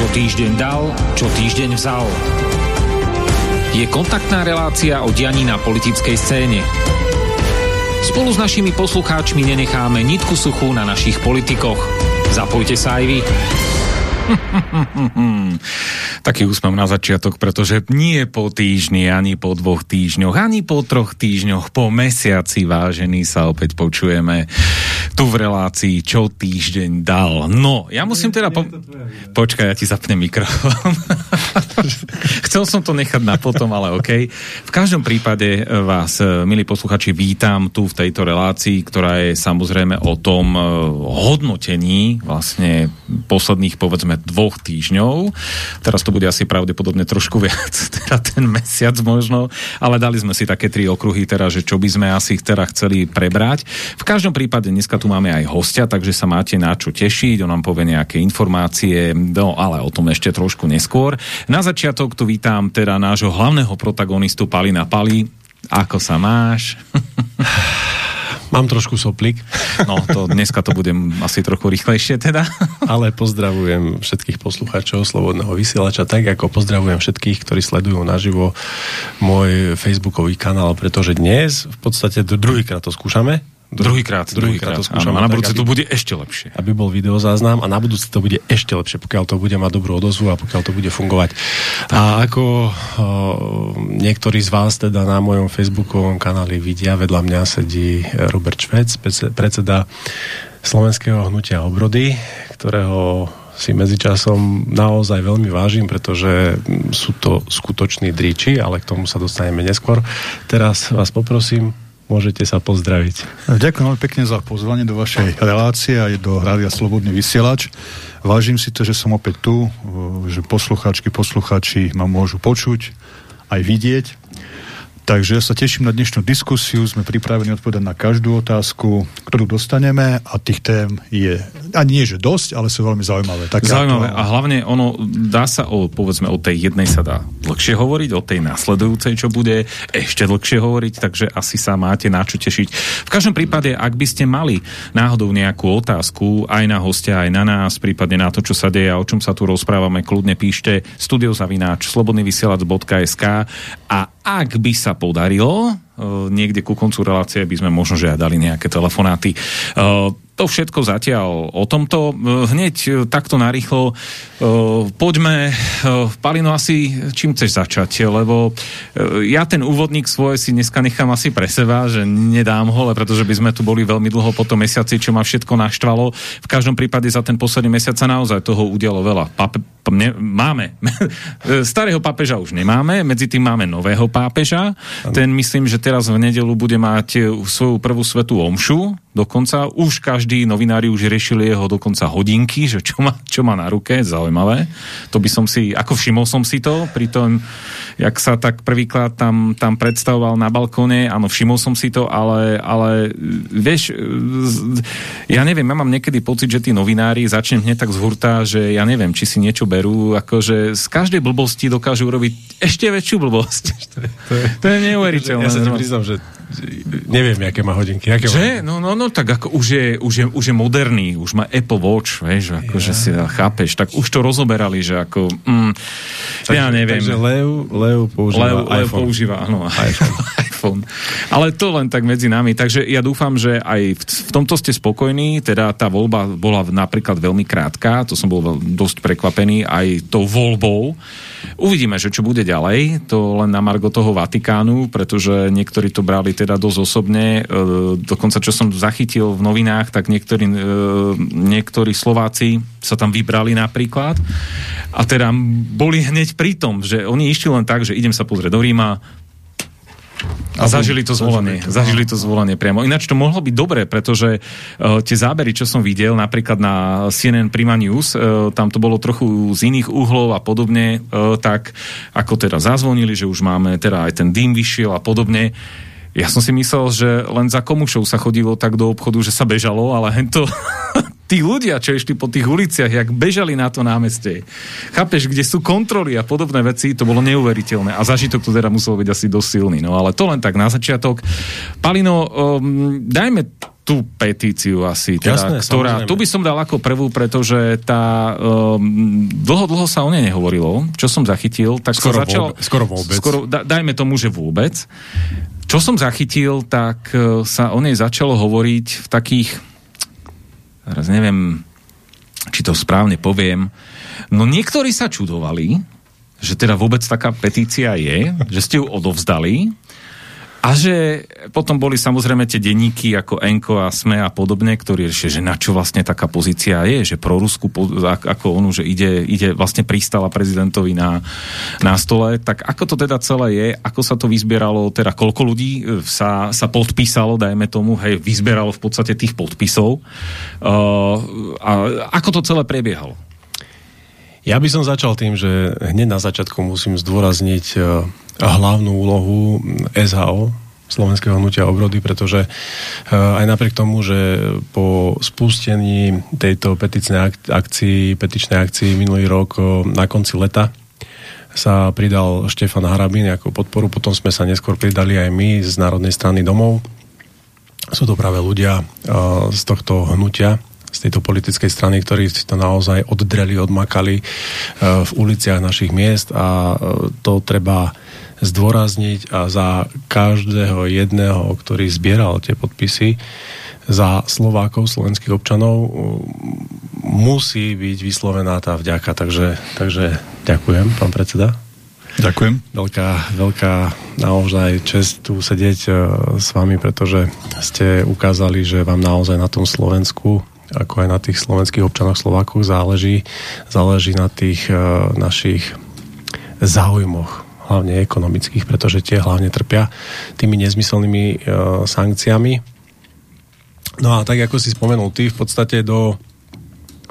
Čo týždeň dal, čo týždeň vzal. Je kontaktná relácia o dianí na politickej scéne. Spolu s našimi poslucháčmi nenecháme nitku suchú na našich politikoch. Zapojte sa aj vy. Taký úsmev na začiatok, pretože nie po týždni, ani po dvoch týždňoch, ani po troch týždňoch, po mesiaci, vážení, sa opäť počujeme tu v relácii Čo týždeň dal. No, ja musím teda... Po... Počkaj, ja ti zapnem mikrofón. Chcel som to nechať na potom, ale OK. V každom prípade vás, milí posluchači, vítam tu v tejto relácii, ktorá je samozrejme o tom eh, hodnotení vlastne posledných, povedzme, dvoch týždňov. Teraz to bude asi pravdepodobne trošku viac, teda ten mesiac možno, ale dali sme si také tri okruhy teraz, že čo by sme asi teraz chceli prebrať. V každom prípade dneska tu máme aj hostia, takže sa máte na čo tešiť, on nám povie nejaké informácie, no ale o tom ešte trošku neskôr. Na začiatok tu vítam teda nášho hlavného protagonistu Palina Pali. Ako sa máš? Mám trošku soplik. No, to dneska to budem asi trochu rýchlejšie teda. Ale pozdravujem všetkých poslucháčov Slobodného vysielača, tak ako pozdravujem všetkých, ktorí sledujú naživo môj facebookový kanál, pretože dnes v podstate druhýkrát to skúšame Druhýkrát, druhýkrát to skúšam. a na budúce to bude ešte lepšie. Aby bol videozáznam a na budúce to bude ešte lepšie, pokiaľ to bude mať dobrú odozvu a pokiaľ to bude fungovať. Tak. A ako o, niektorí z vás teda na mojom facebookovom kanáli vidia, vedľa mňa sedí Robert Švec, predseda slovenského hnutia obrody, ktorého si medzičasom naozaj veľmi vážim, pretože sú to skutoční dríči, ale k tomu sa dostaneme neskôr. Teraz vás poprosím, môžete sa pozdraviť. Ďakujem veľmi pekne za pozvanie do vašej relácie aj do Rádia Slobodný vysielač. Vážim si to, že som opäť tu, že poslucháčky, poslucháči ma môžu počuť, aj vidieť. Takže ja sa teším na dnešnú diskusiu, sme pripravení odpovedať na každú otázku, ktorú dostaneme a tých tém je, a nie že dosť, ale sú veľmi zaujímavé. Tak zaujímavé to... a hlavne ono dá sa o, povedzme, o tej jednej sa dá dlhšie hovoriť, o tej následujúcej, čo bude ešte dlhšie hovoriť, takže asi sa máte na čo tešiť. V každom prípade, ak by ste mali náhodou nejakú otázku aj na hostia, aj na nás, prípadne na to, čo sa deje a o čom sa tu rozprávame, kľudne píšte studiozavináč slobodnyvysielac.sk a ak by sa podarilo, niekde ku koncu relácie by sme možno že aj dali nejaké telefonáty. To všetko zatiaľ o tomto. Hneď takto narýchlo poďme. Palino, asi čím chceš začať? Lebo ja ten úvodník svoj si dneska nechám asi pre seba, že nedám ho, pretože by sme tu boli veľmi dlho po tom mesiaci, čo ma všetko naštvalo. V každom prípade za ten posledný mesiac sa naozaj toho udialo veľa. Pape, ne, máme. Starého pápeža už nemáme, medzi tým máme nového pápeža. Ten myslím, že teraz v nedelu bude mať svoju prvú svetú omšu, dokonca už každý novinári už riešili jeho dokonca hodinky, že čo má, čo má na ruke, zaujímavé. To by som si, ako všimol som si to, pri tom, jak sa tak prvýkrát tam, tam predstavoval na balkóne, áno, všimol som si to, ale, ale vieš, ja neviem, ja mám niekedy pocit, že tí novinári začne hneď tak z hurta, že ja neviem, či si niečo berú, akože z každej blbosti dokážu urobiť ešte väčšiu blbosť. To je, to je, to je neuveriteľné. Ja sa ti priznám, že neviem, aké má hodinky. Aké že? No, no, no, tak ako už je, už je, už je moderný, už má Apple Watch, vieš, ako, ja. že si chápeš, tak už to rozoberali, že ako, mm, takže, ja neviem. Takže Leo, Leo používa Leo, Leo iPhone. používa, áno, iPhone. iPhone. Ale to len tak medzi nami, takže ja dúfam, že aj v, v tomto ste spokojní, teda tá voľba bola napríklad veľmi krátka, to som bol dosť prekvapený aj tou voľbou, Uvidíme, že čo bude ďalej, to len na margo toho Vatikánu, pretože niektorí to brali teda dosť osobne. E, dokonca, čo som zachytil v novinách, tak niektorí, e, niektorí Slováci sa tam vybrali napríklad a teda boli hneď pri tom, že oni išli len tak, že idem sa pozrieť do Ríma, a zažili to zvolenie. Zažili to zvolenie priamo. Ináč to mohlo byť dobre, pretože uh, tie zábery, čo som videl, napríklad na CNN Prima News, uh, tam to bolo trochu z iných uhlov a podobne, uh, tak ako teda zazvonili, že už máme, teda aj ten dým vyšiel a podobne. Ja som si myslel, že len za komušov sa chodilo tak do obchodu, že sa bežalo, ale hento tí ľudia, čo išli po tých uliciach, jak bežali na to námestie. Chápeš, kde sú kontroly a podobné veci, to bolo neuveriteľné. A zažitok to teda musel byť asi dosť silný. No ale to len tak na začiatok. Palino, um, dajme tú petíciu asi, teda, Jasné, ktorá, samozrejme. tu by som dal ako prvú, pretože tá, um, dlho, dlho sa o nej nehovorilo, čo som zachytil, tak Skoro sa začal... vôbec, skoro vôbec. Skoro, da, dajme tomu, že vôbec. Čo som zachytil, tak uh, sa o nej začalo hovoriť v takých, teraz neviem, či to správne poviem, no niektorí sa čudovali, že teda vôbec taká petícia je, že ste ju odovzdali a že potom boli samozrejme tie denníky ako Enko a Sme a podobne, ktorí riešili, že na čo vlastne taká pozícia je, že pro Rusku, ako onu, že ide, ide vlastne pristala prezidentovi na, na stole, tak ako to teda celé je, ako sa to vyzbieralo, teda koľko ľudí e, sa, sa podpísalo, dajme tomu, hej, vyzbieralo v podstate tých podpisov? Uh, a ako to celé prebiehalo? Ja by som začal tým, že hneď na začiatku musím zdôrazniť e, hlavnú úlohu SHO, Slovenského hnutia obrody, pretože e, aj napriek tomu, že po spustení tejto petičnej ak- akcii, petičnej akcii minulý rok e, na konci leta sa pridal Štefan Harabín ako podporu, potom sme sa neskôr pridali aj my z Národnej strany domov. Sú to práve ľudia e, z tohto hnutia, z tejto politickej strany, ktorí si to naozaj oddreli, odmakali v uliciach našich miest a to treba zdôrazniť a za každého jedného, ktorý zbieral tie podpisy za Slovákov, slovenských občanov, e, musí byť vyslovená tá vďaka. Takže, takže ďakujem, pán predseda. Ďakujem. Veľká, veľká naozaj čest tu sedieť e, s vami, pretože ste ukázali, že vám naozaj na tom Slovensku ako aj na tých slovenských občanoch Slovákov záleží, záleží na tých uh, našich záujmoch, hlavne ekonomických, pretože tie hlavne trpia tými nezmyselnými uh, sankciami. No a tak, ako si spomenul ty, v podstate do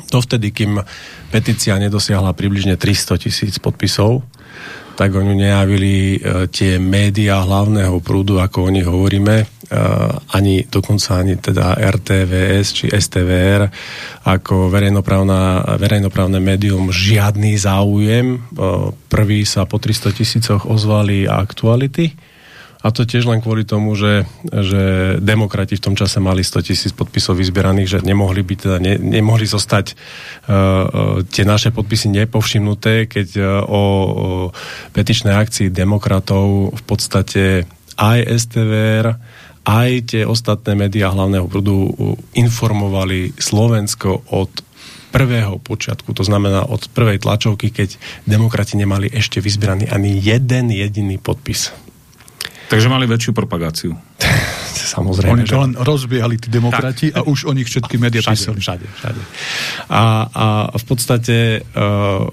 dovtedy, kým petícia nedosiahla približne 300 tisíc podpisov, tak oni nejavili e, tie médiá hlavného prúdu, ako o nich hovoríme, e, ani dokonca ani teda RTVS či STVR ako verejnoprávne médium žiadny záujem. E, prvý sa po 300 tisícoch ozvali aktuality a to tiež len kvôli tomu, že, že demokrati v tom čase mali 100 tisíc podpisov vyzbieraných, že nemohli, by teda, ne, nemohli zostať uh, tie naše podpisy nepovšimnuté, keď uh, o, petičnej akcii demokratov v podstate aj STVR, aj tie ostatné médiá hlavného prúdu informovali Slovensko od prvého počiatku, to znamená od prvej tlačovky, keď demokrati nemali ešte vyzbieraný ani jeden jediný podpis. Takže mali väčšiu propagáciu. Samozrejme. Oni to len rozbiehali tí demokrati a už o nich všetky médiá písali. všade, všade. A, a v podstate uh,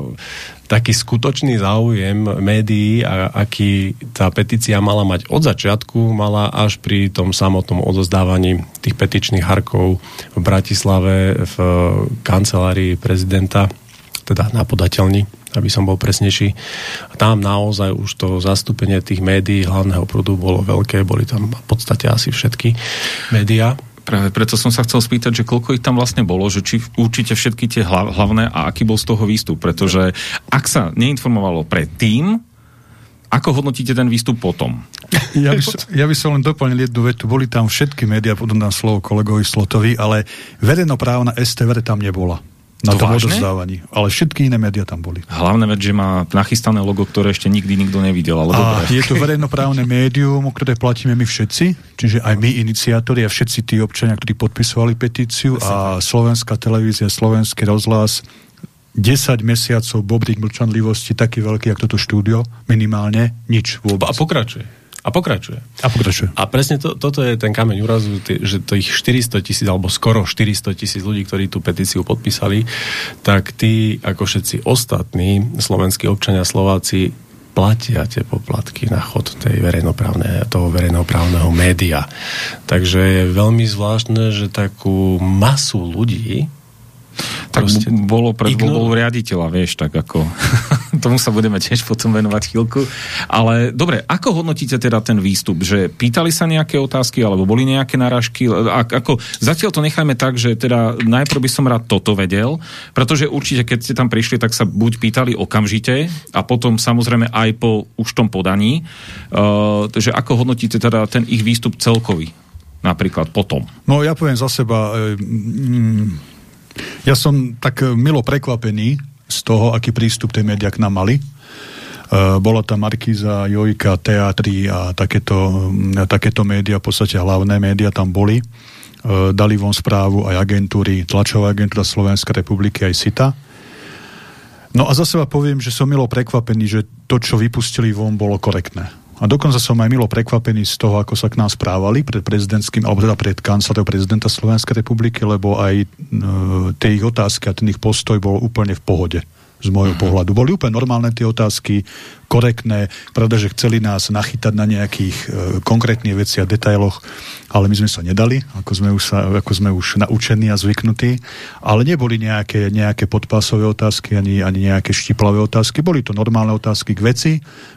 taký skutočný záujem médií, a, aký tá petícia mala mať od začiatku, mala až pri tom samotnom odozdávaní tých petičných harkov v Bratislave v kancelárii prezidenta, teda na podateľni, aby som bol presnejší. A tam naozaj už to zastúpenie tých médií hlavného prúdu bolo veľké, boli tam v podstate asi všetky médiá. Práve preto som sa chcel spýtať, že koľko ich tam vlastne bolo, že či určite všetky tie hlav, hlavné a aký bol z toho výstup, pretože ak sa neinformovalo predtým, ako hodnotíte ten výstup potom? Ja by, som, ja by som len doplnil jednu vetu. Boli tam všetky médiá, potom dám slovo kolegovi Slotovi, ale verejnoprávna STVR tam nebola. Na To tom vážne? odozdávaní. Ale všetky iné médiá tam boli. Hlavné vec, že má nachystané logo, ktoré ešte nikdy nikto nevidel, ale A dobre. je to verejnoprávne médium, o ktoré platíme my všetci, čiže aj my, iniciátori a všetci tí občania, ktorí podpisovali petíciu a slovenská televízia, slovenský rozhlas, 10 mesiacov bobrík mlčanlivosti, taký veľký, ako toto štúdio, minimálne, nič vôbec. A pokračuje. A pokračuje. A pokračuje. A presne to, toto je ten kameň úrazu, že to ich 400 tisíc, alebo skoro 400 tisíc ľudí, ktorí tú petíciu podpísali, tak tí, ako všetci ostatní slovenskí občania Slováci, platia tie poplatky na chod tej verejnoprávne, toho verejnoprávneho média. Takže je veľmi zvláštne, že takú masu ľudí Tak proste bolo pred voľbou riaditeľa, vieš, tak ako... Tomu sa budeme tiež potom venovať chvíľku. Ale dobre, ako hodnotíte teda ten výstup? Že pýtali sa nejaké otázky, alebo boli nejaké narážky? A, ako, zatiaľ to nechajme tak, že teda najprv by som rád toto vedel, pretože určite, keď ste tam prišli, tak sa buď pýtali okamžite a potom samozrejme aj po už tom podaní. Uh, že ako hodnotíte teda ten ich výstup celkový? napríklad potom? No ja poviem za seba, e, mm, ja som tak milo prekvapený z toho, aký prístup tej média k nám mali. Uh, bola tam Markíza, Jojka, Teatry a takéto, mm, takéto média, v podstate hlavné média tam boli. Uh, dali von správu aj agentúry, tlačová agentúra Slovenskej republiky, aj SITA. No a za seba poviem, že som milo prekvapený, že to, čo vypustili von, bolo korektné. A dokonca som aj milo prekvapený z toho, ako sa k nám správali pred prezidentským, alebo teda pred kanceláriou prezidenta Slovenskej republiky, lebo aj e, tie ich otázky a ten ich postoj bol úplne v pohode z môjho pohľadu. Boli úplne normálne tie otázky, korektné, pravda, že chceli nás nachytať na nejakých e, konkrétnych veci a detailoch, ale my sme sa nedali, ako sme už, sa, ako sme už naučení a zvyknutí, ale neboli nejaké, nejaké podpásové otázky ani, ani nejaké štiplavé otázky, boli to normálne otázky k veci,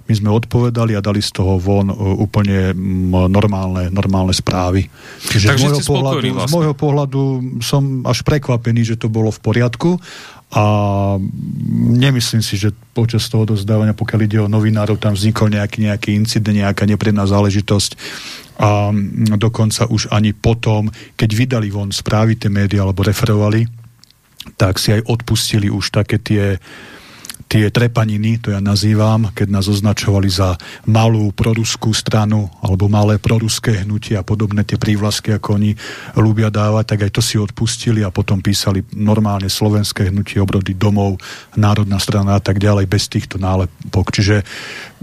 my sme odpovedali a dali z toho von uh, úplne m, normálne, normálne správy. Čiže Takže z môjho, pohľadu, vlastne. z môjho pohľadu som až prekvapený, že to bolo v poriadku a nemyslím si, že počas toho dozdávania, pokiaľ ide o novinárov, tam vznikol nejaký, nejaký incident, nejaká nepredná záležitosť. A dokonca už ani potom, keď vydali von správy tie médiá alebo referovali, tak si aj odpustili už také tie tie trepaniny, to ja nazývam, keď nás označovali za malú proruskú stranu alebo malé proruské hnutie a podobné tie prívlasky, ako oni ľúbia dávať, tak aj to si odpustili a potom písali normálne slovenské hnutie obrody domov, národná strana a tak ďalej bez týchto nálepok. Čiže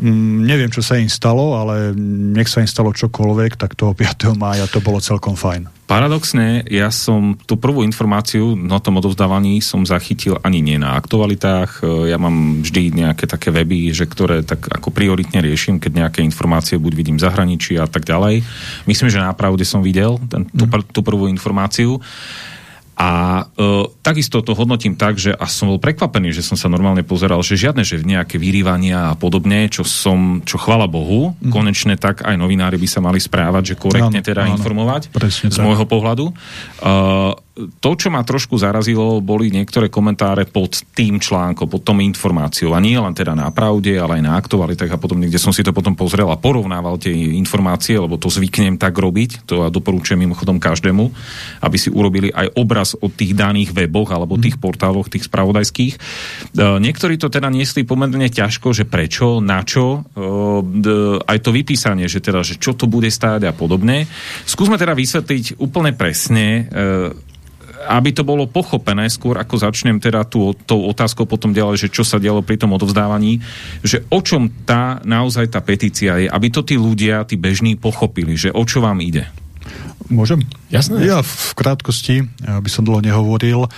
neviem, čo sa im stalo, ale nech sa im stalo čokoľvek, tak toho 5. mája to bolo celkom fajn. Paradoxne, ja som tú prvú informáciu na tom odovzdávaní som zachytil ani nie na aktualitách. E, ja mám vždy nejaké také weby, že ktoré tak ako prioritne riešim, keď nejaké informácie buď vidím v zahraničí a tak ďalej. Myslím, že nápravde som videl ten, tú, mhm. tú prvú informáciu. A e, takisto to hodnotím tak, že a som bol prekvapený, že som sa normálne pozeral, že žiadne, že nejaké vyrývania a podobne, čo som, čo chvala Bohu, mm. konečne tak aj novinári by sa mali správať, že korektne áno, teda áno, informovať z tak. môjho pohľadu. E, to, čo ma trošku zarazilo, boli niektoré komentáre pod tým článkom, pod tom informáciou. A nie len teda na pravde, ale aj na aktualitách a podobne, kde som si to potom pozrel a porovnával tie informácie, lebo to zvyknem tak robiť, to a doporučujem mimochodom každému, aby si urobili aj obraz o tých daných weboch alebo tých portáloch, tých spravodajských. E, niektorí to teda niesli pomerne ťažko, že prečo, na čo, e, aj to vypísanie, že teda, že čo to bude stáť a podobne. Skúsme teda vysvetliť úplne presne, e, aby to bolo pochopené skôr, ako začnem teda tú, tou otázkou potom ďalej, že čo sa dialo pri tom odovzdávaní, že o čom tá naozaj tá petícia je, aby to tí ľudia, tí bežní pochopili, že o čo vám ide. Môžem? Jasné. Ja v krátkosti, aby som dlho nehovoril, e,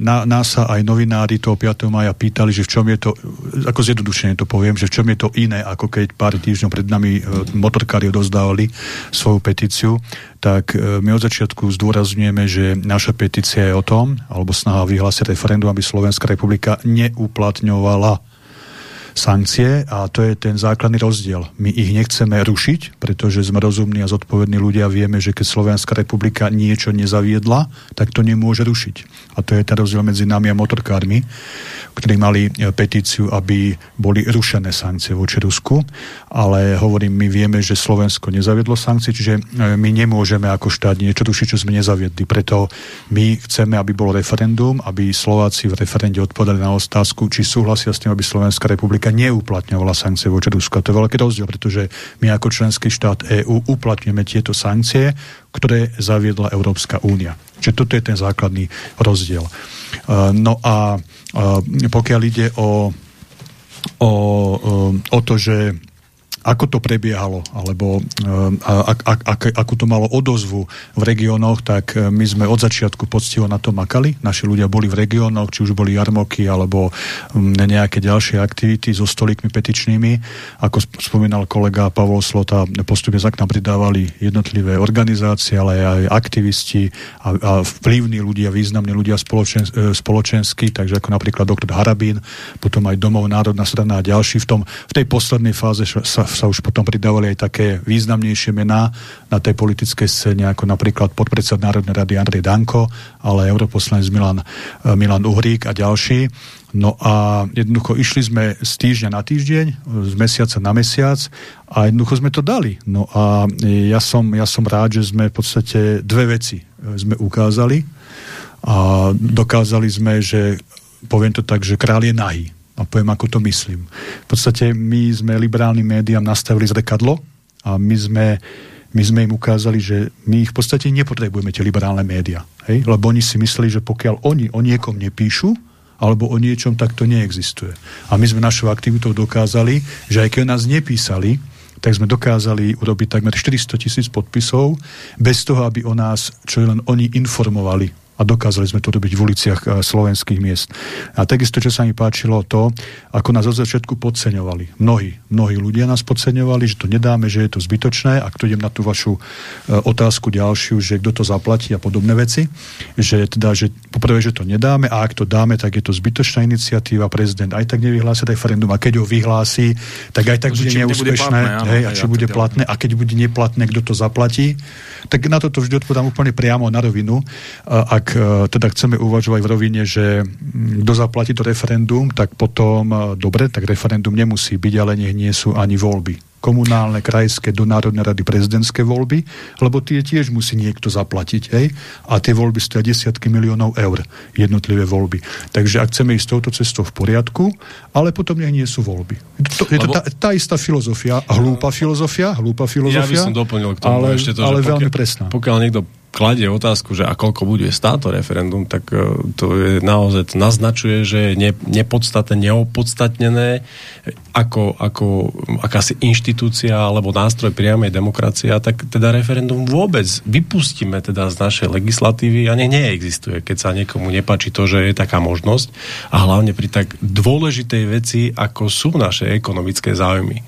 na, nás sa aj novinári toho 5. maja pýtali, že v čom je to, ako zjednodušene to poviem, že v čom je to iné, ako keď pár týždňov pred nami motorkári odozdávali svoju petíciu, tak my od začiatku zdôrazňujeme, že naša petícia je o tom, alebo snaha vyhlásiť referendum, aby Slovenská republika neuplatňovala sankcie a to je ten základný rozdiel. My ich nechceme rušiť, pretože sme rozumní a zodpovední ľudia vieme, že keď Slovenská republika niečo nezaviedla, tak to nemôže rušiť. A to je ten rozdiel medzi nami a motorkármi, ktorí mali e, petíciu, aby boli rušené sankcie voči Rusku, ale hovorím, my vieme, že Slovensko nezaviedlo sankcie, čiže e, my nemôžeme ako štát niečo rušiť, čo sme nezaviedli. Preto my chceme, aby bolo referendum, aby Slováci v referende odpovedali na otázku, či súhlasia s tým, aby Slovenská republika republika neuplatňovala sankcie voči Rusku. To je veľký rozdiel, pretože my ako členský štát EÚ uplatňujeme tieto sankcie, ktoré zaviedla Európska únia. Čiže toto je ten základný rozdiel. Uh, no a uh, pokiaľ ide o, o, o to, že ako to prebiehalo, alebo a, a, a, akú to malo odozvu v regiónoch, tak e, my sme od začiatku poctivo na to makali. Naši ľudia boli v regiónoch, či už boli jarmoky, alebo nejaké ďalšie aktivity so stolíkmi petičnými. Ako spomínal kolega Pavol Slota, postupne k nám pridávali jednotlivé organizácie, ale aj aktivisti a, a vplyvní ľudia, významní ľudia spoločen, e, spoločenskí, takže ako napríklad doktor Harabín, potom aj Domov národná strana a ďalší. V, tom, v tej poslednej fáze sa sa už potom pridávali aj také významnejšie mená na tej politickej scéne, ako napríklad podpredseda Národnej rady Andrej Danko, ale europoslanec Milan, eh, Milan Uhrík a ďalší. No a jednoducho išli sme z týždňa na týždeň, z mesiaca na mesiac a jednoducho sme to dali. No a ja som, ja som rád, že sme v podstate dve veci sme ukázali a dokázali sme, že poviem to tak, že král je nahý. A poviem, ako to myslím. V podstate my sme liberálnym médiám nastavili zrekadlo a my sme, my sme im ukázali, že my ich v podstate nepotrebujeme, tie liberálne médiá. Hej? Lebo oni si mysleli, že pokiaľ oni o niekom nepíšu, alebo o niečom, tak to neexistuje. A my sme našou aktivitou dokázali, že aj keď nás nepísali, tak sme dokázali urobiť takmer 400 tisíc podpisov bez toho, aby o nás čo len oni informovali a dokázali sme to robiť v uliciach eh, slovenských miest. A takisto, čo sa mi páčilo, to, ako nás od začiatku podceňovali. Mnohí, mnohí ľudia nás podceňovali, že to nedáme, že je to zbytočné. Ak to idem na tú vašu e, otázku ďalšiu, že kto to zaplatí a podobné veci, že teda, že poprvé, že to nedáme a ak to dáme, tak je to zbytočná iniciatíva, prezident aj tak nevyhlási referendum a keď ho vyhlási, tak aj tak bude neúspešné platné, hej, a či bude platné a keď bude neplatné, kto to zaplatí. Tak na toto vždy odpovedám úplne priamo na rovinu. Ak e, teda chceme uvažovať v rovine, že kto zaplatí to referendum, tak potom e, dobre, tak referendum nemusí byť, ale nech nie sú ani voľby komunálne, krajské, do Národnej rady prezidentské voľby, lebo tie tiež musí niekto zaplatiť. Hej? A tie voľby stojí desiatky miliónov eur, jednotlivé voľby. Takže ak chceme ísť touto cestou v poriadku, ale potom nech nie sú voľby. To, je lebo... to tá, tá istá filozofia, hlúpa filozofia, hlúpa filozofia, ja by som doplnil k tomu ale, ešte to, ale že veľmi pokiaľ, presná. Pokiaľ niekto kladie otázku, že a koľko bude stáť to referendum, tak e, to je naozaj to naznačuje, že je ne, nepodstatné, neopodstatnené ako, ako akási inštitúcia alebo nástroj priamej demokracie, tak teda referendum vôbec vypustíme teda z našej legislatívy a ne, neexistuje, keď sa niekomu nepáči to, že je taká možnosť a hlavne pri tak dôležitej veci, ako sú naše ekonomické záujmy.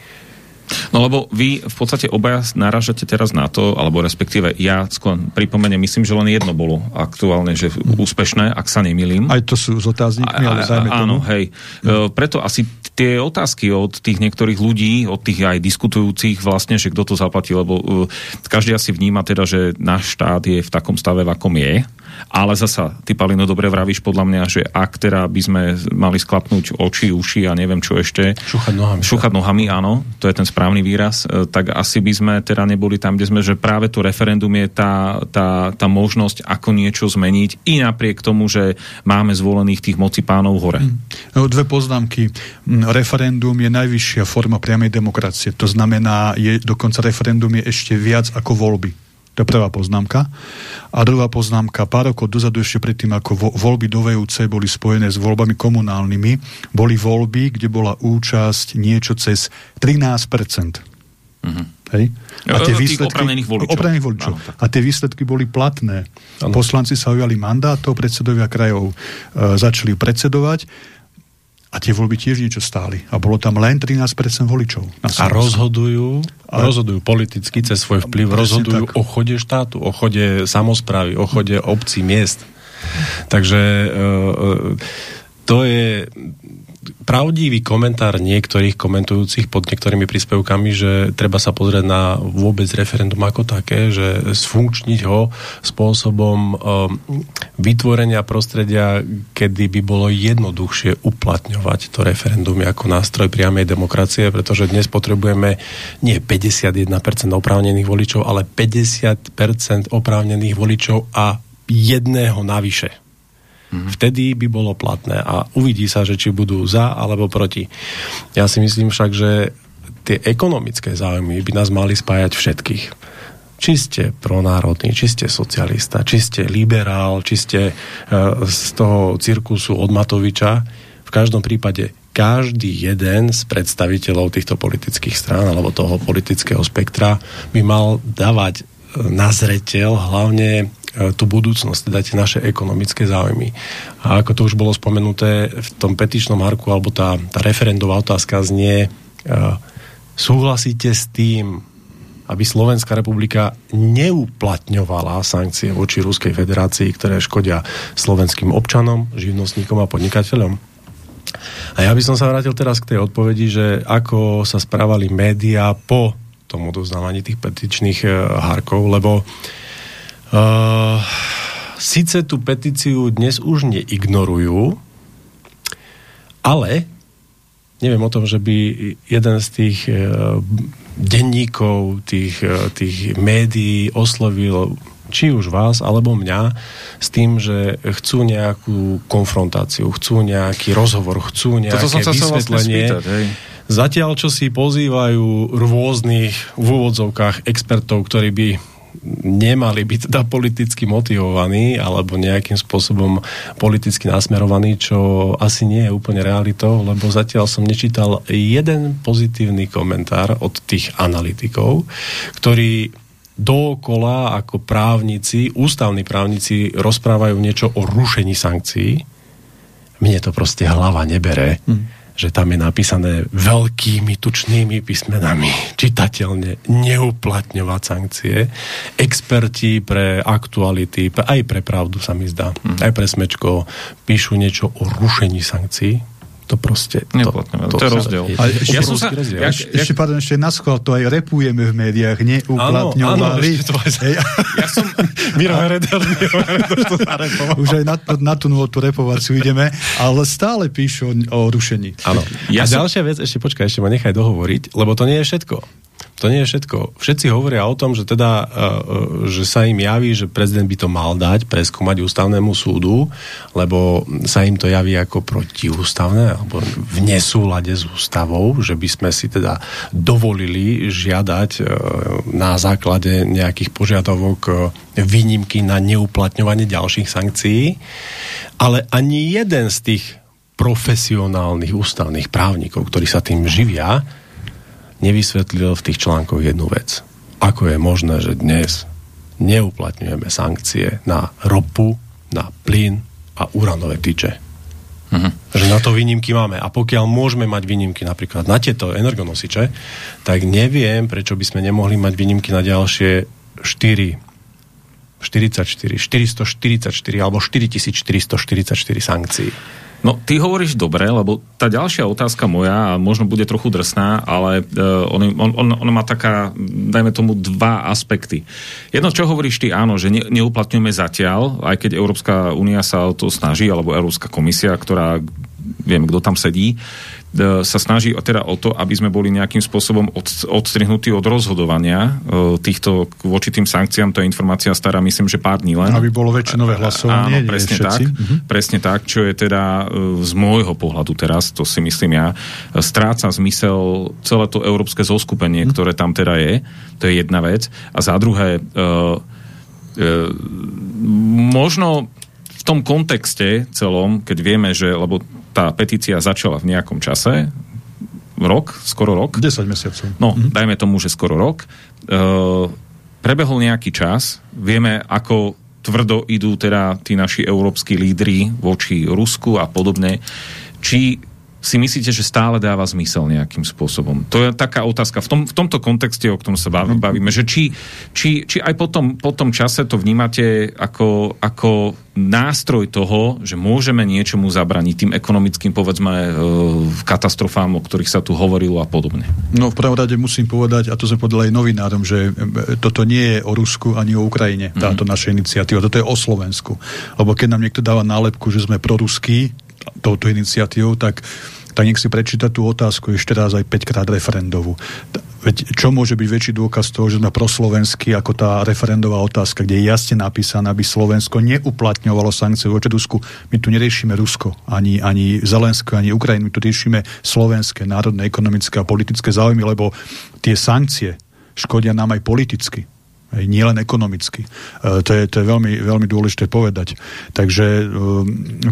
No lebo vy v podstate obaja naražate teraz na to, alebo respektíve ja skôr pripomeniem, myslím, že len jedno bolo aktuálne, že úspešné, ak sa nemilím. Aj to sú s otáznikmi, ale zajme Áno, tomu. hej. Hmm. Preto asi tie otázky od tých niektorých ľudí, od tých aj diskutujúcich vlastne, že kto to zaplatí, lebo uh, každý asi vníma teda, že náš štát je v takom stave, v akom je ale zasa, ty Palino, dobre vravíš podľa mňa, že ak teda by sme mali sklapnúť oči, uši a neviem čo ešte. Šúchať nohami. Šúchať nohami, áno, to je ten správny výraz. E, tak asi by sme teda neboli tam, kde sme, že práve to referendum je tá, tá, tá možnosť, ako niečo zmeniť, i napriek tomu, že máme zvolených tých moci pánov hore. Mm. No, dve poznámky. Mm, referendum je najvyššia forma priamej demokracie. To znamená, je, dokonca referendum je ešte viac ako voľby. To je prvá poznámka. A druhá poznámka, pár rokov dozadu ešte predtým, ako vo, voľby do VUC boli spojené s voľbami komunálnymi, boli voľby, kde bola účasť niečo cez 13%. Mm-hmm. Hej? A tie výsledky, opravnených voličov. Opravnených voličov. Áno, a tie výsledky boli platné. Ano. Poslanci sa ujali mandátov, predsedovia krajov e, začali predsedovať a tie voľby tiež niečo stáli. A bolo tam len 13% voličov. a rozhodujú, a rozhodujú politicky cez svoj vplyv, rozhodujú tak. o chode štátu, o chode samozprávy, o chode obcí, miest. Takže e, e, to je pravdivý komentár niektorých komentujúcich pod niektorými príspevkami, že treba sa pozrieť na vôbec referendum ako také, že sfunkčniť ho spôsobom um, vytvorenia prostredia, kedy by bolo jednoduchšie uplatňovať to referendum ako nástroj priamej demokracie, pretože dnes potrebujeme nie 51% oprávnených voličov, ale 50% oprávnených voličov a jedného navyše Mm-hmm. Vtedy by bolo platné a uvidí sa, že či budú za alebo proti. Ja si myslím však, že tie ekonomické záujmy by nás mali spájať všetkých. Či ste pronárodný, či ste socialista, či ste liberál, či ste uh, z toho cirkusu od Matoviča. V každom prípade každý jeden z predstaviteľov týchto politických strán alebo toho politického spektra by mal dávať e, na zreteľ hlavne E, tú budúcnosť, teda tie naše ekonomické záujmy. A ako to už bolo spomenuté v tom petičnom marku, alebo tá, tá referendová otázka znie, uh, súhlasíte s tým, aby Slovenská republika neuplatňovala sankcie voči Ruskej federácii, ktoré škodia slovenským občanom, živnostníkom a podnikateľom? A ja by som sa vrátil teraz k tej odpovedi, že ako sa správali médiá po tom odoznávaní tých petičných uh, harkov, lebo uh, Uh, Sice tú petíciu dnes už neignorujú, Ale neviem o tom, že by jeden z tých e, denníkov, tých, e, tých médií oslovil či už vás, alebo mňa, s tým, že chcú nejakú konfrontáciu, chcú nejaký rozhovor, chcú nejaké Toto som vlastne vysvetlenie. Vlastne spýtať, hej. Zatiaľ, čo si pozývajú rôznych v úvodzovkách expertov, ktorí by nemali byť teda politicky motivovaní alebo nejakým spôsobom politicky nasmerovaní, čo asi nie je úplne realitou, lebo zatiaľ som nečítal jeden pozitívny komentár od tých analytikov, ktorí dookola ako právnici, ústavní právnici rozprávajú niečo o rušení sankcií. Mne to proste hlava nebere. Hmm že tam je napísané veľkými tučnými písmenami, čitateľne, neuplatňovať sankcie. Experti pre aktuality, aj pre pravdu sa mi zdá, mm. aj pre smečko, píšu niečo o rušení sankcií to proste... To, to, to je rozdiel. Ale ešte, ja som sa, rozdiel. Ja, ešte, ešte, pardon, ešte na schvál, to aj repujeme v médiách, neuplatňovali. Áno, áno, to aj... ja som... Miro Hereder, Už aj na, na tú, tú repovaciu ideme, ale stále píšu o, o rušení. Áno. Ja A som... ďalšia vec, ešte počkaj, ešte ma nechaj dohovoriť, lebo to nie je všetko. To nie je všetko. Všetci hovoria o tom, že teda, e, e, že sa im javí, že prezident by to mal dať preskúmať ústavnému súdu, lebo sa im to javí ako protiústavné alebo v nesúlade s ústavou, že by sme si teda dovolili žiadať e, na základe nejakých požiadavok výnimky na neuplatňovanie ďalších sankcií. Ale ani jeden z tých profesionálnych ústavných právnikov, ktorí sa tým živia, nevysvetlil v tých článkoch jednu vec. Ako je možné, že dnes neuplatňujeme sankcie na ropu, na plyn a uranové tyče. Uh-huh. Že na to výnimky máme. A pokiaľ môžeme mať výnimky napríklad na tieto energonosiče, tak neviem, prečo by sme nemohli mať výnimky na ďalšie 4 44, 444 alebo 4444 sankcií. No, ty hovoríš dobre, lebo tá ďalšia otázka moja, a možno bude trochu drsná, ale uh, on, on, on, on má taká, dajme tomu, dva aspekty. Jedno, čo hovoríš ty, áno, že ne, neuplatňujeme zatiaľ, aj keď Európska únia sa o to snaží, alebo Európska komisia, ktorá viem, kto tam sedí, sa snaží teda o to, aby sme boli nejakým spôsobom od, odstrihnutí od rozhodovania e, týchto voči tým sankciám. To je informácia stará, myslím, že pár dní len. Aby bolo väčšinové hlasovanie. Áno, presne tak. Uh-huh. Presne tak, čo je teda e, z môjho pohľadu teraz, to si myslím ja, stráca zmysel celé to európske zoskupenie, uh-huh. ktoré tam teda je. To je jedna vec. A za druhé, uh, uh, možno v tom kontexte celom, keď vieme, že, lebo tá petícia začala v nejakom čase, rok, skoro rok. 10 mesiacov. No, mhm. dajme tomu, že skoro rok. E, prebehol nejaký čas, vieme, ako tvrdo idú teda tí naši európsky lídry voči Rusku a podobne. Či si myslíte, že stále dáva zmysel nejakým spôsobom? To je taká otázka v, tom, v tomto kontexte, o ktorom sa bavíme, že či, či, či aj po tom, po tom čase to vnímate ako, ako nástroj toho, že môžeme niečomu zabraniť tým ekonomickým, povedzme, e, katastrofám, o ktorých sa tu hovorilo a podobne. No v prvom rade musím povedať, a to sme povedali aj novinárom, že e, toto nie je o Rusku ani o Ukrajine, táto mm. naša iniciatíva, toto je o Slovensku. Lebo keď nám niekto dáva nálepku, že sme proruskí, touto iniciatívou, tak, tak nech si prečíta tú otázku ešte raz aj 5 krát referendovú. Veď čo môže byť väčší dôkaz toho, že sme proslovenskí ako tá referendová otázka, kde je jasne napísané, aby Slovensko neuplatňovalo sankcie voči Rusku. My tu neriešime Rusko, ani, ani Zelensko, ani Ukrajinu, my tu riešime slovenské národné, ekonomické a politické záujmy, lebo tie sankcie škodia nám aj politicky nie len ekonomicky. E, to je, to je veľmi, veľmi dôležité povedať. Takže e,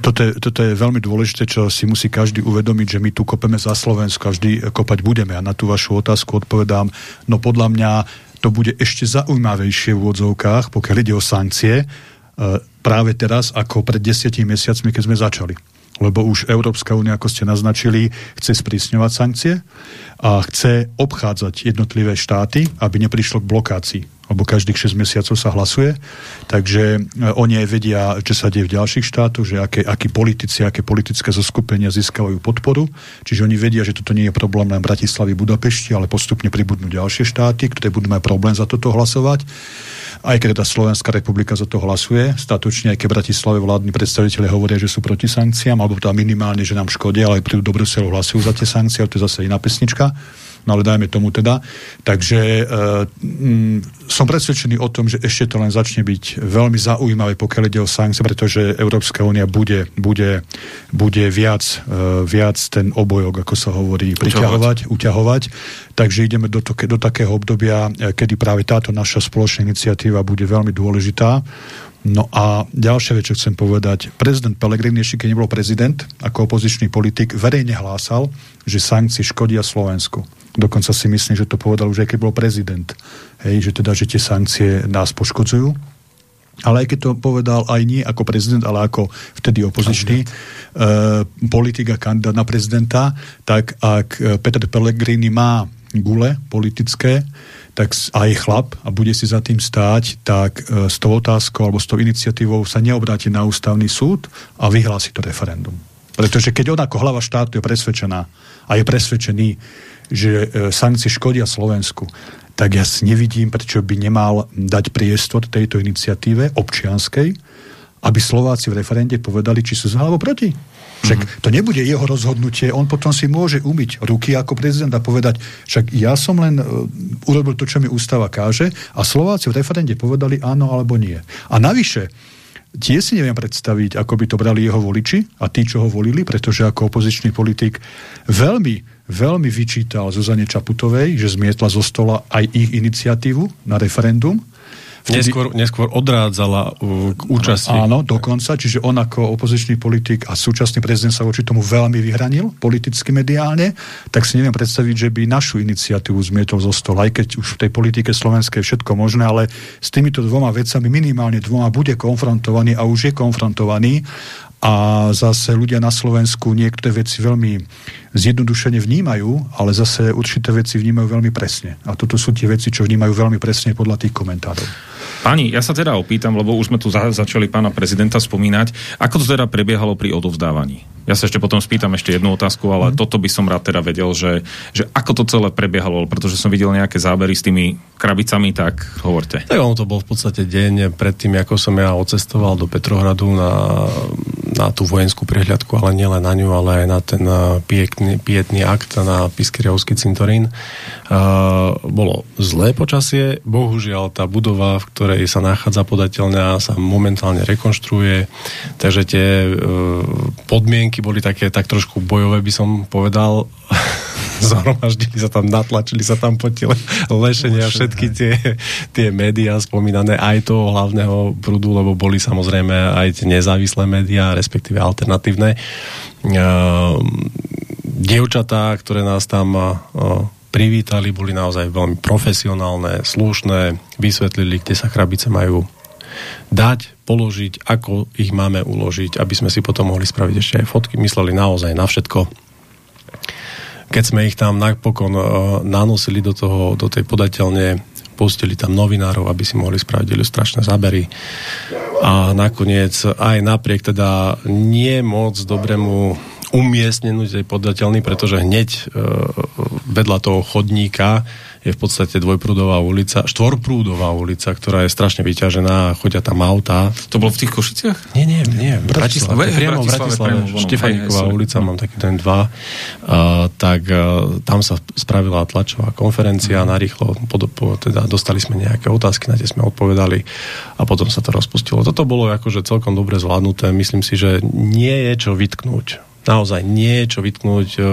toto je, toto je veľmi dôležité, čo si musí každý uvedomiť, že my tu kopeme za Slovensko a vždy kopať budeme. A na tú vašu otázku odpovedám, no podľa mňa to bude ešte zaujímavejšie v úvodzovkách, pokiaľ ide o sankcie, e, práve teraz, ako pred desiatimi mesiacmi, keď sme začali lebo už Európska únia, ako ste naznačili, chce sprísňovať sankcie a chce obchádzať jednotlivé štáty, aby neprišlo k blokácii lebo každých 6 mesiacov sa hlasuje. Takže e, oni aj vedia, čo sa deje v ďalších štátoch, že aké, akí politici, aké politické zoskupenia získavajú podporu. Čiže oni vedia, že toto nie je problém len Bratislavy, Budapešti, ale postupne pribudnú ďalšie štáty, ktoré budú mať problém za toto hlasovať aj keď tá Slovenská republika za to hlasuje, statočne, aj keď Bratislave vládni predstaviteľe hovoria, že sú proti sankciám, alebo teda minimálne, že nám škodia, ale prídu do Bruselu hlasujú za tie sankcie, ale to je zase iná pesnička no ale dajme tomu teda. Takže e, m, som presvedčený o tom, že ešte to len začne byť veľmi zaujímavé, pokiaľ ide o sankcie, pretože Európska únia bude, bude, bude viac, e, viac ten obojok, ako sa hovorí, priťahovať, uťahovať. Takže ideme do, to, do takého obdobia, e, kedy práve táto naša spoločná iniciatíva bude veľmi dôležitá. No a ďalšia vec, čo chcem povedať, prezident Pellegrini, ešte keď nebol prezident, ako opozičný politik, verejne hlásal, že sankcie škodia Slovensku. Dokonca si myslím, že to povedal už aj keď bol prezident. Hej, že teda, že tie sankcie nás poškodzujú. Ale aj keď to povedal aj nie ako prezident, ale ako vtedy opozičný e, politik a kandidát na prezidenta, tak ak eh, Peter Pellegrini má gule politické, tak aj chlap a bude si za tým stáť, tak e, s tou otázkou alebo s tou iniciatívou sa neobráti na ústavný súd a vyhlási to referendum. Pretože keď on ako hlava štátu je presvedčená a je presvedčený, že e, sankcie škodia Slovensku, tak ja si nevidím, prečo by nemal dať priestor tejto iniciatíve občianskej, aby Slováci v referende povedali, či sú za alebo proti. Však mm-hmm. to nebude jeho rozhodnutie, on potom si môže umyť ruky ako prezident a povedať, však ja som len uh, urobil to, čo mi ústava káže a Slováci v referende povedali áno alebo nie. A navyše, tie si neviem predstaviť, ako by to brali jeho voliči a tí, čo ho volili, pretože ako opozičný politik veľmi, veľmi vyčítal Zuzane Čaputovej, že zmietla zo stola aj ich iniciatívu na referendum Neskôr, neskôr odrádzala uh, k účasti. Áno, dokonca, čiže on ako opozičný politik a súčasný prezident sa voči tomu veľmi vyhranil politicky mediálne, tak si neviem predstaviť, že by našu iniciatívu zmietol zo stola, aj keď už v tej politike slovenskej je všetko možné, ale s týmito dvoma vecami minimálne dvoma bude konfrontovaný a už je konfrontovaný. A zase ľudia na Slovensku niektoré veci veľmi zjednodušene vnímajú, ale zase určité veci vnímajú veľmi presne. A toto sú tie veci, čo vnímajú veľmi presne podľa tých komentárov. Pani, ja sa teda opýtam, lebo už sme tu za, začali pána prezidenta spomínať, ako to teda prebiehalo pri odovzdávaní? Ja sa ešte potom spýtam ešte jednu otázku, ale mm. toto by som rád teda vedel, že, že ako to celé prebiehalo, pretože som videl nejaké zábery s tými krabicami, tak hovorte. Tak ono to bol v podstate deň predtým, ako som ja odcestoval do Petrohradu na, na tú vojenskú prehľadku, ale nielen na ňu, ale aj na ten pietný, pietný akt na Piskeriovský cintorín. Uh, bolo zlé počasie, bohužiaľ tá budova, v ktorej sa nachádza podateľňa, sa momentálne rekonštruuje, takže tie uh, podmienky boli také tak trošku bojové, by som povedal. Zhromaždili sa tam, natlačili sa tam po lešenia všetky tie, tie médiá spomínané, aj toho hlavného prúdu, lebo boli samozrejme aj tie nezávislé médiá, respektíve alternatívne. Uh, dievčatá, ktoré nás tam privítali, boli naozaj veľmi profesionálne, slušné, vysvetlili, kde sa krabice majú dať, položiť, ako ich máme uložiť, aby sme si potom mohli spraviť ešte aj fotky. Mysleli naozaj na všetko. Keď sme ich tam napokon uh, nanosili do, toho, do tej podateľne, pustili tam novinárov, aby si mohli spraviť ilustračné zábery. A nakoniec aj napriek teda nie moc dobrému umiestnenú tej podateľný, pretože hneď e, vedľa toho chodníka je v podstate dvojprúdová ulica, štvorprúdová ulica, ktorá je strašne vyťažená a chodia tam auta. To bolo v tých Košiciach? Nie, nie, nie. V Bratislave. Priamo v Bratislave. Štefaniková ulica, mám taký ten dva. Uh, tak uh, tam sa spravila tlačová konferencia, mm. narýchlo pod, po, teda dostali sme nejaké otázky, na tie sme odpovedali a potom sa to rozpustilo. Toto bolo akože celkom dobre zvládnuté. Myslím si, že nie je čo vytknúť naozaj nie čo vytknúť o,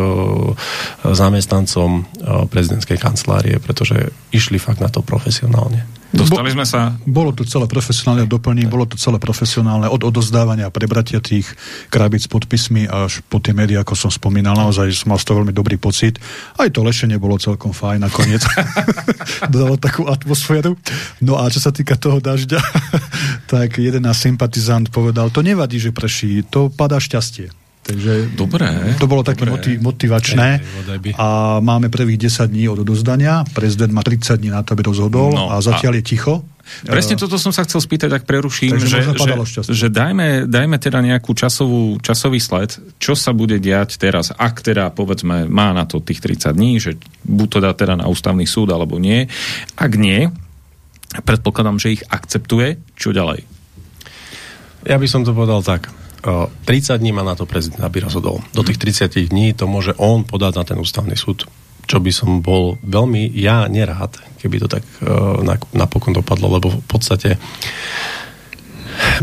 zamestnancom o, prezidentskej kancelárie, pretože išli fakt na to profesionálne. Dostali sme sa... Bolo to celé profesionálne doplní, bolo to celé profesionálne od odozdávania a prebratia tých krabic s podpismi až po tie médiá, ako som spomínal, naozaj som mal z toho veľmi dobrý pocit. Aj to lešenie bolo celkom fajn nakoniec. Dodalo takú atmosféru. No a čo sa týka toho dažďa, tak jeden náš sympatizant povedal, to nevadí, že prší, to padá šťastie. Takže Dobré. to bolo také moti- motivačné. A máme prvých 10 dní od odozdania. Prezident má 30 dní na to, aby rozhodol No, a zatiaľ je ticho. Presne toto som sa chcel spýtať, ak preruším, Takže že, že, že dajme, dajme teda nejakú časovú, časový sled, čo sa bude diať teraz, ak teda povedzme má na to tých 30 dní, že buď to dá teda na ústavný súd alebo nie. Ak nie, predpokladám, že ich akceptuje, čo ďalej? Ja by som to povedal tak. O, 30 dní má na to prezident, aby rozhodol. Do tých 30 dní to môže on podať na ten ústavný súd. Čo by som bol veľmi, ja nerád, keby to tak uh, napokon dopadlo, lebo v podstate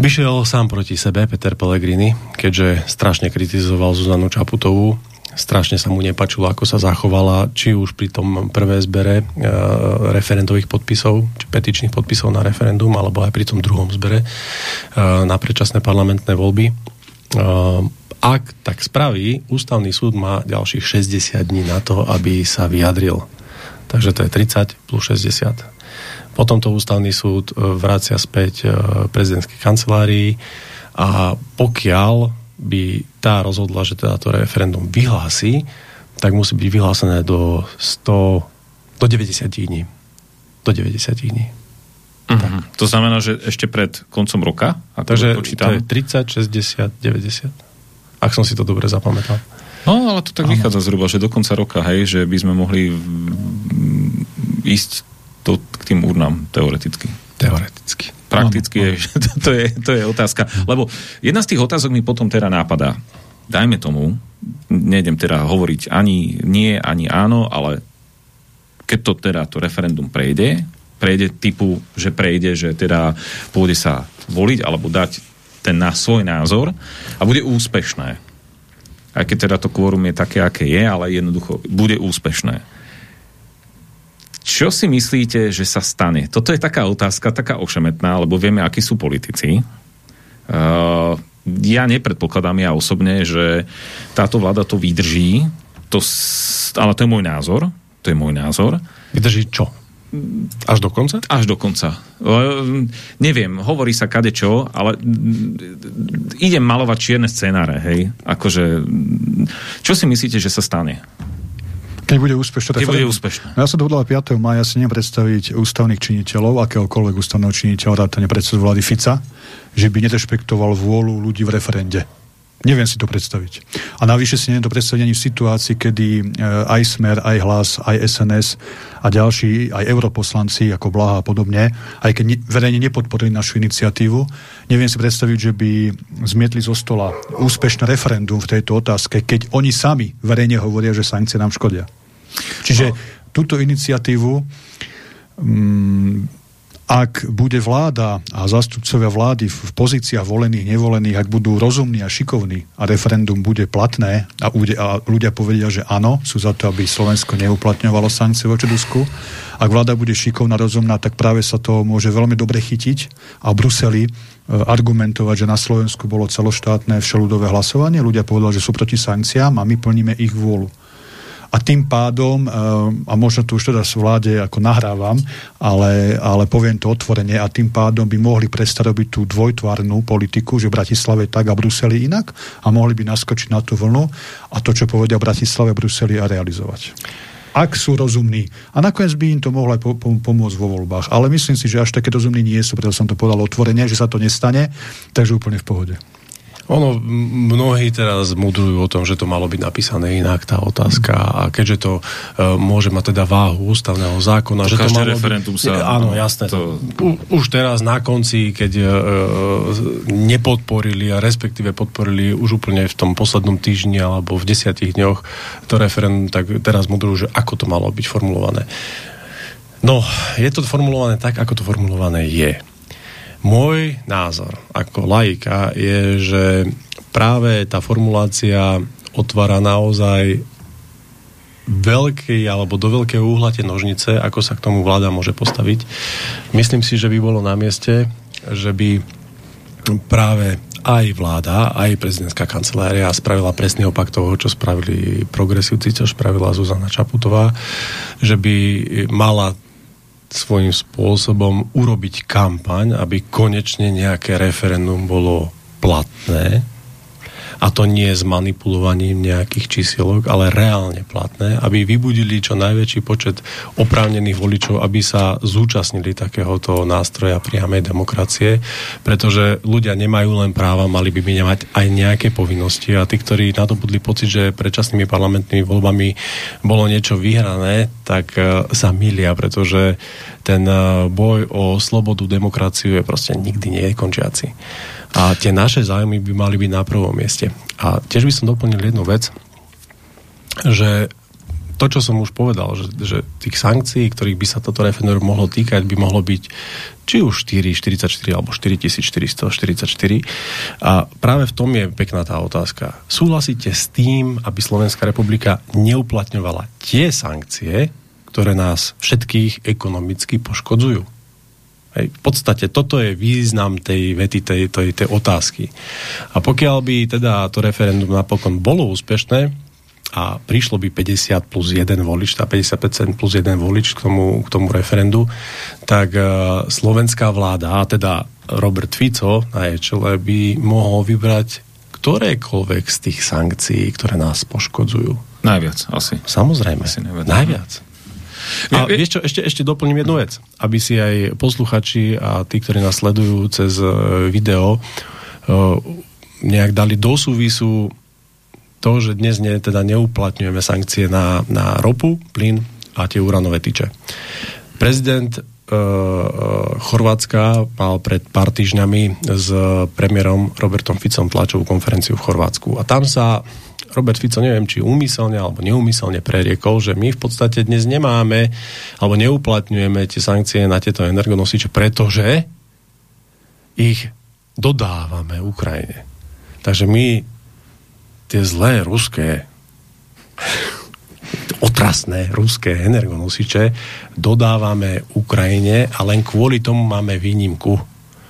by šiel sám proti sebe Peter Pellegrini, keďže strašne kritizoval Zuzanu Čaputovú, strašne sa mu nepačilo, ako sa zachovala, či už pri tom prvé zbere e, referendových podpisov, či petičných podpisov na referendum, alebo aj pri tom druhom zbere e, na predčasné parlamentné voľby. E, ak tak spraví, ústavný súd má ďalších 60 dní na to, aby sa vyjadril. Takže to je 30 plus 60. Potom to ústavný súd e, vracia späť e, prezidentskej kancelárii a pokiaľ by tá rozhodla, že teda to referendum vyhlási, tak musí byť vyhlásené do 100, do 90 dní. Do 90 dní. Uh-huh. To znamená, že ešte pred koncom roka? Ako Takže to je 30, 60, 90. Ak som si to dobre zapamätal. No, ale to tak ano. vychádza zhruba, že do konca roka, hej, že by sme mohli ísť to, k tým urnám, teoreticky. Teoreticky. Prakticky je, že to, to, je, to je otázka. Lebo jedna z tých otázok mi potom teda nápadá. Dajme tomu, nejdem teda hovoriť ani nie, ani áno, ale keď to teda to referendum prejde, prejde typu, že prejde, že teda pôjde sa voliť alebo dať ten na svoj názor a bude úspešné. Aj keď teda to kvórum je také, aké je, ale jednoducho bude úspešné čo si myslíte, že sa stane? Toto je taká otázka, taká ošemetná, lebo vieme, akí sú politici. Uh, ja nepredpokladám ja osobne, že táto vláda to vydrží, to, ale to je môj názor. To je môj názor. Vydrží čo? Až do konca? Až do konca. Neviem, hovorí sa kade čo, ale idem malovať čierne scenáre, hej. Akože, čo si myslíte, že sa stane? Keď bude úspešné. Keď bude úspešné. Ja sa dohodla 5. maja si neviem predstaviť ústavných činiteľov, akéhokoľvek ústavného činiteľa, vrátane predsedu vlády Fica, že by nerešpektoval vôľu ľudí v referende. Neviem si to predstaviť. A navyše si neviem to predstaviť ani v situácii, kedy aj Smer, aj Hlas, aj SNS a ďalší, aj europoslanci ako Blaha a podobne, aj keď verejne nepodporili našu iniciatívu, neviem si predstaviť, že by zmietli zo stola úspešné referendum v tejto otázke, keď oni sami verejne hovoria, že sankcie nám škodia. Čiže no. túto iniciatívu mm, ak bude vláda a zástupcovia vlády v pozíciách volených, nevolených, ak budú rozumní a šikovní a referendum bude platné a, bude, a ľudia povedia, že áno, sú za to, aby Slovensko neuplatňovalo sankcie voči Rusku, ak vláda bude šikovná, rozumná, tak práve sa to môže veľmi dobre chytiť a v Bruseli e, argumentovať, že na Slovensku bolo celoštátne všeludové hlasovanie, ľudia povedali, že sú proti sankciám a my plníme ich vôľu a tým pádom, a možno tu už v vláde ako nahrávam, ale, ale poviem to otvorene, a tým pádom by mohli prestať tú dvojtvárnu politiku, že v Bratislave tak a Bruseli inak a mohli by naskočiť na tú vlnu a to, čo povedia v Bratislave, Bruseli a realizovať ak sú rozumní. A nakoniec by im to mohlo aj po, po, pomôcť vo voľbách. Ale myslím si, že až také rozumní nie sú, preto som to povedal otvorene, že sa to nestane, takže úplne v pohode. Ono, mnohí teraz mudrujú o tom, že to malo byť napísané inak, tá otázka. A keďže to uh, môže mať teda váhu ústavného zákona, to že to malo referendum byť, sa... Áno, jasné. To... U, už teraz na konci, keď uh, nepodporili a respektíve podporili už úplne v tom poslednom týždni alebo v desiatich dňoch to referendum, tak teraz mudrujú, že ako to malo byť formulované. No, je to formulované tak, ako to formulované je. Môj názor ako laika je, že práve tá formulácia otvára naozaj veľký alebo do veľkého uhla tie nožnice, ako sa k tomu vláda môže postaviť. Myslím si, že by bolo na mieste, že by práve aj vláda, aj prezidentská kancelária spravila presný opak toho, čo spravili progresívci, čo spravila Zuzana Čaputová, že by mala svojím spôsobom urobiť kampaň, aby konečne nejaké referendum bolo platné a to nie je zmanipulovaním nejakých čísielok, ale reálne platné, aby vybudili čo najväčší počet oprávnených voličov, aby sa zúčastnili takéhoto nástroja priamej demokracie, pretože ľudia nemajú len práva, mali by mať aj nejaké povinnosti a tí, ktorí nadobudli pocit, že predčasnými parlamentnými voľbami bolo niečo vyhrané, tak e, sa milia, pretože ten e, boj o slobodu, demokraciu je proste nikdy nekončiaci. A tie naše zájmy by mali byť na prvom mieste. A tiež by som doplnil jednu vec, že to, čo som už povedal, že, že tých sankcií, ktorých by sa toto referendum mohlo týkať, by mohlo byť či už 4, 44 alebo 4444. A práve v tom je pekná tá otázka. Súhlasíte s tým, aby Slovenská republika neuplatňovala tie sankcie, ktoré nás všetkých ekonomicky poškodzujú? Hej, v podstate toto je význam tej vety, tej, tej, tej otázky. A pokiaľ by teda to referendum napokon bolo úspešné, a prišlo by 50 plus 1 volič, tá 55 plus 1 volič k tomu, k tomu referendu, tak uh, slovenská vláda, a teda Robert Fico na jej čele, by mohol vybrať ktorékoľvek z tých sankcií, ktoré nás poškodzujú. Najviac, asi. Samozrejme. Asi najviac. najviac. A vieš čo, ešte, ešte doplním jednu vec, aby si aj posluchači a tí, ktorí nás sledujú cez e, video, e, nejak dali do súvisu to, že dnes ne, teda neuplatňujeme sankcie na, na ropu, plyn a tie uranové tyče. Prezident e, Chorvátska mal pred pár týždňami s premiérom Robertom Ficom tlačovú konferenciu v Chorvátsku. A tam sa Robert Fico, neviem, či úmyselne alebo neúmyselne preriekol, že my v podstate dnes nemáme alebo neuplatňujeme tie sankcie na tieto energonosiče, pretože ich dodávame Ukrajine. Takže my tie zlé ruské otrasné ruské energonosiče dodávame Ukrajine a len kvôli tomu máme výnimku.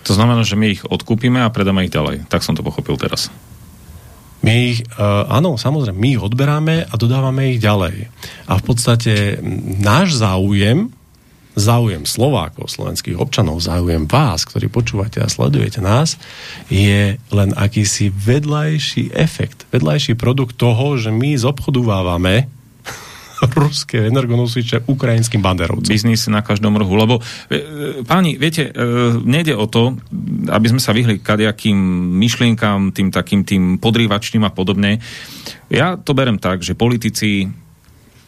To znamená, že my ich odkúpime a predáme ich ďalej. Tak som to pochopil teraz. My ich, uh, áno, samozrejme, my ich odberáme a dodávame ich ďalej. A v podstate náš záujem záujem Slovákov, slovenských občanov, záujem vás, ktorí počúvate a sledujete nás, je len akýsi vedľajší efekt, vedľajší produkt toho, že my zobchodovávame ruské energonosiče ukrajinským banderovcom. Biznis na každom rohu, lebo e, páni, viete, e, nejde o to, aby sme sa vyhli kadejakým myšlienkám, tým takým tým podrývačným a podobne. Ja to berem tak, že politici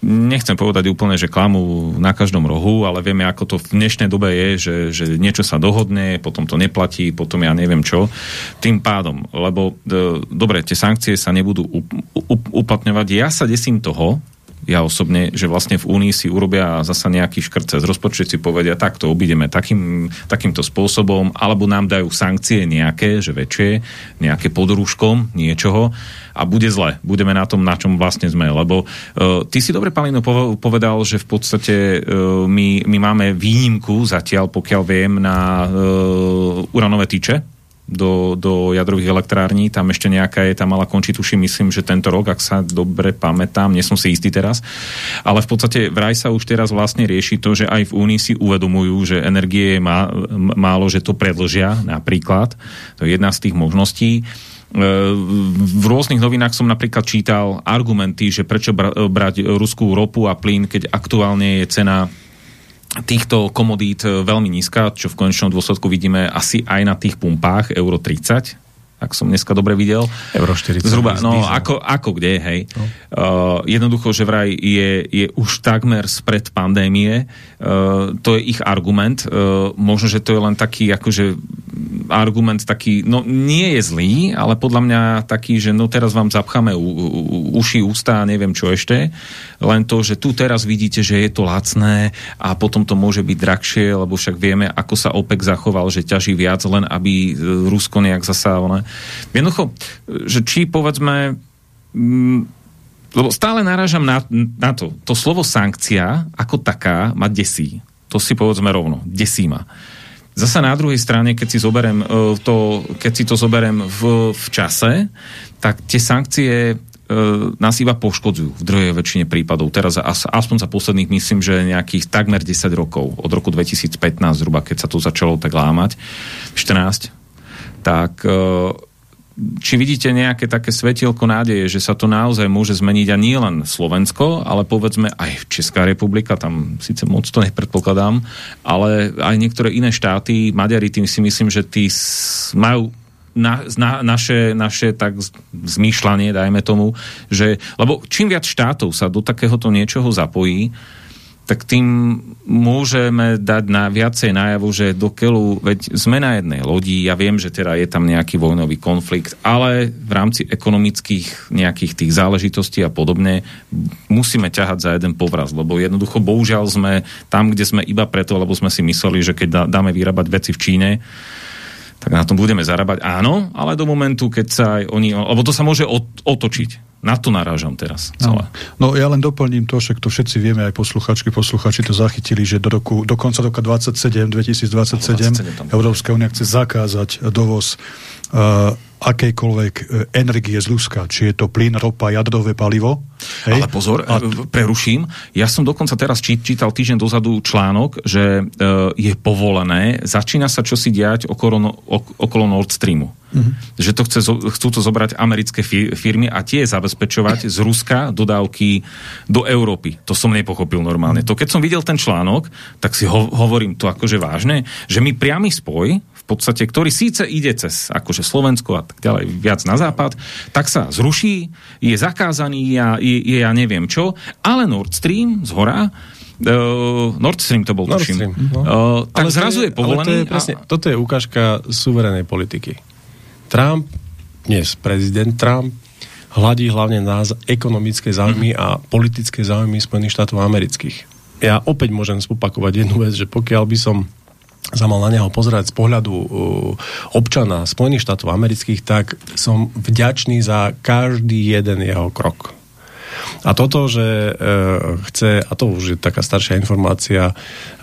nechcem povedať úplne, že klamú na každom rohu, ale vieme, ako to v dnešnej dobe je, že, že niečo sa dohodne, potom to neplatí, potom ja neviem čo. Tým pádom, lebo e, dobre, tie sankcie sa nebudú up, up, uplatňovať. Ja sa desím toho, ja osobne, že vlastne v Únii si urobia zasa nejaký škrt cez rozpočet, si povedia, tak to obídeme takým, takýmto spôsobom, alebo nám dajú sankcie nejaké, že väčšie, nejaké podrúžkom niečoho a bude zle. Budeme na tom, na čom vlastne sme. Lebo uh, ty si dobre, Palino, povedal, že v podstate uh, my, my máme výnimku zatiaľ, pokiaľ viem, na uh, uranové tyče, do, do jadrových elektrární. Tam ešte nejaká je, tam mala končiť, tuším, myslím, že tento rok, ak sa dobre pamätám, nie som si istý teraz. Ale v podstate vraj sa už teraz vlastne rieši to, že aj v Únii si uvedomujú, že energie je má, málo, že to predlžia napríklad. To je jedna z tých možností. E, v rôznych novinách som napríklad čítal argumenty, že prečo brať ruskú ropu a plyn, keď aktuálne je cena týchto komodít e, veľmi nízka, čo v konečnom dôsledku vidíme asi aj na tých pumpách Euro 30, ak som dneska dobre videl. Euro 40. Zhruba, no ako, ako kde, hej. No. Uh, jednoducho, že vraj je, je už takmer spred pandémie. Uh, to je ich argument. Uh, možno, že to je len taký akože argument taký, no nie je zlý, ale podľa mňa taký, že no teraz vám zapcháme u, u, uši, ústa a neviem čo ešte. Len to, že tu teraz vidíte, že je to lacné a potom to môže byť drahšie, lebo však vieme, ako sa OPEC zachoval, že ťaží viac, len aby Rusko nejak zasa, ne, Jednoducho, že či povedzme, mm, lebo stále narážam na, na to, to slovo sankcia ako taká ma desí. To si povedzme rovno, desí ma. Zasa na druhej strane, keď si, zoberem, e, to, keď si to zoberem v, v čase, tak tie sankcie e, nás iba poškodzujú v druhej väčšine prípadov. Teraz as, aspoň za posledných, myslím, že nejakých takmer 10 rokov, od roku 2015 zhruba, keď sa to začalo tak lámať, 14, tak e, či vidíte nejaké také svetielko nádeje, že sa to naozaj môže zmeniť a nie len Slovensko, ale povedzme aj Česká republika, tam síce moc to nepredpokladám, ale aj niektoré iné štáty, Maďari, tým si myslím, že tí majú na, na, naše, naše tak zmýšľanie, dajme tomu, že, lebo čím viac štátov sa do takéhoto niečoho zapojí, tak tým môžeme dať na viacej najavu, že do keľu, veď sme na jednej lodi, ja viem, že teda je tam nejaký vojnový konflikt, ale v rámci ekonomických nejakých tých záležitostí a podobne musíme ťahať za jeden povraz, lebo jednoducho bohužiaľ sme tam, kde sme iba preto, lebo sme si mysleli, že keď dáme vyrábať veci v Číne, tak na tom budeme zarábať. Áno, ale do momentu, keď sa aj oni... Lebo to sa môže otočiť. Na to narážam teraz. Celé. No. no ja len doplním to, že to všetci vieme, aj posluchačky, posluchači to zachytili, že do, roku, do konca roka 27, 2027 Európska únia chce zakázať dovoz akejkoľvek e, energie z Ruska, či je to plyn, ropa, jadrové palivo. Hej? Ale pozor, a... E, preruším. Ja som dokonca teraz čítal týždeň dozadu článok, že uh, je povolené, začína sa čosi diať okolo, okolo Nord Streamu. Uh-huh. Že to chce, chcú to zobrať americké firmy a tie zabezpečovať z Ruska dodávky do Európy. To som nepochopil normálne. To keď som videl ten článok, tak si ho, hovorím to akože vážne, že mi priamy spoj podstate, ktorý síce ide cez akože Slovensko a tak ďalej, viac na západ, tak sa zruší, je zakázaný a je, je ja neviem čo, ale Nord Stream z hora Uh, Nord Stream to bol, Nord tuším. Stream, no. uh, tak ale zrazu je, je povolený. To je presne, a... Toto je ukážka suverenej politiky. Trump, dnes prezident Trump, hladí hlavne na ekonomické záujmy mm. a politické záujmy Spojených štátov amerických. Ja opäť môžem spopakovať jednu vec, že pokiaľ by som sa mal na neho pozerať z pohľadu uh, občana Spojených štátov amerických, tak som vďačný za každý jeden jeho krok. A toto, že e, chce, a to už je taká staršia informácia,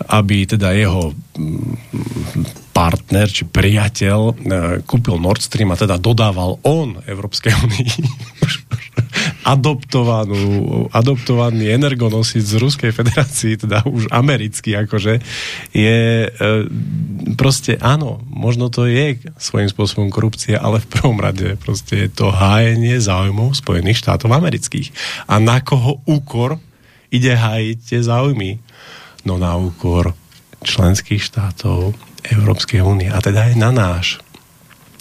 aby teda jeho mm, partner či priateľ e, kúpil Nord Stream a teda dodával on Európskej unii adoptovanú, adoptovaný energonosič z Ruskej federácii, teda už americký akože, je e, proste áno, možno to je svojím spôsobom korupcia, ale v prvom rade proste je to hájenie záujmov Spojených štátov amerických. A na koho úkor ide hájiť tie záujmy? No na úkor členských štátov Európskej únie. A teda aj na náš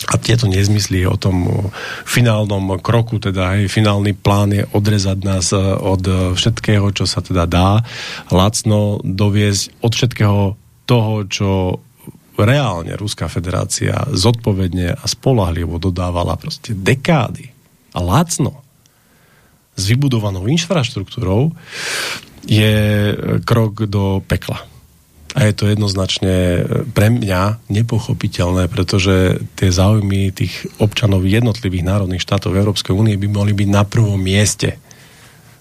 a tieto nezmysly o tom finálnom kroku, teda aj finálny plán je odrezať nás e, od všetkého, čo sa teda dá, lacno doviezť od všetkého toho, čo reálne Ruská federácia zodpovedne a spolahlivo dodávala proste dekády a lacno s vybudovanou infraštruktúrou je krok do pekla. A je to jednoznačne e, pre mňa nepochopiteľné, pretože tie záujmy tých občanov jednotlivých národných štátov Európskej únie by mohli byť na prvom mieste.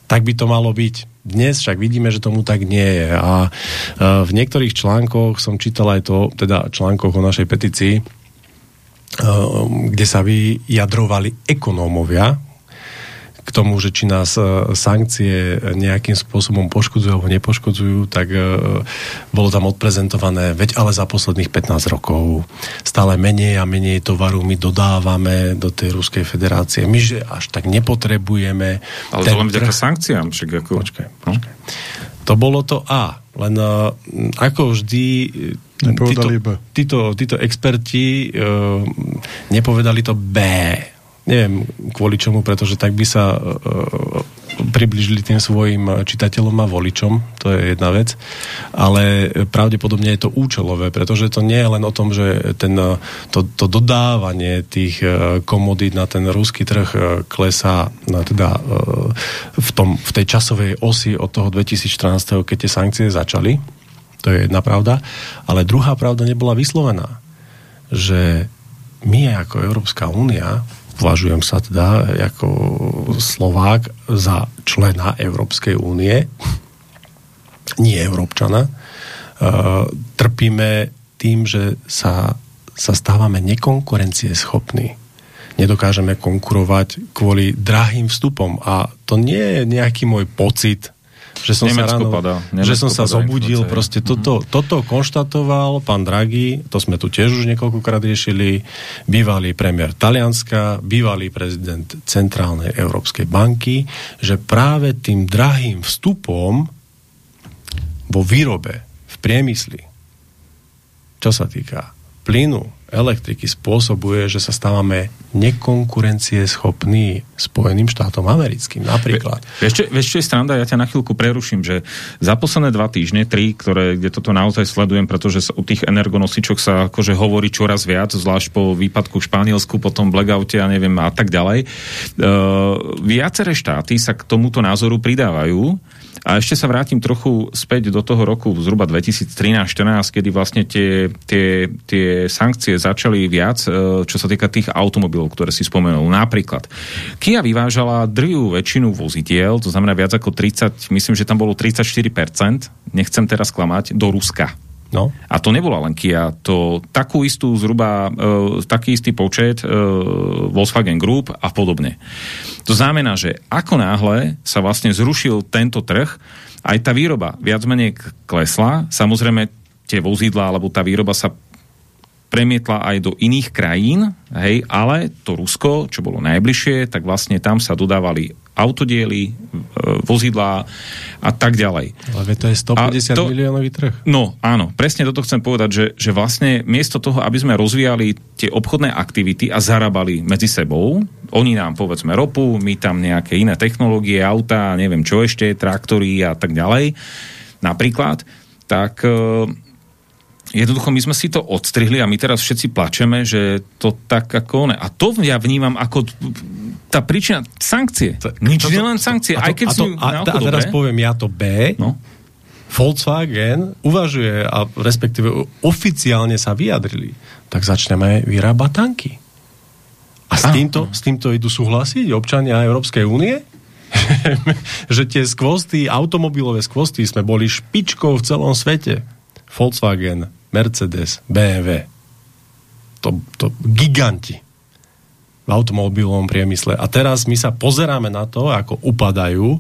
Tak by to malo byť. Dnes však vidíme, že tomu tak nie je. A e, v niektorých článkoch som čítal aj to, teda článkoch o našej petícii, e, kde sa vyjadrovali ekonómovia, k tomu, že či nás e, sankcie nejakým spôsobom poškodzujú alebo nepoškodzujú, tak e, bolo tam odprezentované, veď ale za posledných 15 rokov stále menej a menej tovaru my dodávame do tej Ruskej federácie. My, že až tak nepotrebujeme... Ale to len vďaka sankciám. Však ako... Počkaj, no. počkaj. No? To bolo to A. Len uh, ako vždy títo, títo, títo experti uh, nepovedali to B neviem kvôli čomu, pretože tak by sa uh, približili tým svojim čitateľom a voličom, to je jedna vec, ale pravdepodobne je to účelové, pretože to nie je len o tom, že ten, to, to dodávanie tých komodít na ten ruský trh klesá na teda v, tom, v tej časovej osi od toho 2014, keď tie sankcie začali, to je jedna pravda, ale druhá pravda nebola vyslovená, že my ako Európska únia považujem sa teda ako Slovák za člena Európskej únie, nie Európčana. Uh, trpíme tým, že sa, sa stávame nekonkurencieschopní. Nedokážeme konkurovať kvôli drahým vstupom. A to nie je nejaký môj pocit, že som Nemecko sa ráno, padá. Nemecko že som sa zobudil, inflácia. proste toto, toto konštatoval pán Draghi, to sme tu tiež už niekoľkokrát riešili, bývalý premiér Talianska, bývalý prezident Centrálnej Európskej banky, že práve tým drahým vstupom vo výrobe, v priemysli, čo sa týka plynu, elektriky, spôsobuje, že sa stávame nekonkurencieschopní Spojeným štátom americkým, napríklad. Vieš čo, vieš čo je stranda? Ja ťa na chvíľku preruším, že za posledné dva týždne, tri, ktoré, kde toto naozaj sledujem, pretože o tých energonosičoch sa akože hovorí čoraz viac, zvlášť po výpadku v Španielsku, potom blackoute a neviem a tak ďalej. Uh, viaceré štáty sa k tomuto názoru pridávajú a ešte sa vrátim trochu späť do toho roku zhruba 2013-14, kedy vlastne tie, tie, tie sankcie začali viac, e, čo sa týka tých automobilov, ktoré si spomenul. Napríklad, Kia vyvážala drvivú väčšinu vozidiel, to znamená viac ako 30, myslím, že tam bolo 34%, nechcem teraz klamať, do Ruska. No. A to nebola len Kia, to takú istú zhruba, e, taký istý počet e, Volkswagen Group a podobne. To znamená, že ako náhle sa vlastne zrušil tento trh, aj tá výroba viac menej klesla, samozrejme tie vozidla alebo tá výroba sa premietla aj do iných krajín, hej, ale to Rusko, čo bolo najbližšie, tak vlastne tam sa dodávali autodiely, e, vozidlá a tak ďalej. Ale to je 150 to- miliónový trh. No áno, presne toto chcem povedať, že, že vlastne miesto toho, aby sme rozvíjali tie obchodné aktivity a zarábali medzi sebou, oni nám povedzme ropu, my tam nejaké iné technológie, auta, neviem čo ešte, traktory a tak ďalej, napríklad, tak e, jednoducho my sme si to odstrihli a my teraz všetci plačeme, že to tak ako ne. A to ja vnímam ako tá príčina sankcie. Nič Toto- len sankcie. a Aj keď a, sú to, a, na a, oko teraz poviem ja to B. No. Volkswagen uvažuje, a respektíve oficiálne sa vyjadrili, tak začneme vyrábať tanky. A s týmto, s týmto idú súhlasiť občania Európskej únie? že tie skvosty, automobilové skvosty sme boli špičkou v celom svete. Volkswagen, Mercedes, BMW. To, to giganti v automobilovom priemysle. A teraz my sa pozeráme na to, ako upadajú.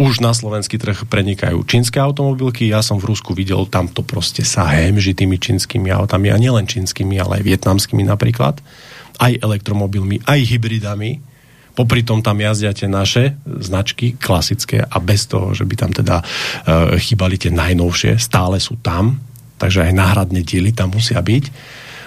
Už na slovenský trh prenikajú čínske automobilky. Ja som v Rusku videl, tam to proste sa hemži tými čínskymi autami. A nielen čínskymi, ale aj vietnamskými napríklad. Aj elektromobilmi, aj hybridami. Popri tom tam jazdia tie naše značky, klasické, a bez toho, že by tam teda e, chýbali tie najnovšie, stále sú tam, takže aj náhradné diely tam musia byť.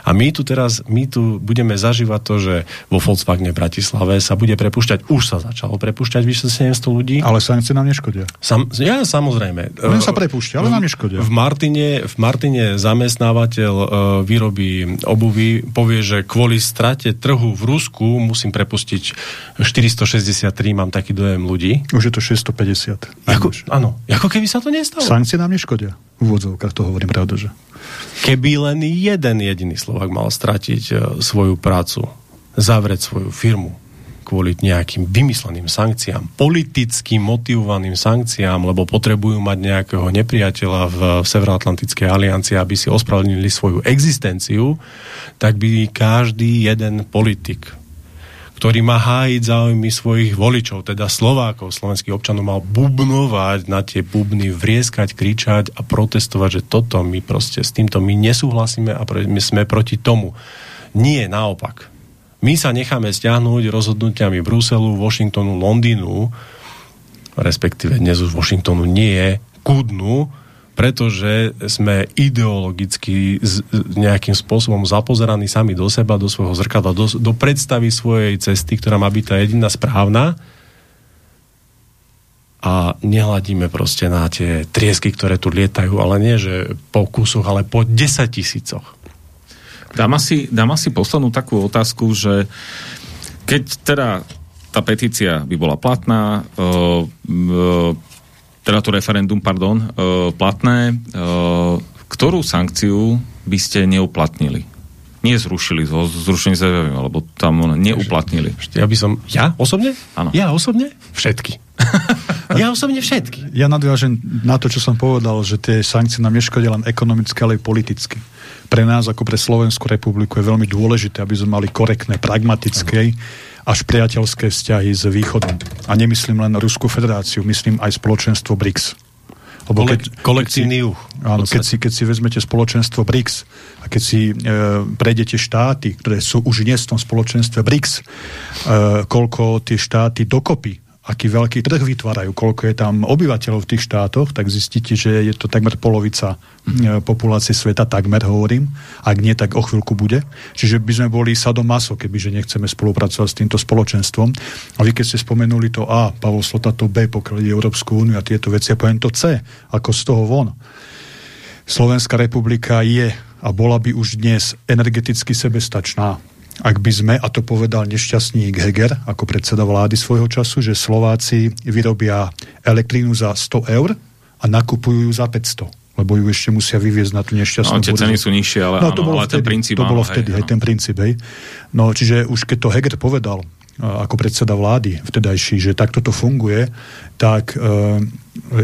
A my tu teraz, my tu budeme zažívať to, že vo Volkswagene v Bratislave sa bude prepušťať, už sa začalo prepušťať vyše 700 ľudí. Ale sankcie nám neškodia. Sam, ja, samozrejme. Len sa E, prepúšťa, ale nám neškodia. v Martine, v Martine zamestnávateľ e, výroby obuvy povie, že kvôli strate trhu v Rusku musím prepustiť 463, mám taký dojem ľudí. Už je to 650. Ako, áno, ako keby sa to nestalo. Sankcie nám neškodia. V úvodzovkách to hovorím pravda, že. Keby len jeden jediný Slovak mal stratiť e, svoju prácu, zavrieť svoju firmu kvôli nejakým vymysleným sankciám, politicky motivovaným sankciám, lebo potrebujú mať nejakého nepriateľa v Severoatlantickej aliancii, aby si ospravedlnili svoju existenciu, tak by každý jeden politik, ktorý má hájiť záujmy svojich voličov, teda Slovákov, slovenských občanov, mal bubnovať na tie bubny, vrieskať, kričať a protestovať, že toto my proste, s týmto my nesúhlasíme a my sme proti tomu. Nie, naopak. My sa necháme stiahnuť rozhodnutiami Bruselu, Washingtonu, Londýnu, respektíve dnes už Washingtonu nie je, kúdnu, pretože sme ideologicky nejakým spôsobom zapozeraní sami do seba, do svojho zrkadla, do, do predstavy svojej cesty, ktorá má byť tá jediná správna a nehľadíme proste na tie triesky, ktoré tu lietajú, ale nie, že po kusoch, ale po 10 tisícoch. Dám asi, dám asi poslednú takú otázku, že keď teda tá petícia by bola platná, uh, uh, teda to referendum, pardon, uh, platné, uh, ktorú sankciu by ste neuplatnili? Nie zrušili, zrušení sa alebo tam neuplatnili. Ja by som... Ja osobne? Áno. Ja osobne? Všetky. ja osobne všetky. Ja nadviažem na to, čo som povedal, že tie sankcie nám neškodia len ekonomicky, ale aj politicky. Pre nás, ako pre Slovenskú republiku, je veľmi dôležité, aby sme mali korektné, pragmatické až priateľské vzťahy s Východom. A nemyslím len Ruskú federáciu, myslím aj spoločenstvo BRICS. Lebo keď, kolektívny juh. Áno, keď si, keď si vezmete spoločenstvo BRICS a keď si e, prejdete štáty, ktoré sú už dnes v tom spoločenstve BRICS, e, koľko tie štáty dokopy aký veľký trh vytvárajú, koľko je tam obyvateľov v tých štátoch, tak zistíte, že je to takmer polovica mm. populácie sveta, takmer hovorím. Ak nie, tak o chvíľku bude. Čiže by sme boli sadomaso, kebyže nechceme spolupracovať s týmto spoločenstvom. A vy keď ste spomenuli to A, Pavol Slota to B, pokiaľ je Európsku úniu a tieto veci, a poviem to C, ako z toho von. Slovenská republika je a bola by už dnes energeticky sebestačná ak by sme, a to povedal nešťastník Heger ako predseda vlády svojho času, že Slováci vyrobia elektrínu za 100 eur a nakupujú ju za 500 lebo ju ešte musia vyviezť na tú nešťastnú No, tie ceny sú nižšie, ale, no, to áno, bolo ale vtedy, ten princíp To bolo vtedy, hej, hej, ten princíp, hej. No, čiže už keď to Heger povedal, ako predseda vlády vtedajší, že takto to funguje, tak uh,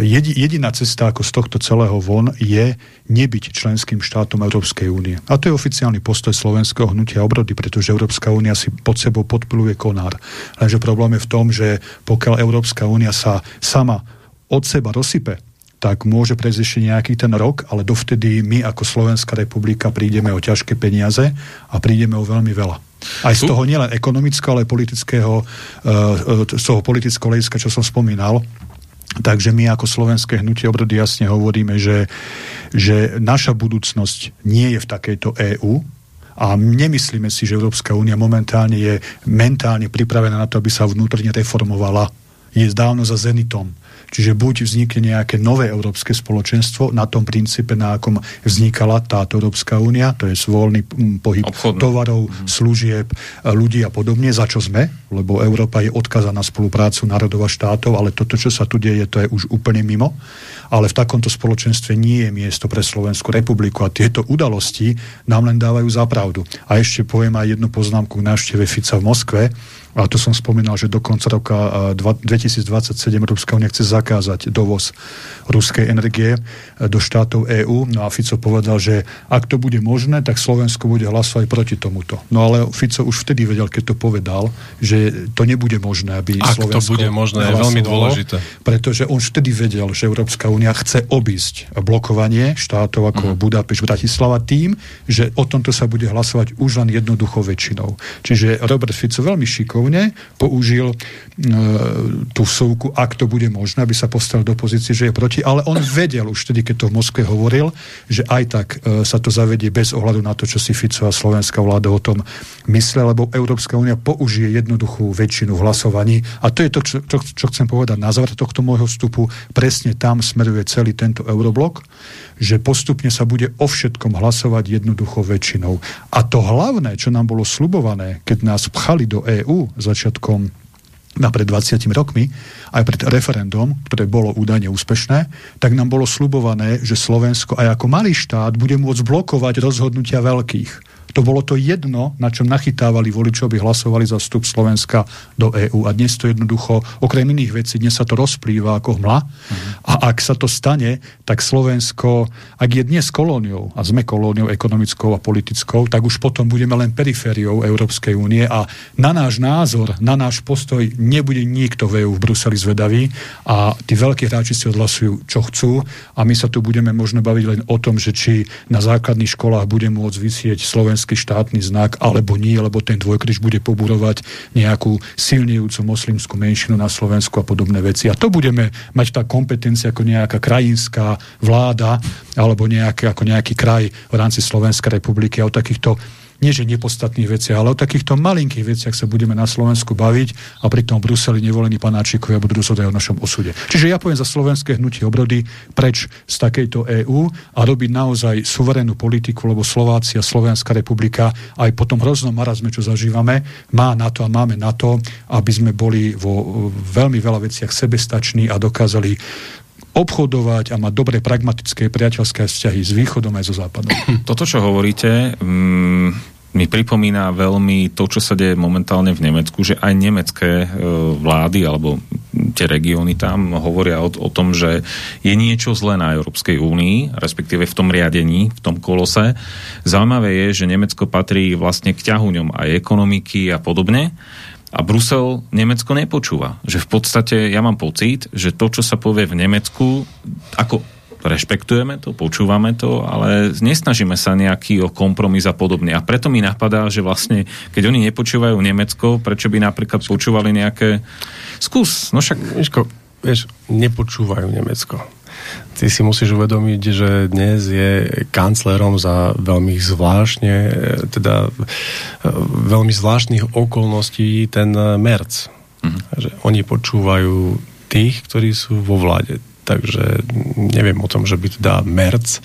jediná cesta ako z tohto celého von je nebyť členským štátom Európskej únie. A to je oficiálny postoj slovenského hnutia obrody, pretože Európska únia si pod sebou podpluje konár. Lenže problém je v tom, že pokiaľ Európska únia sa sama od seba rozsype, tak môže prejsť ešte nejaký ten rok, ale dovtedy my ako Slovenská republika prídeme o ťažké peniaze a prídeme o veľmi veľa. Aj z toho nielen ekonomického, ale politického, uh, z toho politického hľadiska, čo som spomínal. Takže my ako slovenské hnutie obrody jasne hovoríme, že, že naša budúcnosť nie je v takejto EÚ, a nemyslíme si, že Európska únia momentálne je mentálne pripravená na to, aby sa vnútorne reformovala. Je dávno za zenitom. Čiže buď vznikne nejaké nové európske spoločenstvo na tom princípe, na akom vznikala táto Európska únia, to je voľný pohyb Obchodný. tovarov, mm. služieb, ľudí a podobne, za čo sme, lebo Európa je odkazaná na spoluprácu národov a štátov, ale toto, čo sa tu deje, to je už úplne mimo. Ale v takomto spoločenstve nie je miesto pre Slovenskú republiku a tieto udalosti nám len dávajú za pravdu. A ešte poviem aj jednu poznámku k návšteve Fica v Moskve a to som spomínal, že do konca roka 2027 Európska únia chce zakázať dovoz ruskej energie e, do štátov EÚ. No a Fico povedal, že ak to bude možné, tak Slovensko bude hlasovať proti tomuto. No ale Fico už vtedy vedel, keď to povedal, že to nebude možné, aby ak Slovensko to bude možné, je veľmi dôležité. Pretože on vtedy vedel, že Európska únia chce obísť blokovanie štátov ako mm. Budapešť, Bratislava tým, že o tomto sa bude hlasovať už len jednoducho väčšinou. Čiže Robert Fico veľmi šikovný šikovne použil e, tú súku, ak to bude možné, aby sa postavil do pozície, že je proti, ale on vedel už vtedy, keď to v Moskve hovoril, že aj tak e, sa to zavedie bez ohľadu na to, čo si Fico a slovenská vláda o tom myslia, lebo Európska únia použije jednoduchú väčšinu v hlasovaní a to je to, čo, čo, čo chcem povedať na záver tohto môjho vstupu. Presne tam smeruje celý tento euroblok, že postupne sa bude o všetkom hlasovať jednoducho väčšinou. A to hlavné, čo nám bolo slubované, keď nás pchali do EÚ, začiatkom pred 20 rokmi, aj pred referendum, ktoré bolo údajne úspešné, tak nám bolo slubované, že Slovensko aj ako malý štát bude môcť blokovať rozhodnutia veľkých. To bolo to jedno, na čom nachytávali voličov, aby hlasovali za vstup Slovenska do EÚ. A dnes to jednoducho, okrem iných vecí, dnes sa to rozplýva ako hmla. Uh-huh. A ak sa to stane, tak Slovensko, ak je dnes kolóniou, a sme kolóniou ekonomickou a politickou, tak už potom budeme len perifériou Európskej únie a na náš názor, na náš postoj nebude nikto v EÚ v Bruseli zvedavý a tí veľkí hráči si odhlasujú, čo chcú a my sa tu budeme možno baviť len o tom, že či na základných školách bude môcť vysieť Slovensko slovenský štátny znak, alebo nie, lebo ten dvojkriž bude poburovať nejakú silnejúcu moslimskú menšinu na Slovensku a podobné veci. A to budeme mať tá kompetencia ako nejaká krajinská vláda alebo nejaký, ako nejaký kraj v rámci Slovenskej republiky a o takýchto nie že nepodstatných veciach, ale o takýchto malinkých veciach sa budeme na Slovensku baviť a pri tom Bruseli nevolení panáčikovia budú rozhodať o našom osude. Čiže ja poviem za slovenské hnutie obrody preč z takejto EÚ a robiť naozaj suverénnu politiku, lebo Slovácia, Slovenská republika aj po tom hroznom marazme, čo zažívame, má na to a máme na to, aby sme boli vo veľmi veľa veciach sebestační a dokázali obchodovať a mať dobré pragmatické priateľské vzťahy s východom aj so západom. Toto, čo hovoríte, mm, mi pripomína veľmi to, čo sa deje momentálne v Nemecku, že aj nemecké e, vlády alebo tie regióny tam hovoria o, o tom, že je niečo zlé na Európskej únii, respektíve v tom riadení, v tom kolose. Zaujímavé je, že Nemecko patrí vlastne k ťahuňom aj ekonomiky a podobne A Brusel Nemecko nepočúva. Že v podstate ja mám pocit, že to, čo sa povie v Nemecku, ako rešpektujeme to, počúvame to, ale nesnažíme sa nejaký o kompromis a podobne. A preto mi napadá, že vlastne, keď oni nepočúvajú Nemecko, prečo by napríklad počúvali nejaké... Skús, no však... Vieš, nepočúvajú Nemecko. Ty si musíš uvedomiť, že dnes je kanclerom za veľmi zvláštne, teda e, veľmi zvláštnych okolností ten Merc. Mm-hmm. Že oni počúvajú tých, ktorí sú vo vláde takže neviem o tom, že by teda Merc e,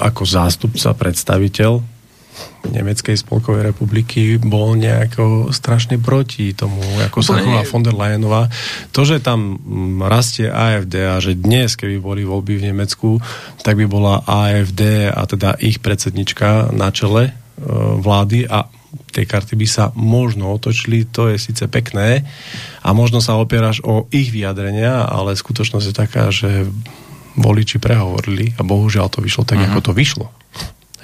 ako zástupca, predstaviteľ Nemeckej spolkovej republiky bol nejako strašne proti tomu, ako sa chová von der Leyenová. To, že tam mm, rastie AFD a že dnes, keby boli voľby v Nemecku, tak by bola AFD a teda ich predsednička na čele e, vlády a tie karty by sa možno otočili, to je síce pekné a možno sa opieraš o ich vyjadrenia, ale skutočnosť je taká, že voliči prehovorili a bohužiaľ to vyšlo tak, uh-huh. ako to vyšlo.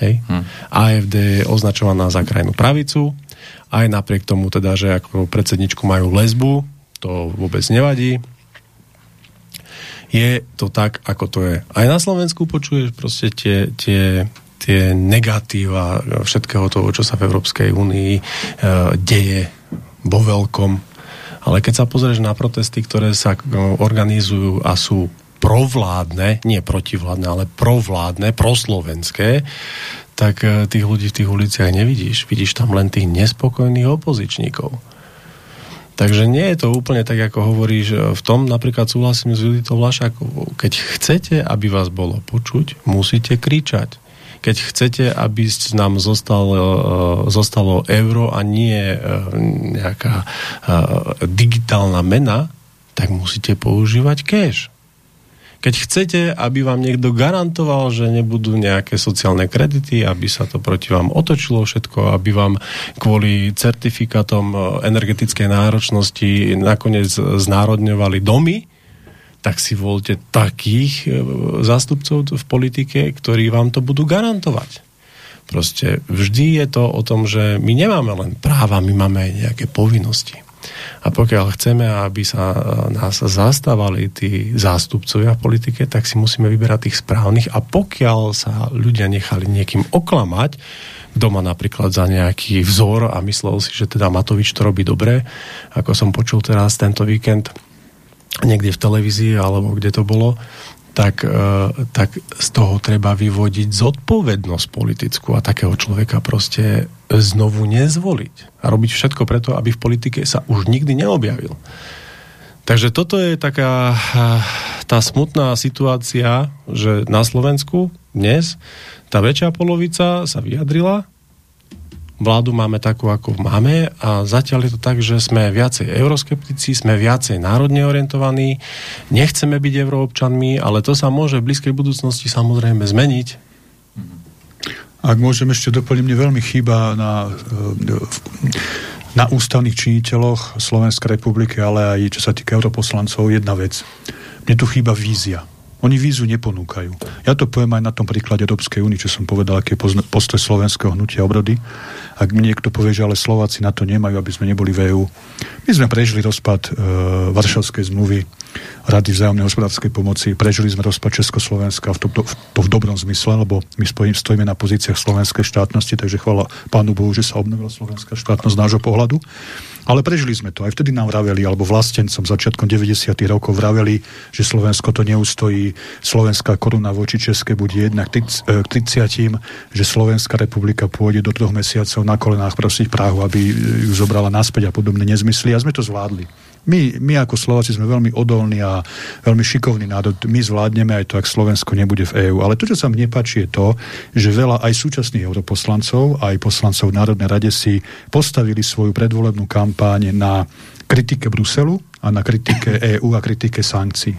Hej? Uh-huh. AFD je označovaná za krajnú pravicu, aj napriek tomu teda, že ako predsedničku majú lesbu, to vôbec nevadí. Je to tak, ako to je. Aj na Slovensku počuješ proste tie, tie tie negatíva všetkého toho, čo sa v Európskej únii e, deje vo veľkom. Ale keď sa pozrieš na protesty, ktoré sa e, organizujú a sú provládne, nie protivládne, ale provládne, proslovenské, tak e, tých ľudí v tých uliciach nevidíš. Vidíš tam len tých nespokojných opozičníkov. Takže nie je to úplne tak, ako hovoríš. E, v tom napríklad súhlasím s Juditou Vlašákovou. Keď chcete, aby vás bolo počuť, musíte kričať keď chcete, aby nám zostalo, e, zostalo euro a nie nejaká digitálna mena, tak musíte používať cash. Keď chcete, aby vám niekto garantoval, že nebudú nejaké sociálne kredity, aby sa to proti vám otočilo všetko, aby vám kvôli certifikátom energetickej náročnosti nakoniec znárodňovali domy, tak si volte takých e, zástupcov v politike, ktorí vám to budú garantovať. Proste vždy je to o tom, že my nemáme len práva, my máme aj nejaké povinnosti. A pokiaľ chceme, aby sa e, nás zastávali tí zástupcovia v politike, tak si musíme vyberať tých správnych. A pokiaľ sa ľudia nechali niekým oklamať, doma napríklad za nejaký vzor a myslel si, že teda Matovič to robí dobre, ako som počul teraz tento víkend, niekde v televízii alebo kde to bolo, tak, e, tak z toho treba vyvodiť zodpovednosť politickú a takého človeka proste znovu nezvoliť. A robiť všetko preto, aby v politike sa už nikdy neobjavil. Takže toto je taká e, tá smutná situácia, že na Slovensku dnes tá väčšia polovica sa vyjadrila vládu máme takú, ako máme a zatiaľ je to tak, že sme viacej euroskeptici, sme viacej národne orientovaní, nechceme byť euroobčanmi, ale to sa môže v blízkej budúcnosti samozrejme zmeniť. Ak môžem ešte doplniť, mne veľmi chýba na, na ústavných činiteľoch Slovenskej republiky, ale aj čo sa týka europoslancov, jedna vec. Mne tu chýba vízia oni vízu neponúkajú. Ja to poviem aj na tom príklade Európskej únie, čo som povedal, aké postoj slovenského hnutia obrody. Ak mi niekto povie, že ale Slováci na to nemajú, aby sme neboli v EU. My sme prežili rozpad e, Varšavskej zmluvy, Rady vzájomnej hospodárskej pomoci, prežili sme rozpad Československa v to, to, to v dobrom zmysle, lebo my spojím, stojíme na pozíciách slovenskej štátnosti, takže chvala Pánu Bohu, že sa obnovila slovenská štátnosť z nášho pohľadu. Ale prežili sme to. Aj vtedy nám vraveli, alebo vlastencom začiatkom 90. rokov vraveli, že Slovensko to neustojí, slovenská koruna voči Českej bude jednak k 30, že Slovenská republika pôjde do troch mesiacov na kolenách prosiť Prahu, aby ju zobrala naspäť a podobné nezmysly. A sme to zvládli. My, my ako Slováci sme veľmi odolní a veľmi šikovní národ. My zvládneme aj to, ak Slovensko nebude v EÚ. Ale to, čo sa mne páči, je to, že veľa aj súčasných europoslancov, aj poslancov v Národnej rade si postavili svoju predvolebnú kampáň na kritike Bruselu a na kritike EÚ a kritike sankcií.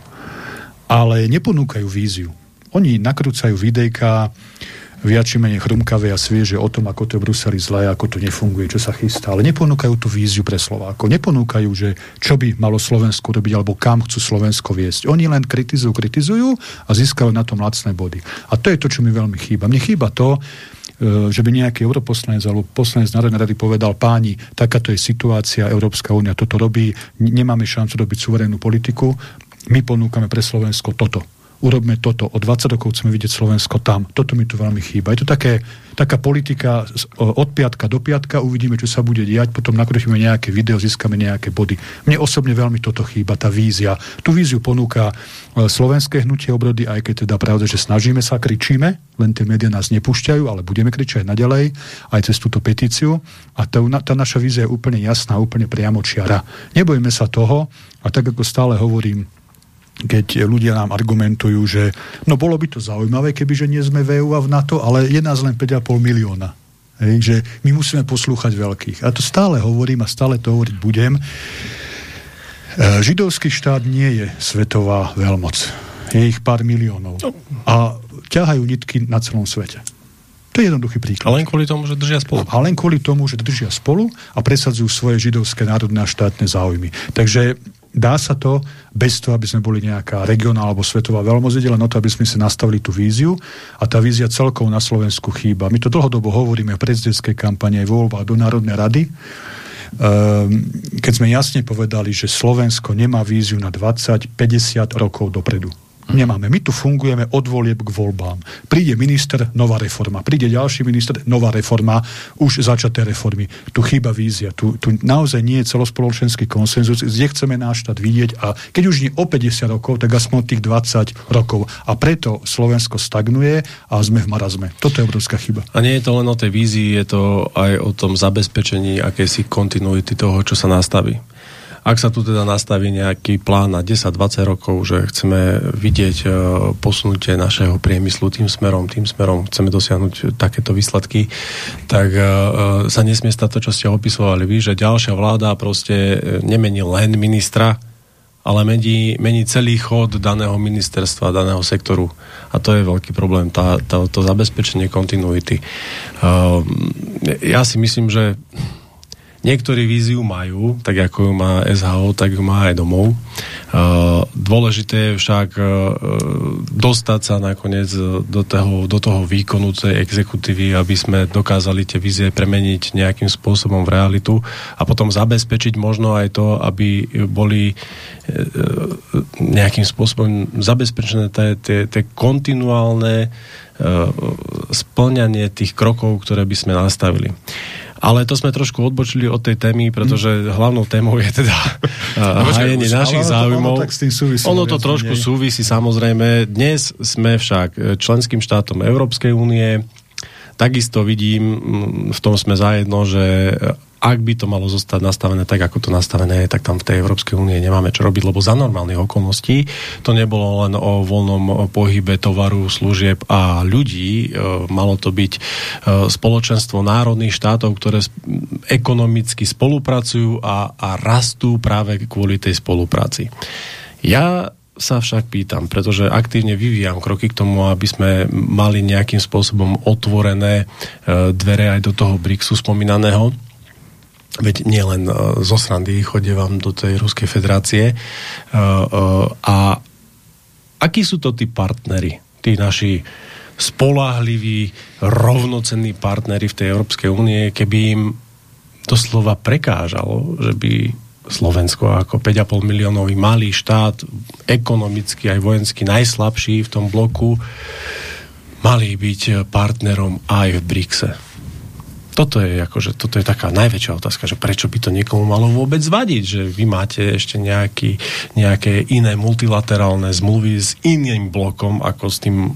Ale neponúkajú víziu. Oni nakrúcajú videjka, viac či menej chrumkavé a svieže o tom, ako to je v Bruseli zlé, ako to nefunguje, čo sa chystá. Ale neponúkajú tú víziu pre Slovákov. Neponúkajú, že čo by malo Slovensko robiť alebo kam chcú Slovensko viesť. Oni len kritizujú, kritizujú a získajú na tom lacné body. A to je to, čo mi veľmi chýba. Mne chýba to, že by nejaký europoslanec alebo poslanec Národnej rady povedal páni, takáto je situácia, Európska únia toto robí, nemáme šancu robiť suverénnu politiku, my ponúkame pre Slovensko toto urobme toto, o 20 rokov chceme vidieť Slovensko tam. Toto mi tu veľmi chýba. Je to také, taká politika od piatka do piatka, uvidíme, čo sa bude diať, potom nakrútime nejaké video, získame nejaké body. Mne osobne veľmi toto chýba, tá vízia. Tú víziu ponúka e, slovenské hnutie obrody, aj keď teda pravda, že snažíme sa, kričíme, len tie médiá nás nepúšťajú, ale budeme kričať naďalej, aj cez túto petíciu. A tá, tá naša vízia je úplne jasná, úplne priamočiara. Nebojme sa toho, a tak ako stále hovorím, keď ľudia nám argumentujú, že no bolo by to zaujímavé, keby že nie sme v EU a v NATO, ale je nás len 5,5 milióna. Hej, že my musíme poslúchať veľkých. A to stále hovorím a stále to hovoriť budem. E, židovský štát nie je svetová veľmoc. Je ich pár miliónov. No. A ťahajú nitky na celom svete. To je jednoduchý príklad. A len kvôli tomu, že držia spolu. A len kvôli tomu, že držia spolu a presadzujú svoje židovské národné a štátne záujmy. Takže dá sa to bez toho, aby sme boli nejaká regionálna alebo svetová veľmoc, len o to, aby sme si nastavili tú víziu a tá vízia celkov na Slovensku chýba. My to dlhodobo hovoríme v prezidentskej kampane aj voľba do Národnej rady. Um, keď sme jasne povedali, že Slovensko nemá víziu na 20-50 rokov dopredu. Nemáme. My tu fungujeme od volieb k voľbám. Príde minister, nová reforma. Príde ďalší minister, nová reforma, už začaté reformy. Tu chýba vízia. Tu, tu naozaj nie je celospoločenský konsenzus, kde chceme náš štát vidieť a keď už nie o 50 rokov, tak aspoň tých 20 rokov. A preto Slovensko stagnuje a sme v marazme. Toto je obrovská chyba. A nie je to len o tej vízii, je to aj o tom zabezpečení akési kontinuity toho, čo sa nastaví. Ak sa tu teda nastaví nejaký plán na 10-20 rokov, že chceme vidieť e, posunutie našeho priemyslu tým smerom, tým smerom, chceme dosiahnuť takéto výsledky, tak e, e, sa nesmie stať to, čo ste opisovali vy, že ďalšia vláda proste nemení len ministra, ale mení, mení celý chod daného ministerstva, daného sektoru. A to je veľký problém, tá, tá, to zabezpečenie kontinuity. Uh, ja si myslím, že Niektorí víziu majú, tak ako ju má SHO, tak ju má aj domov. Dôležité je však dostať sa nakoniec do toho, do toho výkonu tej exekutívy, aby sme dokázali tie vízie premeniť nejakým spôsobom v realitu a potom zabezpečiť možno aj to, aby boli nejakým spôsobom zabezpečené tie kontinuálne splňanie tých krokov, ktoré by sme nastavili. Ale to sme trošku odbočili od tej témy, pretože hlavnou témou je teda no, hájenie našich záujmov. Ono, súvisí, ono to trošku nie. súvisí, samozrejme. Dnes sme však členským štátom Európskej únie. Takisto vidím, v tom sme zajedno, že ak by to malo zostať nastavené tak, ako to nastavené je, tak tam v tej Európskej únie nemáme čo robiť, lebo za normálnych okolností to nebolo len o voľnom pohybe tovaru, služieb a ľudí. E, malo to byť spoločenstvo národných štátov, ktoré ekonomicky spolupracujú a, a rastú práve kvôli tej spolupráci. Ja sa však pýtam, pretože aktívne vyvíjam kroky k tomu, aby sme mali nejakým spôsobom otvorené e, dvere aj do toho BRICSu spomínaného veď nielen uh, zo srandy chodievam do tej Ruskej federácie. Uh, a akí sú to tí partnery, tí naši spolahliví, rovnocenní partnery v tej Európskej únie, keby im doslova prekážalo, že by Slovensko ako 5,5 miliónový malý štát, ekonomicky aj vojensky najslabší v tom bloku, mali byť partnerom aj v BRICSe toto je, akože, toto je taká najväčšia otázka, že prečo by to niekomu malo vôbec vadiť, že vy máte ešte nejaký, nejaké iné multilaterálne zmluvy s iným blokom ako s tým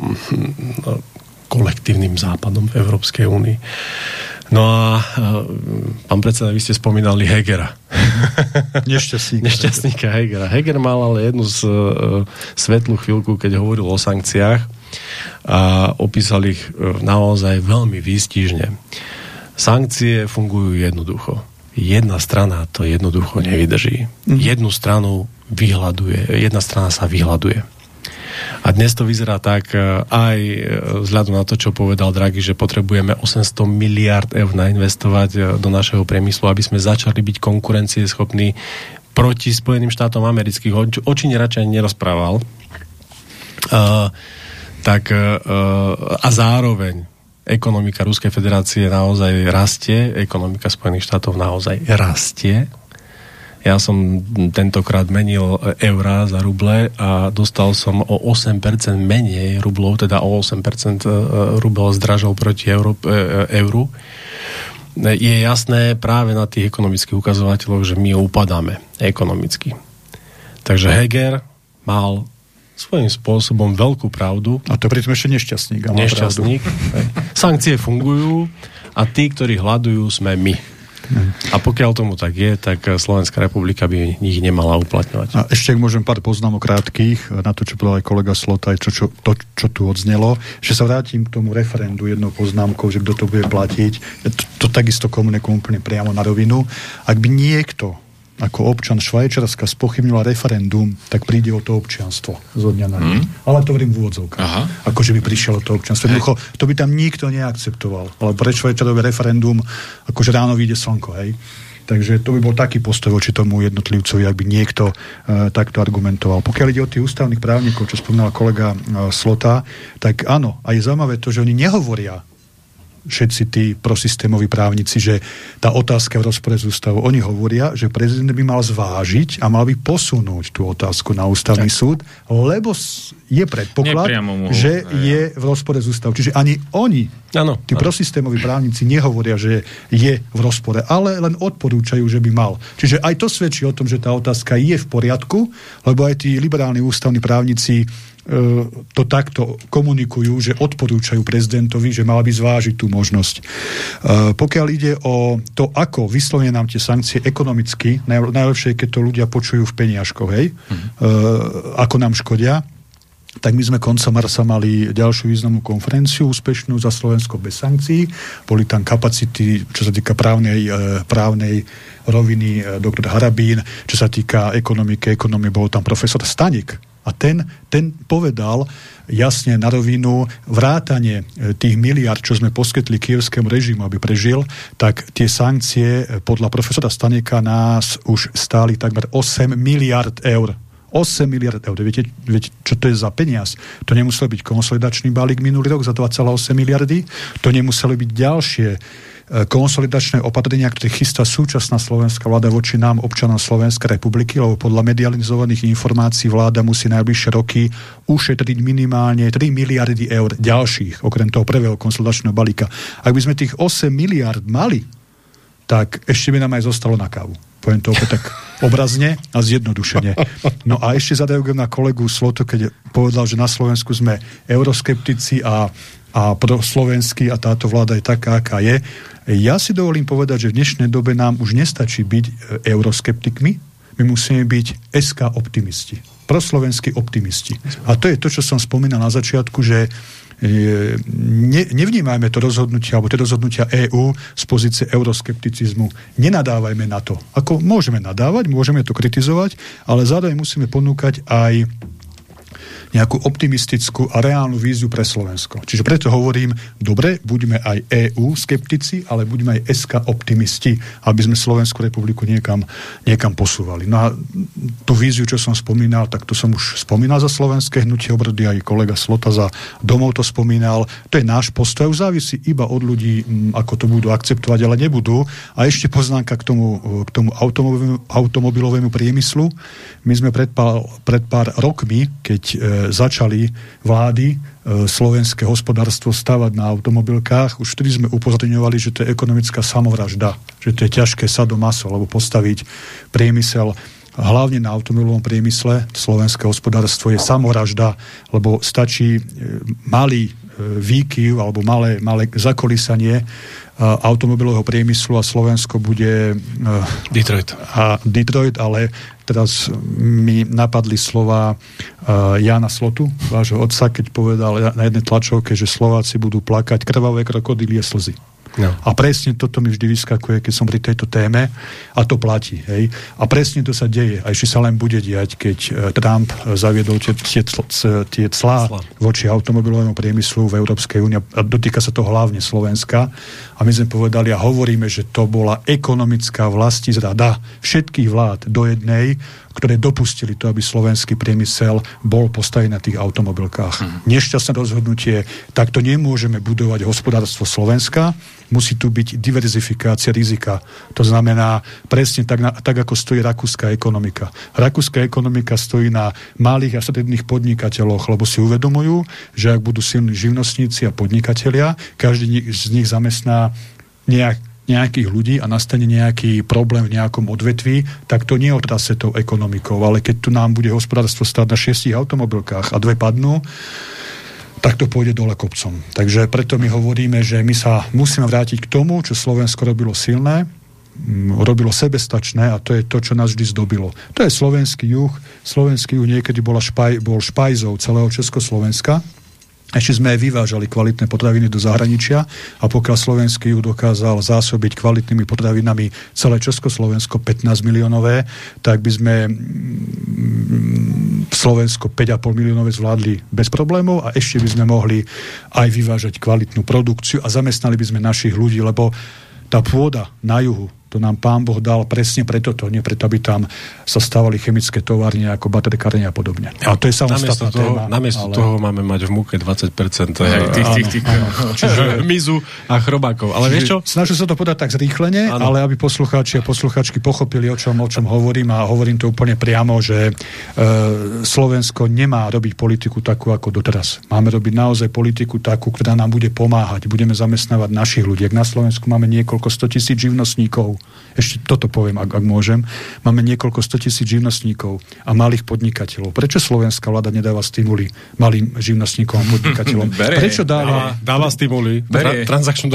no, kolektívnym západom v Európskej únii. No a pán predseda, vy ste spomínali Hegera. Nešťastníka. Nešťastníka Hegera. Heger mal ale jednu z, uh, svetlú chvíľku, keď hovoril o sankciách a opísal ich uh, naozaj veľmi výstižne. Sankcie fungujú jednoducho. Jedna strana to jednoducho nevydrží. Mm. Jednu stranu vyhľaduje, jedna strana sa vyhľaduje. A dnes to vyzerá tak e, aj e, vzhľadom na to, čo povedal Draghi, že potrebujeme 800 miliard eur nainvestovať e, do našeho priemyslu, aby sme začali byť konkurencieschopní proti Spojeným štátom amerických. O, o Číne radšej nerozprával. Uh, tak uh, a zároveň ekonomika Ruskej federácie naozaj rastie, ekonomika Spojených štátov naozaj rastie. Ja som tentokrát menil eurá za ruble a dostal som o 8% menej rublov, teda o 8% e, rubel zdražol proti euro, e, e, euru. Je jasné práve na tých ekonomických ukazovateľoch, že my upadáme ekonomicky. Takže Heger mal svojím spôsobom veľkú pravdu. A to pritom ešte nešťastník. Nešťastník. Sankcie fungujú a tí, ktorí hľadujú, sme my. A pokiaľ tomu tak je, tak Slovenská republika by ich nemala uplatňovať. A ešte ak môžem pár poznámok krátkých na to, čo povedal aj kolega Slota, aj čo, čo, to, čo tu odznelo, že sa vrátim k tomu referendu jednou poznámkou, že kto to bude platiť. To, to takisto komunikujem úplne priamo na rovinu. Ak by niekto ako občan Švajčiarska spochybnila referendum, tak príde o to občianstvo zo dňa na deň. Mm. Ale to hovorím v úvodzovkách. Ako že by prišiel o to občianstvo. Jednoducho, to by tam nikto neakceptoval. Ale pre Švajčiarové referendum, akože ráno vyjde slnko, hej. Takže to by bol taký postoj voči tomu jednotlivcovi, ak by niekto uh, takto argumentoval. Pokiaľ ide o tých ústavných právnikov, čo spomínal kolega uh, Slota, tak áno, a je zaujímavé to, že oni nehovoria všetci tí prosystémoví právnici, že tá otázka v rozpore s ústavou, oni hovoria, že prezident by mal zvážiť a mal by posunúť tú otázku na ústavný tak. súd, lebo je predpoklad, mu, že aj, je v rozpore s ústavou. Čiže ani oni, ano, tí ano. prosystémoví právnici, nehovoria, že je v rozpore, ale len odporúčajú, že by mal. Čiže aj to svedčí o tom, že tá otázka je v poriadku, lebo aj tí liberálni ústavní právnici to takto komunikujú, že odporúčajú prezidentovi, že mala by zvážiť tú možnosť. E, pokiaľ ide o to, ako vyslovene nám tie sankcie ekonomicky, najlepšie je, keď to ľudia počujú v peniažkoch, hej, mm. ako nám škodia, tak my sme koncom marca mali ďalšiu významnú konferenciu, úspešnú za Slovensko bez sankcií. Boli tam kapacity, čo sa týka právnej, právnej roviny, doktor Harabín, čo sa týka ekonomiky, ekonomie, bol tam profesor Stanik, a ten, ten povedal jasne na rovinu vrátanie e, tých miliard, čo sme poskytli kievskému režimu, aby prežil, tak tie sankcie e, podľa profesora Staneka nás už stáli takmer 8 miliard eur. 8 miliard eur. Viete, viete, čo to je za peniaz? To nemusel byť konsolidačný balík minulý rok za 2,8 miliardy, to nemuselo byť ďalšie konsolidačné opatrenia, ktoré chystá súčasná slovenská vláda voči nám, občanom Slovenskej republiky, lebo podľa medializovaných informácií vláda musí najbližšie roky ušetriť minimálne 3 miliardy eur ďalších, okrem toho prvého konsolidačného balíka. Ak by sme tých 8 miliard mali, tak ešte by nám aj zostalo na kávu. Poviem to opäť tak obrazne a zjednodušene. No a ešte zareagujem na kolegu Sloto, keď povedal, že na Slovensku sme euroskeptici a a proslovenský a táto vláda je taká, aká je. Ja si dovolím povedať, že v dnešnej dobe nám už nestačí byť e, euroskeptikmi, my musíme byť SK optimisti. Proslovenskí optimisti. A to je to, čo som spomínal na začiatku, že e, ne, nevnímajme to rozhodnutie, alebo tie rozhodnutia EÚ z pozície euroskepticizmu. Nenadávajme na to. Ako môžeme nadávať, môžeme to kritizovať, ale zároveň musíme ponúkať aj nejakú optimistickú a reálnu víziu pre Slovensko. Čiže preto hovorím, dobre, buďme aj EU skeptici, ale buďme aj SK optimisti, aby sme Slovenskú republiku niekam, niekam posúvali. No a tú víziu, čo som spomínal, tak to som už spomínal za slovenské hnutie obrody, aj kolega Slota za domov to spomínal. To je náš postoj, závisí iba od ľudí, ako to budú akceptovať, ale nebudú. A ešte poznámka k tomu, k tomu automobilovému priemyslu. My sme pred pár, pred pár rokmi, keď e, začali vlády e, slovenské hospodárstvo stavať na automobilkách, už vtedy sme upozorňovali, že to je ekonomická samovražda, že to je ťažké sadomaso, alebo postaviť priemysel hlavne na automobilovom priemysle. Slovenské hospodárstvo je samovražda, lebo stačí e, malý výkyv alebo malé, malé zakolísanie automobilového priemyslu a Slovensko bude... Detroit. A Detroit, ale teraz mi napadli slova Jana Slotu, vášho otca, keď povedal na jednej tlačovke, že Slováci budú plakať krvavé krokodílie slzy. No. A presne toto mi vždy vyskakuje, keď som pri tejto téme a to platí. Hej? A presne to sa deje. A ešte sa len bude diať, keď e, Trump zaviedol tie, tie, tie clá voči automobilovému priemyslu v Európskej únii a dotýka sa to hlavne Slovenska. A my sme povedali a hovoríme, že to bola ekonomická vlastizrada všetkých vlád do jednej, ktoré dopustili to, aby slovenský priemysel bol postavený na tých automobilkách. Mm. Nešťastné rozhodnutie, takto nemôžeme budovať hospodárstvo Slovenska, musí tu byť diverzifikácia rizika. To znamená presne tak, na, tak ako stojí rakúska ekonomika. Rakúska ekonomika stojí na malých a stredných podnikateľoch, lebo si uvedomujú, že ak budú silní živnostníci a podnikatelia, každý z nich zamestná nejak, nejakých ľudí a nastane nejaký problém v nejakom odvetví, tak to nie otrase tou ekonomikou, ale keď tu nám bude hospodárstvo stáť na šiestich automobilkách a dve padnú, tak to pôjde dole kopcom. Takže preto my hovoríme, že my sa musíme vrátiť k tomu, čo Slovensko robilo silné, robilo sebestačné a to je to, čo nás vždy zdobilo. To je slovenský juh. Slovenský juh niekedy bola špaj, bol špajzou celého Československa ešte sme aj vyvážali kvalitné potraviny do zahraničia a pokiaľ slovenský juh dokázal zásobiť kvalitnými potravinami celé Československo 15 miliónové, tak by sme mm, Slovensko 5,5 miliónové zvládli bez problémov a ešte by sme mohli aj vyvážať kvalitnú produkciu a zamestnali by sme našich ľudí, lebo tá pôda na juhu to nám pán Boh dal presne preto to, nie preto, aby tam sa stávali chemické továrne ako baterkárne a podobne. A to je samostatná toho, téma. Namiesto ale... toho máme mať v múke 20% Hej, tých, tých, tých, áno, čiže mizu a chrobákov. Ale vieš čo? Snažím sa to podať tak zrýchlene, Áno. ale aby poslucháči a posluchačky pochopili, o čom, o čom hovorím a hovorím to úplne priamo, že e, Slovensko nemá robiť politiku takú ako doteraz. Máme robiť naozaj politiku takú, ktorá nám bude pomáhať. Budeme zamestnávať našich ľudí. Ak na Slovensku máme niekoľko 100 tisíc živnostníkov, ešte toto poviem, ak, ak môžem, máme niekoľko 100 tisíc živnostníkov a malých podnikateľov. Prečo slovenská vláda nedáva stimuly malým živnostníkom a podnikateľom? Bere. Prečo dáva, Dáva, dáva stimuly. Berie. Tra, transakčnú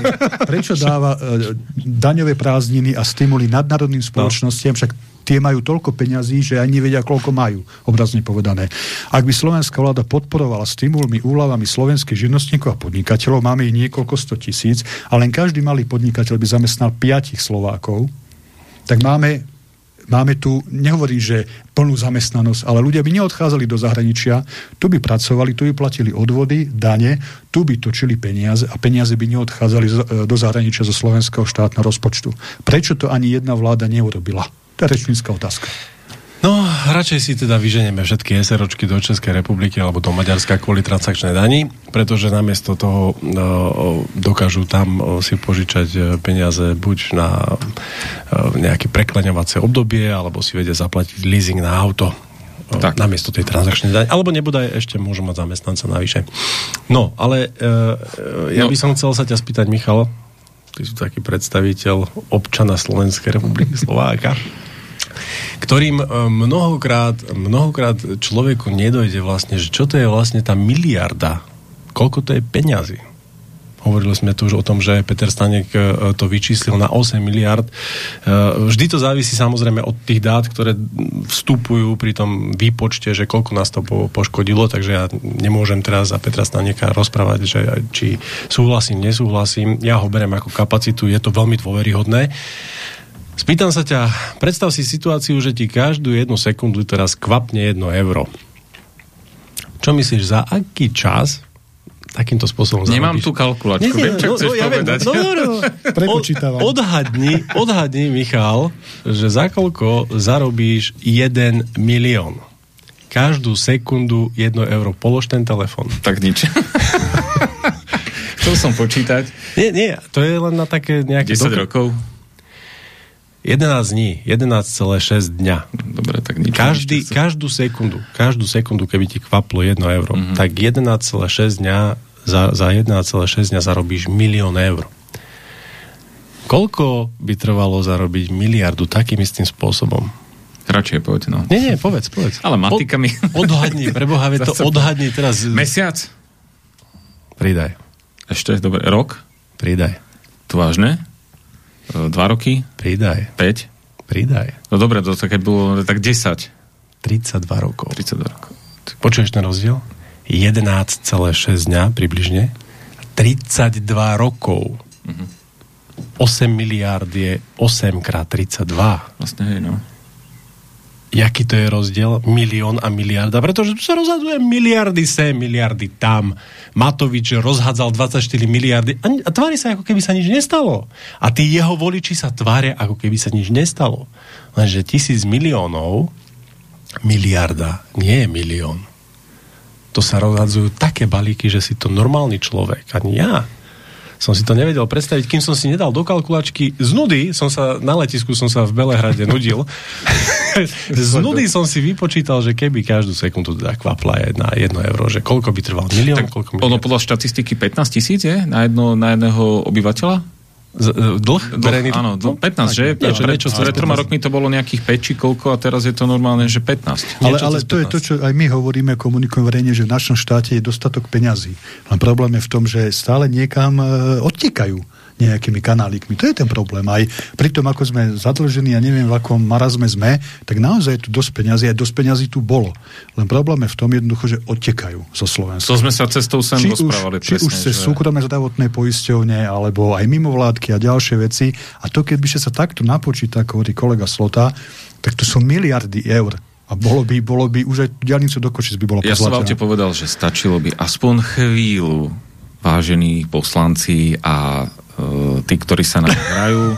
prečo dáva e, daňové prázdniny a stimuly nadnárodným spoločnostiam, však tie majú toľko peňazí, že ani nevedia, koľko majú, obrazne povedané. Ak by slovenská vláda podporovala stimulmi, úľavami slovenských živnostníkov a podnikateľov, máme ich niekoľko sto tisíc, a len každý malý podnikateľ by zamestnal piatich Slovákov, tak máme máme tu, nehovorím, že plnú zamestnanosť, ale ľudia by neodchádzali do zahraničia, tu by pracovali, tu by platili odvody, dane, tu by točili peniaze a peniaze by neodchádzali e, do zahraničia zo slovenského štátneho rozpočtu. Prečo to ani jedna vláda neurobila? Rečnícka otázka. No, radšej si teda vyženieme všetky SROčky do Českej republiky alebo do Maďarska kvôli transakčnej dani, pretože namiesto toho no, dokážu tam o, si požičať e, peniaze buď na e, nejaké preklaňovacie obdobie, alebo si vedia zaplatiť leasing na auto Tak. namiesto tej transakčnej dane. Alebo nebodaj ešte môžu mať zamestnanca navyše. No, ale e, e, ja No. by som chcel sa ťa spýtať, Michal, ty si taký predstaviteľ občana Slovenskej republiky Slováka, ktorým e, mnohokrát, mnohokrát človeku nedojde vlastne, že čo to je vlastne tá miliarda, koľko to je peňazí. Hovorili sme tu už o tom, že Peter Stanek e, to vyčíslil na 8 miliard. E, Vždy to závisí samozrejme od tých dát, ktoré vstupujú pri tom výpočte, že koľko nás to po- poškodilo, takže ja nemôžem teraz za Petra Staneka rozprávať, že či súhlasím, nesúhlasím. Ja ho berem ako kapacitu, je to veľmi dôveryhodné. Spýtam sa ťa, predstav si situáciu, že ti každú jednu sekundu teraz kvapne jedno euro. Čo myslíš, za aký čas takýmto spôsobom Nemám zarobíš? tú kalkulačku. Nie, nie, Viem, čo no, chceš no, ja viem, povedať. no, no, no. Prepočítavam. Od, odhadni, odhadni, Michal, že za koľko zarobíš 1 milión. Každú sekundu 1 euro. Polož ten telefon. Tak nič. Chcel som počítať. Nie, nie, to je len na také nejaké... 10 dok- rokov. 11 dní, 11,6 dňa. Dobre, tak nič. Každý, nič, každú sekundu, každú sekundu, keby ti kvaplo 1 euro, Mhm. mm-hmm. tak 1,6 dňa, za, za 1,6 dňa zarobíš milión eur. Koľko by trvalo zarobiť miliardu takým istým spôsobom? Radšej poď, no. Nie, nie, povedz, povedz. Ale matika mi- Od, odhadni, preboha, to odhadni teraz. Mesiac? Pridaj, Ešte, dobre, rok? pridaj, To vážne? E, Dva roky? pridaj, 5? pridaj. No dobre, to také bolo tak 10. 32 rokov. 32 rokov. Počuješ ten rozdiel? 11,6 dňa približne. 32 rokov. Mhm. 8 miliárd je 8 krát 32. Vlastne, hej, no. Jaký to je rozdiel? Milión a miliarda. Pretože tu sa rozhadzuje miliardy sem, miliardy tam. Matovič rozhádzal 24 miliardy a tvári sa, ako keby sa nič nestalo. A tí jeho voliči sa tvária, ako keby sa nič nestalo. Lenže tisíc miliónov, miliarda, nie je milión. To sa rozhadzujú také balíky, že si to normálny človek, ani ja, som si to nevedel predstaviť, kým som si nedal do kalkulačky. Z nudy som sa, na letisku som sa v Belehrade nudil. z nudy som si vypočítal, že keby každú sekundu teda kvapla jedna, jedno euro, že koľko by trval milión, tak koľko milión. Ono podľa štatistiky 15 tisíc je na, jedno, na jedného obyvateľa? Uh, dlh? Verejný áno, dlh? 15, tak, že? Niečo, pred, niečo pred troma rokmi to bolo nejakých 5 či koľko a teraz je to normálne, že 15. Ale, ale to 15. je to, čo aj my hovoríme, komunikujeme verejne, že v našom štáte je dostatok peňazí. Len problém je v tom, že stále niekam uh, odtekajú nejakými kanálikmi. To je ten problém. Aj pri tom, ako sme zadlžení a neviem, v akom marazme sme, tak naozaj tu dosť peňazí, aj dosť peňazí tu bolo. Len problém je v tom jednoducho, že odtekajú zo Slovenska. To sme sa cestou sem či rozprávali. Už, či už cez že... súkromné zdravotné poisťovne, alebo aj mimovládky a ďalšie veci. A to, keby sa takto napočíta, ako hovorí kolega Slota, tak to sú miliardy eur. A bolo by, bolo by už aj diálnicu do Košic by bolo Ja som vám povedal, že stačilo by aspoň chvíľu vážení poslanci a tí, ktorí sa nám hrajú.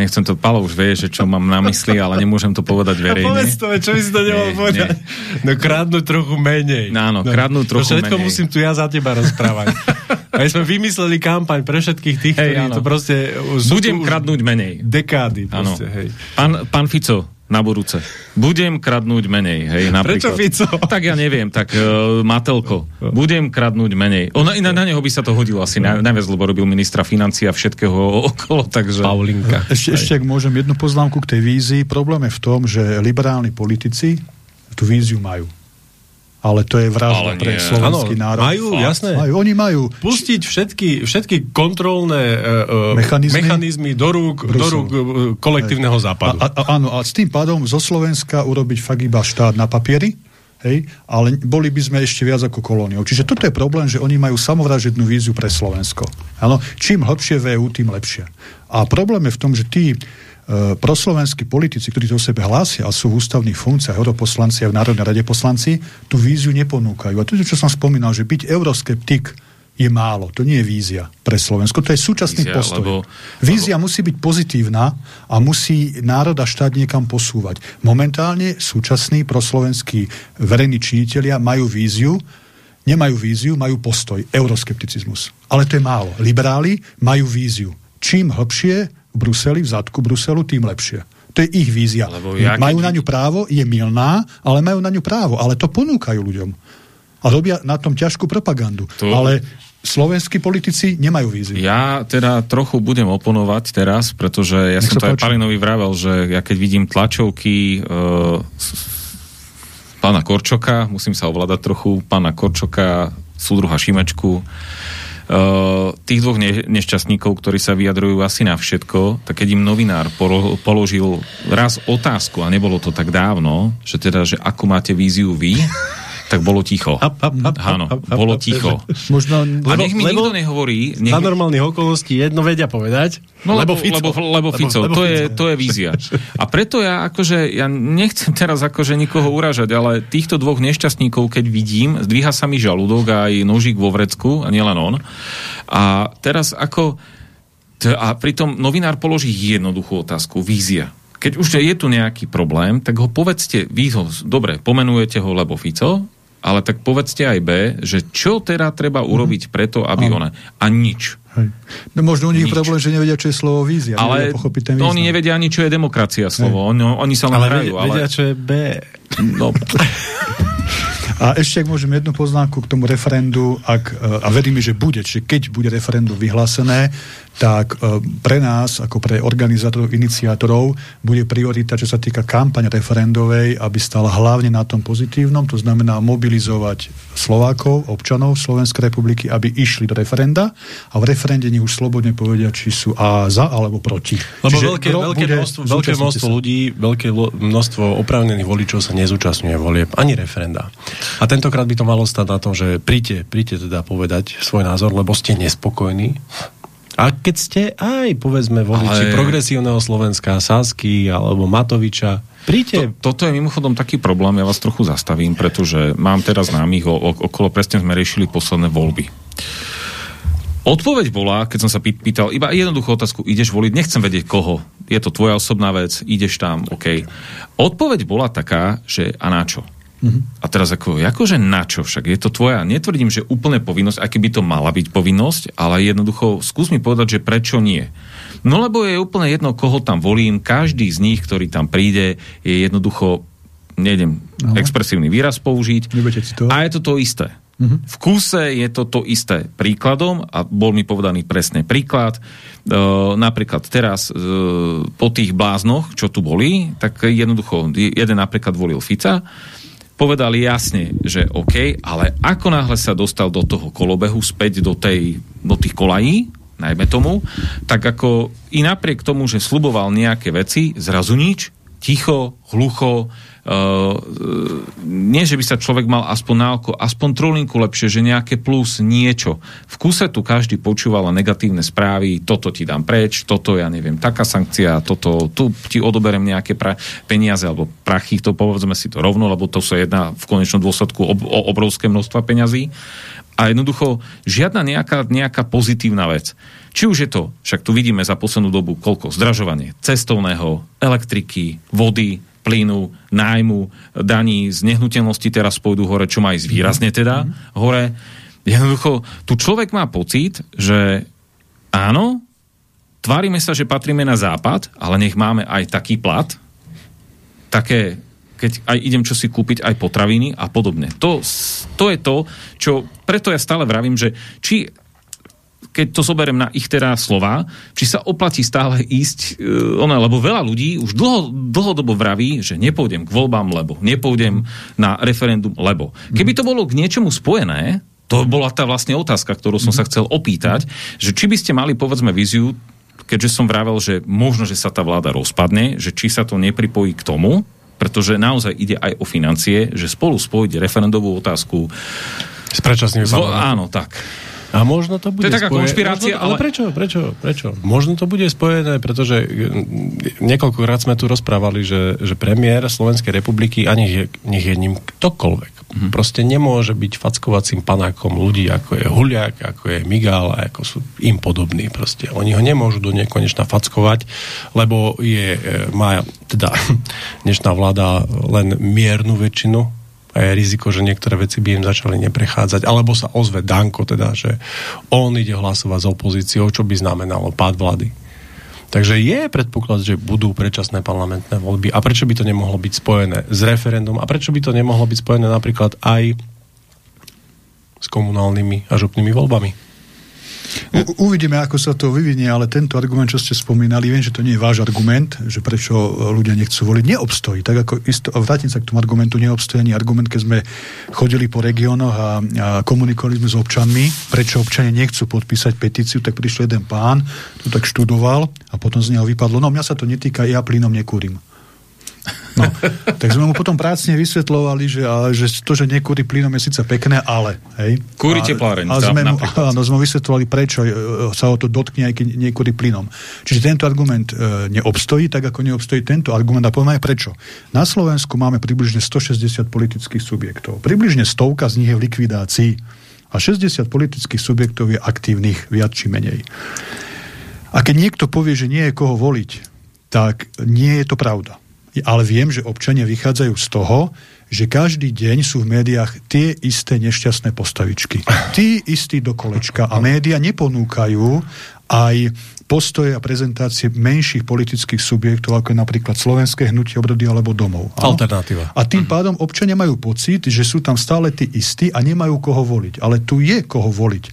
Nechcem to, Palo už vie, že čo mám na mysli, ale nemôžem to povedať verejne. A povedz to, čo by si to nemohol povedať. Nie. No kradnúť trochu menej. No, áno, no, kradnúť trochu to všetko menej. musím tu ja za teba rozprávať. A sme vymysleli kampaň pre všetkých tých, hej, ktorí áno. to proste... Budem kradnúť menej. Dekády. Proste, hej. Pán, pán Fico, na budúce. Budem kradnúť menej, hej, napríklad. Prečo Fico? Tak ja neviem, tak uh, Matelko. Budem kradnúť menej. Ona, na, na neho by sa to hodilo asi na, najviac, lebo robil ministra financí a všetkého okolo, takže... Paulinka. Ešte, ešte, ak môžem jednu poznámku k tej vízii. Problém je v tom, že liberálni politici tú víziu majú ale to je vražda pre slovenský ano, národ. Majú, Fakt. jasné. Majú, oni majú. Pustiť všetky, všetky kontrolné uh, mechanizmy, mechanizmy do rúk, do rúk uh, kolektívneho Hej. západu. A, a, áno, a s tým pádom zo Slovenska urobiť fakt iba štát na papieri, Hej, ale boli by sme ešte viac ako kolóniou. Čiže toto je problém, že oni majú samovražednú víziu pre Slovensko. Ano, čím hlbšie v EU, tým lepšie. A problém je v tom, že tí E, proslovenskí politici, ktorí to o sebe hlásia a sú v ústavných funkciách, europoslanci a v Národnej rade poslanci, tú víziu neponúkajú. A to je, čo som spomínal, že byť euroskeptik je málo. To nie je vízia pre Slovensko. To je súčasný vízia, postoj. Lebo, vízia lebo... musí byť pozitívna a musí národ a štát niekam posúvať. Momentálne súčasní proslovenskí verejní činitelia majú víziu, nemajú víziu, majú postoj, euroskepticizmus. Ale to je málo. Liberáli majú víziu. Čím hlbšie, Bruseli, v zadku Bruselu, tým lepšie. To je ich vízia. Ja majú na ňu právo, je milná, ale majú na ňu právo. Ale to ponúkajú ľuďom. A robia na tom ťažkú propagandu. To... Ale slovenskí politici nemajú víziu. Ja teda trochu budem oponovať teraz, pretože ja Nech som to aj Palinovi vravel, že ja keď vidím tlačovky uh, pána Korčoka, musím sa ovládať trochu, pána Korčoka, súdruha Šimečku, tých dvoch ne- nešťastníkov, ktorí sa vyjadrujú asi na všetko, tak keď im novinár polo- položil raz otázku, a nebolo to tak dávno, že teda, že ako máte víziu vy, tak bolo ticho. Áno, bolo ticho. Možno, a nech mi lebo, nikto nehovorí... Nech... Za normálnych okolností jedno vedia povedať, no, lebo, lebo Fico. Lebo, lebo Fico, lebo, to. Je, to je vízia. A preto ja akože, ja nechcem teraz akože nikoho uražať, ale týchto dvoch nešťastníkov, keď vidím, zdvíha sa mi žalúdok a aj nožík vo vrecku, a nielen on. A teraz ako... A pritom novinár položí jednoduchú otázku, vízia keď už je tu nejaký problém, tak ho povedzte, vy ho, dobre, pomenujete ho, lebo Fico, ale tak povedzte aj B, že čo teda treba urobiť mm-hmm. preto, aby Aha. ona... A nič. Hej. No možno u nich problém, že nevedia, čo je slovo vízia. Ale pochopiť ten to oni nevedia ani, čo je demokracia slovo. Oni, oni sa len ale hrajú. Ale vedia, čo je B. No. A ešte, ak môžem jednu poznámku k tomu referendu, ak, a veríme, že bude, čiže keď bude referendum vyhlásené, tak e, pre nás, ako pre organizátorov, iniciátorov, bude priorita, čo sa týka kampaň referendovej, aby stala hlavne na tom pozitívnom, to znamená mobilizovať Slovákov, občanov Slovenskej republiky, aby išli do referenda a v referende nech už slobodne povedia, či sú a za alebo proti. Lebo Čiže veľké, veľké, množstvo, veľké množstvo ľudí, veľké množstvo oprávnených voličov sa nezúčastňuje volieb ani referenda. A tentokrát by to malo stať na tom, že príďte, príďte teda povedať svoj názor, lebo ste nespokojní A keď ste aj, povedzme, voliči Ale... progresívneho Slovenska, Sasky alebo Matoviča, príďte. To, toto je mimochodom taký problém, ja vás trochu zastavím, pretože mám teraz známych, okolo presne sme riešili posledné voľby. Odpoveď bola, keď som sa pýtal, iba jednoduchú otázku, ideš voliť, nechcem vedieť koho, je to tvoja osobná vec, ideš tam, OK. Odpoveď bola taká, že a na čo? Mm-hmm. A teraz ako, akože na čo však? Je to tvoja, netvrdím, že úplne povinnosť, aký by to mala byť povinnosť, ale jednoducho skús mi povedať, že prečo nie. No lebo je úplne jedno, koho tam volím, každý z nich, ktorý tam príde, je jednoducho, nejdem no. expresívny výraz použiť, a je to to isté. Mm-hmm. V kúse je to to isté príkladom a bol mi povedaný presne príklad. E, napríklad teraz e, po tých bláznoch, čo tu boli, tak jednoducho jeden napríklad volil Fica, povedali jasne, že OK, ale ako náhle sa dostal do toho kolobehu späť do, tej, do tých kolají, najmä tomu, tak ako i napriek tomu, že sluboval nejaké veci, zrazu nič, ticho, hlucho, nie, že by sa človek mal aspoň na oko, aspoň trolinku lepšie, že nejaké plus, niečo. V kuse tu každý počúval negatívne správy, toto ti dám preč, toto ja neviem, taká sankcia, toto, tu ti odoberem nejaké pra- peniaze alebo prachy, to povedzme si to rovno, lebo to sa jedná v konečnom dôsledku ob- o obrovské množstva peňazí. A jednoducho žiadna nejaká, nejaká pozitívna vec. Či už je to, však tu vidíme za poslednú dobu koľko, zdražovanie cestovného, elektriky, vody, plynu, nájmu, daní z nehnuteľnosti teraz pôjdu hore, čo má ísť výrazne teda hore. Jednoducho, tu človek má pocit, že áno, tvárime sa, že patríme na západ, ale nech máme aj taký plat, také, keď aj idem čo si kúpiť, aj potraviny a podobne. To, to je to, čo preto ja stále vravím, že či keď to zoberiem na ich teda slova, či sa oplatí stále ísť, uh, ono, lebo veľa ľudí už dlho, dlhodobo vraví, že nepôjdem k voľbám, lebo nepôjdem na referendum, lebo. Keby to bolo k niečomu spojené, to bola tá vlastne otázka, ktorú som sa chcel opýtať, že či by ste mali, povedzme, víziu, keďže som vravel, že možno, že sa tá vláda rozpadne, že či sa to nepripojí k tomu, pretože naozaj ide aj o financie, že spolu spojiť referendovú otázku s predčasnými Zvo- Áno, tak. A možno to bude To je taká spojené, konšpirácia, možno, ale... ale... prečo, prečo, prečo? Možno to bude spojené, pretože mm, niekoľkokrát sme tu rozprávali, že, že premiér Slovenskej republiky, a nech je, nech je ním ktokoľvek, mm-hmm. proste nemôže byť fackovacím panákom ľudí, ako je Huliak, ako je Migal, a ako sú im podobní proste. Oni ho nemôžu do nekonečna fackovať, lebo je, e, má teda dnešná vláda len miernu väčšinu a je riziko, že niektoré veci by im začali neprechádzať, alebo sa ozve Danko, teda, že on ide hlasovať s opozíciou, čo by znamenalo pád vlády. Takže je predpoklad, že budú predčasné parlamentné voľby. A prečo by to nemohlo byť spojené s referendum? A prečo by to nemohlo byť spojené napríklad aj s komunálnymi a župnými voľbami? U, uvidíme, ako sa to vyvinie, ale tento argument, čo ste spomínali, viem, že to nie je váš argument, že prečo ľudia nechcú voliť, neobstojí. Tak ako isto, vrátim sa k tomu argumentu, neobstojí ani argument, keď sme chodili po regiónoch a, a komunikovali sme s občanmi, prečo občania nechcú podpísať petíciu, tak prišiel jeden pán, to tak študoval a potom z neho vypadlo, no mňa sa to netýka, ja plynom nekúrim. No, tak sme mu potom prácne vysvetlovali, že, že to, že nekúri plynom je síce pekné, ale... Hej, Kúri tepláreň. A, a sme mu, áno, sme vysvetlovali, prečo e, sa o to dotkne, aj keď nekúri plynom. Čiže tento argument e, neobstojí, tak ako neobstojí tento argument. A poviem aj prečo. Na Slovensku máme približne 160 politických subjektov. Približne stovka z nich je v likvidácii. A 60 politických subjektov je aktívnych viac či menej. A keď niekto povie, že nie je koho voliť, tak nie je to pravda ale viem, že občania vychádzajú z toho, že každý deň sú v médiách tie isté nešťastné postavičky. Tí istí do kolečka a média neponúkajú aj postoje a prezentácie menších politických subjektov, ako je napríklad Slovenské hnutie obrody alebo domov. Alternatíva. A tým pádom občania majú pocit, že sú tam stále tí istí a nemajú koho voliť. Ale tu je koho voliť. E,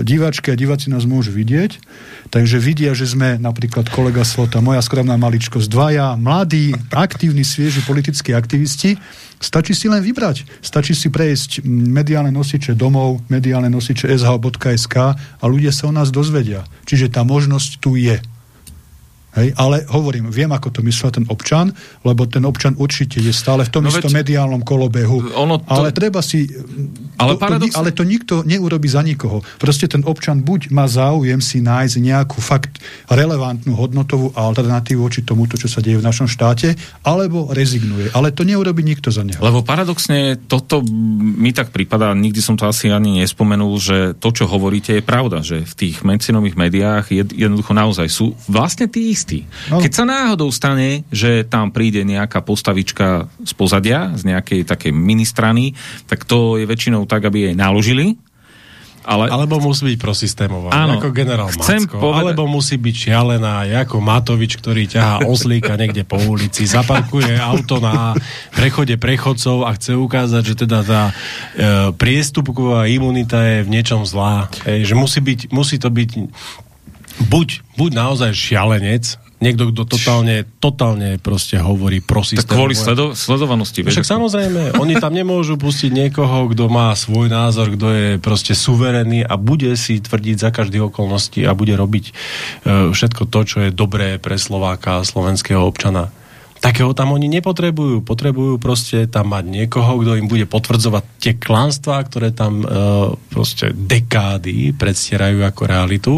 diváčky a diváci nás môžu vidieť, takže vidia, že sme napríklad kolega Slota, moja skromná maličkosť, dvaja mladí, aktívni, svieži politickí aktivisti, Stačí si len vybrať. Stačí si prejsť mediálne nosiče domov, mediálne nosiče sh.sk a ľudia sa o nás dozvedia. Čiže tá možnosť tu je. Hej, ale hovorím, viem, ako to myslel ten občan, lebo ten občan určite je stále v tom no istom veď, mediálnom kolobehu. Ono to... Ale treba si... Ale, to, paradox... to, ale to nikto neurobi za nikoho. Proste ten občan buď má záujem si nájsť nejakú fakt relevantnú hodnotovú alternatívu voči tomuto, čo sa deje v našom štáte, alebo rezignuje. Ale to neurobi nikto za neho. Lebo paradoxne toto mi tak prípada, nikdy som to asi ani nespomenul, že to, čo hovoríte, je pravda, že v tých menšinových médiách jednoducho naozaj sú vlastne tí istý. No. Keď sa náhodou stane, že tam príde nejaká postavička z pozadia, z nejakej takej ministrany, tak to je väčšinou tak, aby jej naložili, ale... Alebo musí byť prosystémová, Áno, ako generál Macko. Povedať... Alebo musí byť šialená, ako Matovič, ktorý ťahá oslíka niekde po ulici, zaparkuje auto na prechode prechodcov a chce ukázať, že teda tá e, priestupková imunita je v niečom zlá. E, že musí, byť, musí to byť buď, buď naozaj šialenec, niekto, kto totálne, totálne proste hovorí pro systém. Tak kvôli sledo- sledovanosti. Však samozrejme, oni tam nemôžu pustiť niekoho, kto má svoj názor, kto je proste suverénny a bude si tvrdiť za každý okolnosti a bude robiť uh, všetko to, čo je dobré pre Slováka a slovenského občana takého tam oni nepotrebujú. Potrebujú proste tam mať niekoho, kto im bude potvrdzovať tie klánstvá, ktoré tam e, proste dekády predstierajú ako realitu.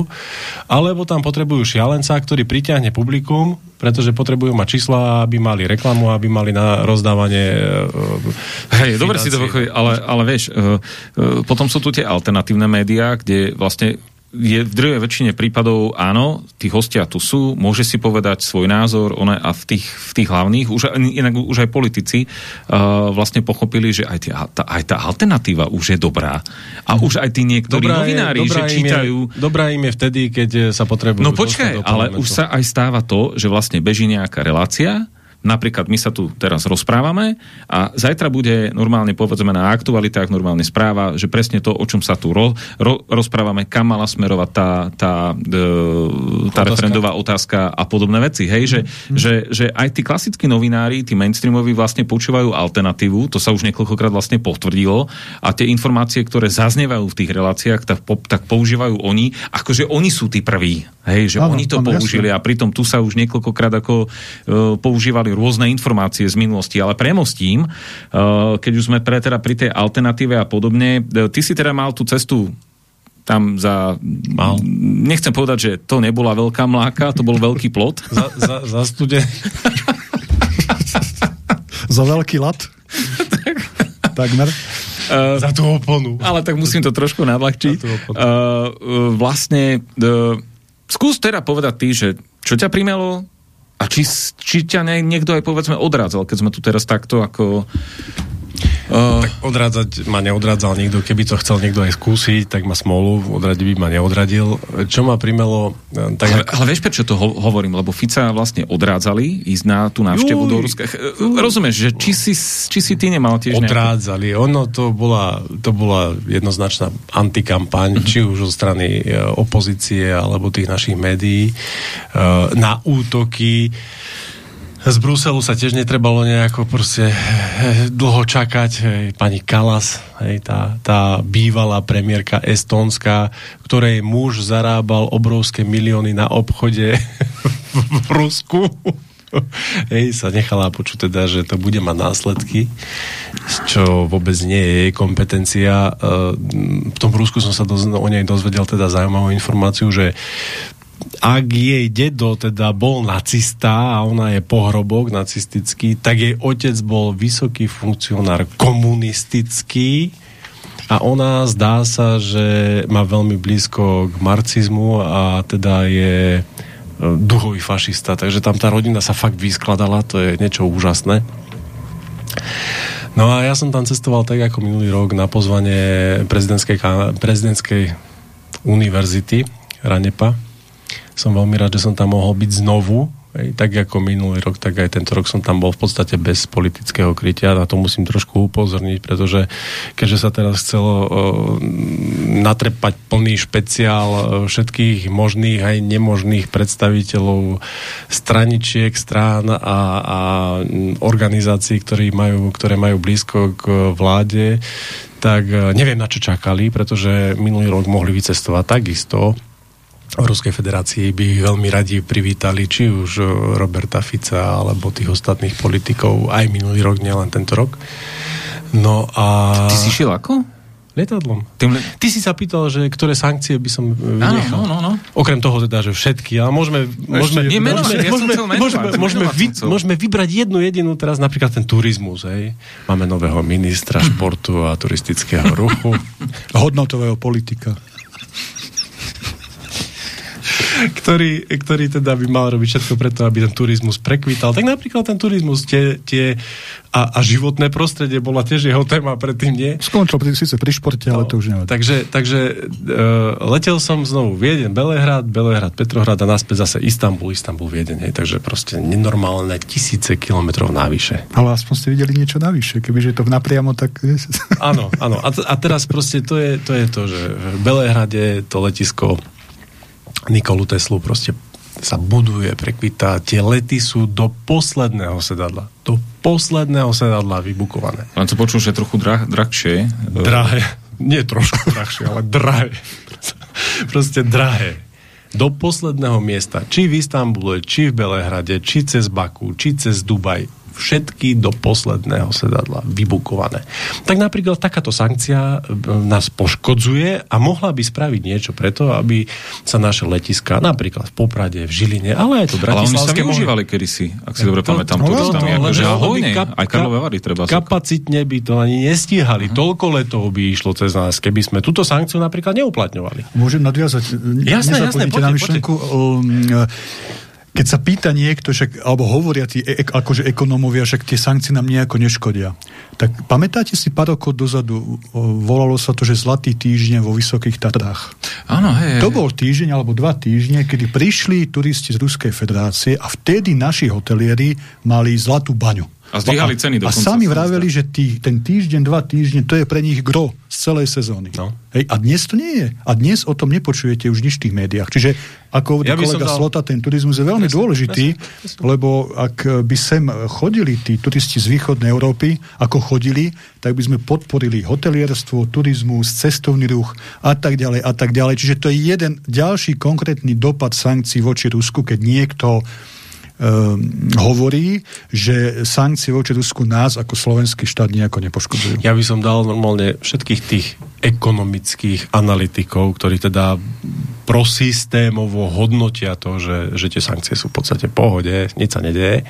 Alebo tam potrebujú šialenca, ktorý priťahne publikum, pretože potrebujú mať čísla, aby mali reklamu, aby mali na rozdávanie e, Hej, dobre si to pochopil, ale, ale vieš, e, e, potom sú tu tie alternatívne médiá, kde vlastne je v druhej väčšine prípadov áno, tí hostia tu sú, môže si povedať svoj názor one, a v tých, v tých hlavných, už, inak už aj politici uh, vlastne pochopili, že aj, tie, tá, aj tá alternatíva už je dobrá. A už aj tí niektorí dobrá novinári, je, že čítajú... Je, dobrá im je vtedy, keď sa potrebujú... No počkaj, ale už sa aj stáva to, že vlastne beží nejaká relácia, Napríklad my sa tu teraz rozprávame a zajtra bude normálne povedzme na aktualitách normálne správa, že presne to, o čom sa tu ro, ro, rozprávame, kam mala smerovať tá, tá, e, tá referendová otázka a podobné veci. Hej, že, mm. že, že aj tí klasickí novinári, tí mainstreamoví vlastne počúvajú alternatívu, to sa už niekoľkokrát vlastne potvrdilo a tie informácie, ktoré zaznievajú v tých reláciách, tak, tak používajú oni, akože oni sú tí prví. Hej, že ano, oni to ano, použili jasne. a pritom tu sa už niekoľkokrát ako uh, používali boli rôzne informácie z minulosti, ale premostím, uh, keď už sme pre, teda pri tej alternatíve a podobne, uh, ty si teda mal tú cestu tam za... Mal. Nechcem povedať, že to nebola veľká mláka, to bol veľký plot. za, za, za stude. za veľký lat. Takmer. Uh, za tú oponu. Ale tak musím to trošku nadľahčiť. Uh, uh, vlastne, uh, skús teda povedať ty, že čo ťa primelo a či, či ťa niekto aj povedzme odrádzal, keď sme tu teraz takto ako Uh, tak odrádzať ma neodrádzal nikto, keby to chcel niekto aj skúsiť, tak ma smolu, odradiť by ma neodradil. Čo ma primelo... E, tak ale, ale vieš, prečo to ho- hovorím? Lebo Fica vlastne odrádzali ísť na tú návštevu do Ruska. Uj. Rozumieš, že či si, či si ty nemal tiež Odrádzali. Nejaký... Ono to bola, to bola jednoznačná antikampaň, mm-hmm. či už zo strany opozície alebo tých našich médií na útoky z Bruselu sa tiež netrebalo nejako proste eh, dlho čakať. Pani Kalas, hej, tá, tá bývalá premiérka Estónska, ktorej muž zarábal obrovské milióny na obchode v Rusku. Hej, sa nechala počuť teda, že to bude mať následky, čo vôbec nie je jej kompetencia. Eh, v tom Rusku som sa doz, o nej dozvedel teda zaujímavú informáciu, že ak jej dedo teda bol nacista a ona je pohrobok nacistický, tak jej otec bol vysoký funkcionár komunistický a ona zdá sa, že má veľmi blízko k marxizmu a teda je e, duhový fašista, takže tam tá rodina sa fakt vyskladala, to je niečo úžasné. No a ja som tam cestoval tak ako minulý rok na pozvanie prezidentskej, prezidentskej univerzity Ranepa som veľmi rád, že som tam mohol byť znovu, Ej, tak ako minulý rok, tak aj tento rok som tam bol v podstate bez politického krytia. Na to musím trošku upozorniť, pretože keďže sa teraz chcelo uh, natrepať plný špeciál uh, všetkých možných aj nemožných predstaviteľov straničiek, strán a, a organizácií, ktorí majú, ktoré majú blízko k vláde, tak uh, neviem na čo čakali, pretože minulý rok mohli vycestovať takisto Ruskej federácii by veľmi radi privítali či už e, Roberta Fica alebo tých ostatných politikov aj minulý rok, nielen tento rok. No a... Ty si šiel ako? Lietadlom. Tým. Ty si sa pýtal, že ktoré sankcie by som vynechal. Áno, no, no, no. Okrem toho teda, že všetky, ale môžeme... môžeme menovať, môžeme, ja môžeme, menovať, môžeme, môžeme, menovať vy, môžeme vybrať jednu jedinú teraz, napríklad ten turizmus, hej. Máme nového ministra športu a turistického ruchu. Hodnotového politika. Ktorý, ktorý teda by mal robiť všetko preto, aby ten turizmus prekvítal. Tak napríklad ten turizmus tie, tie a, a životné prostredie bola tiež jeho téma predtým, nie? Skončil pri, síce pri športe, ale to už nevadí. Takže, takže uh, letel som znovu Viedeň, Belehrad, Belehrad, Petrohrad a naspäť zase Istanbul, Istanbul, Viedeň. Hej. Takže proste nenormálne tisíce kilometrov navyše. Ale aspoň ste videli niečo navyše. Kebyže to napriamo, tak... Áno, áno. A, a teraz proste to je, to je to, že v Belehrade to letisko Nikolu Teslu proste sa buduje, prekvitá. Tie lety sú do posledného sedadla. Do posledného sedadla vybukované. Len to počul, že trochu drah, drahšie. Drahé. Nie trošku drahšie, ale drahé. Proste drahé. Do posledného miesta. Či v Istambule, či v Belehrade, či cez Baku, či cez Dubaj všetky do posledného sedadla vybukované. Tak napríklad takáto sankcia e, nás poškodzuje a mohla by spraviť niečo preto, aby sa naše letiska, napríklad v Poprade, v Žiline, ale aj to Ale oni sa Bratislavské mohli- využívali kedysi, ak si dobre pamätám, no, turistami. no, Akože lenže a oni hojne, kap- aj Karlové Vary treba Kapacitne by to ani nestíhali. Uh-huh. Toľko letov by išlo cez nás, keby sme túto sankciu napríklad neuplatňovali. Môžem nadviazať? Jasné, jasné, Nezabudnite poďte, na myšlenku. Um, keď sa pýta niekto, však, alebo hovoria tí e- akože ekonómovia, však tie sankcie nám nejako neškodia. Tak pamätáte si pár rokov dozadu, volalo sa to, že Zlatý týždeň vo Vysokých Tatrách. Áno, hej. To bol týždeň alebo dva týždne, kedy prišli turisti z Ruskej federácie a vtedy naši hotelieri mali zlatú baňu. A zdvíhali ceny A dokonca, sami sa mi vraveli, že tý, ten týždeň, dva týždne, to je pre nich gro z celej sezóny. No. Hej, a dnes to nie je. A dnes o tom nepočujete už nič v tých médiách. Čiže, ako Ja kolega dal- Slota, ten turizmus je veľmi Presne, dôležitý, lebo ak by sem chodili tí turisti z východnej Európy, ako chodili, tak by sme podporili hotelierstvo, turizmus, cestovný ruch a tak ďalej a tak ďalej. Čiže to je jeden ďalší konkrétny dopad sankcií voči Rusku, keď niekto hovorí, že sankcie voči Rusku nás ako slovenský štát nejako nepoškodzujú. Ja by som dal normálne všetkých tých ekonomických analytikov, ktorí teda prosystémovo hodnotia to, že, že tie sankcie sú v podstate pohode, nič sa nedeje,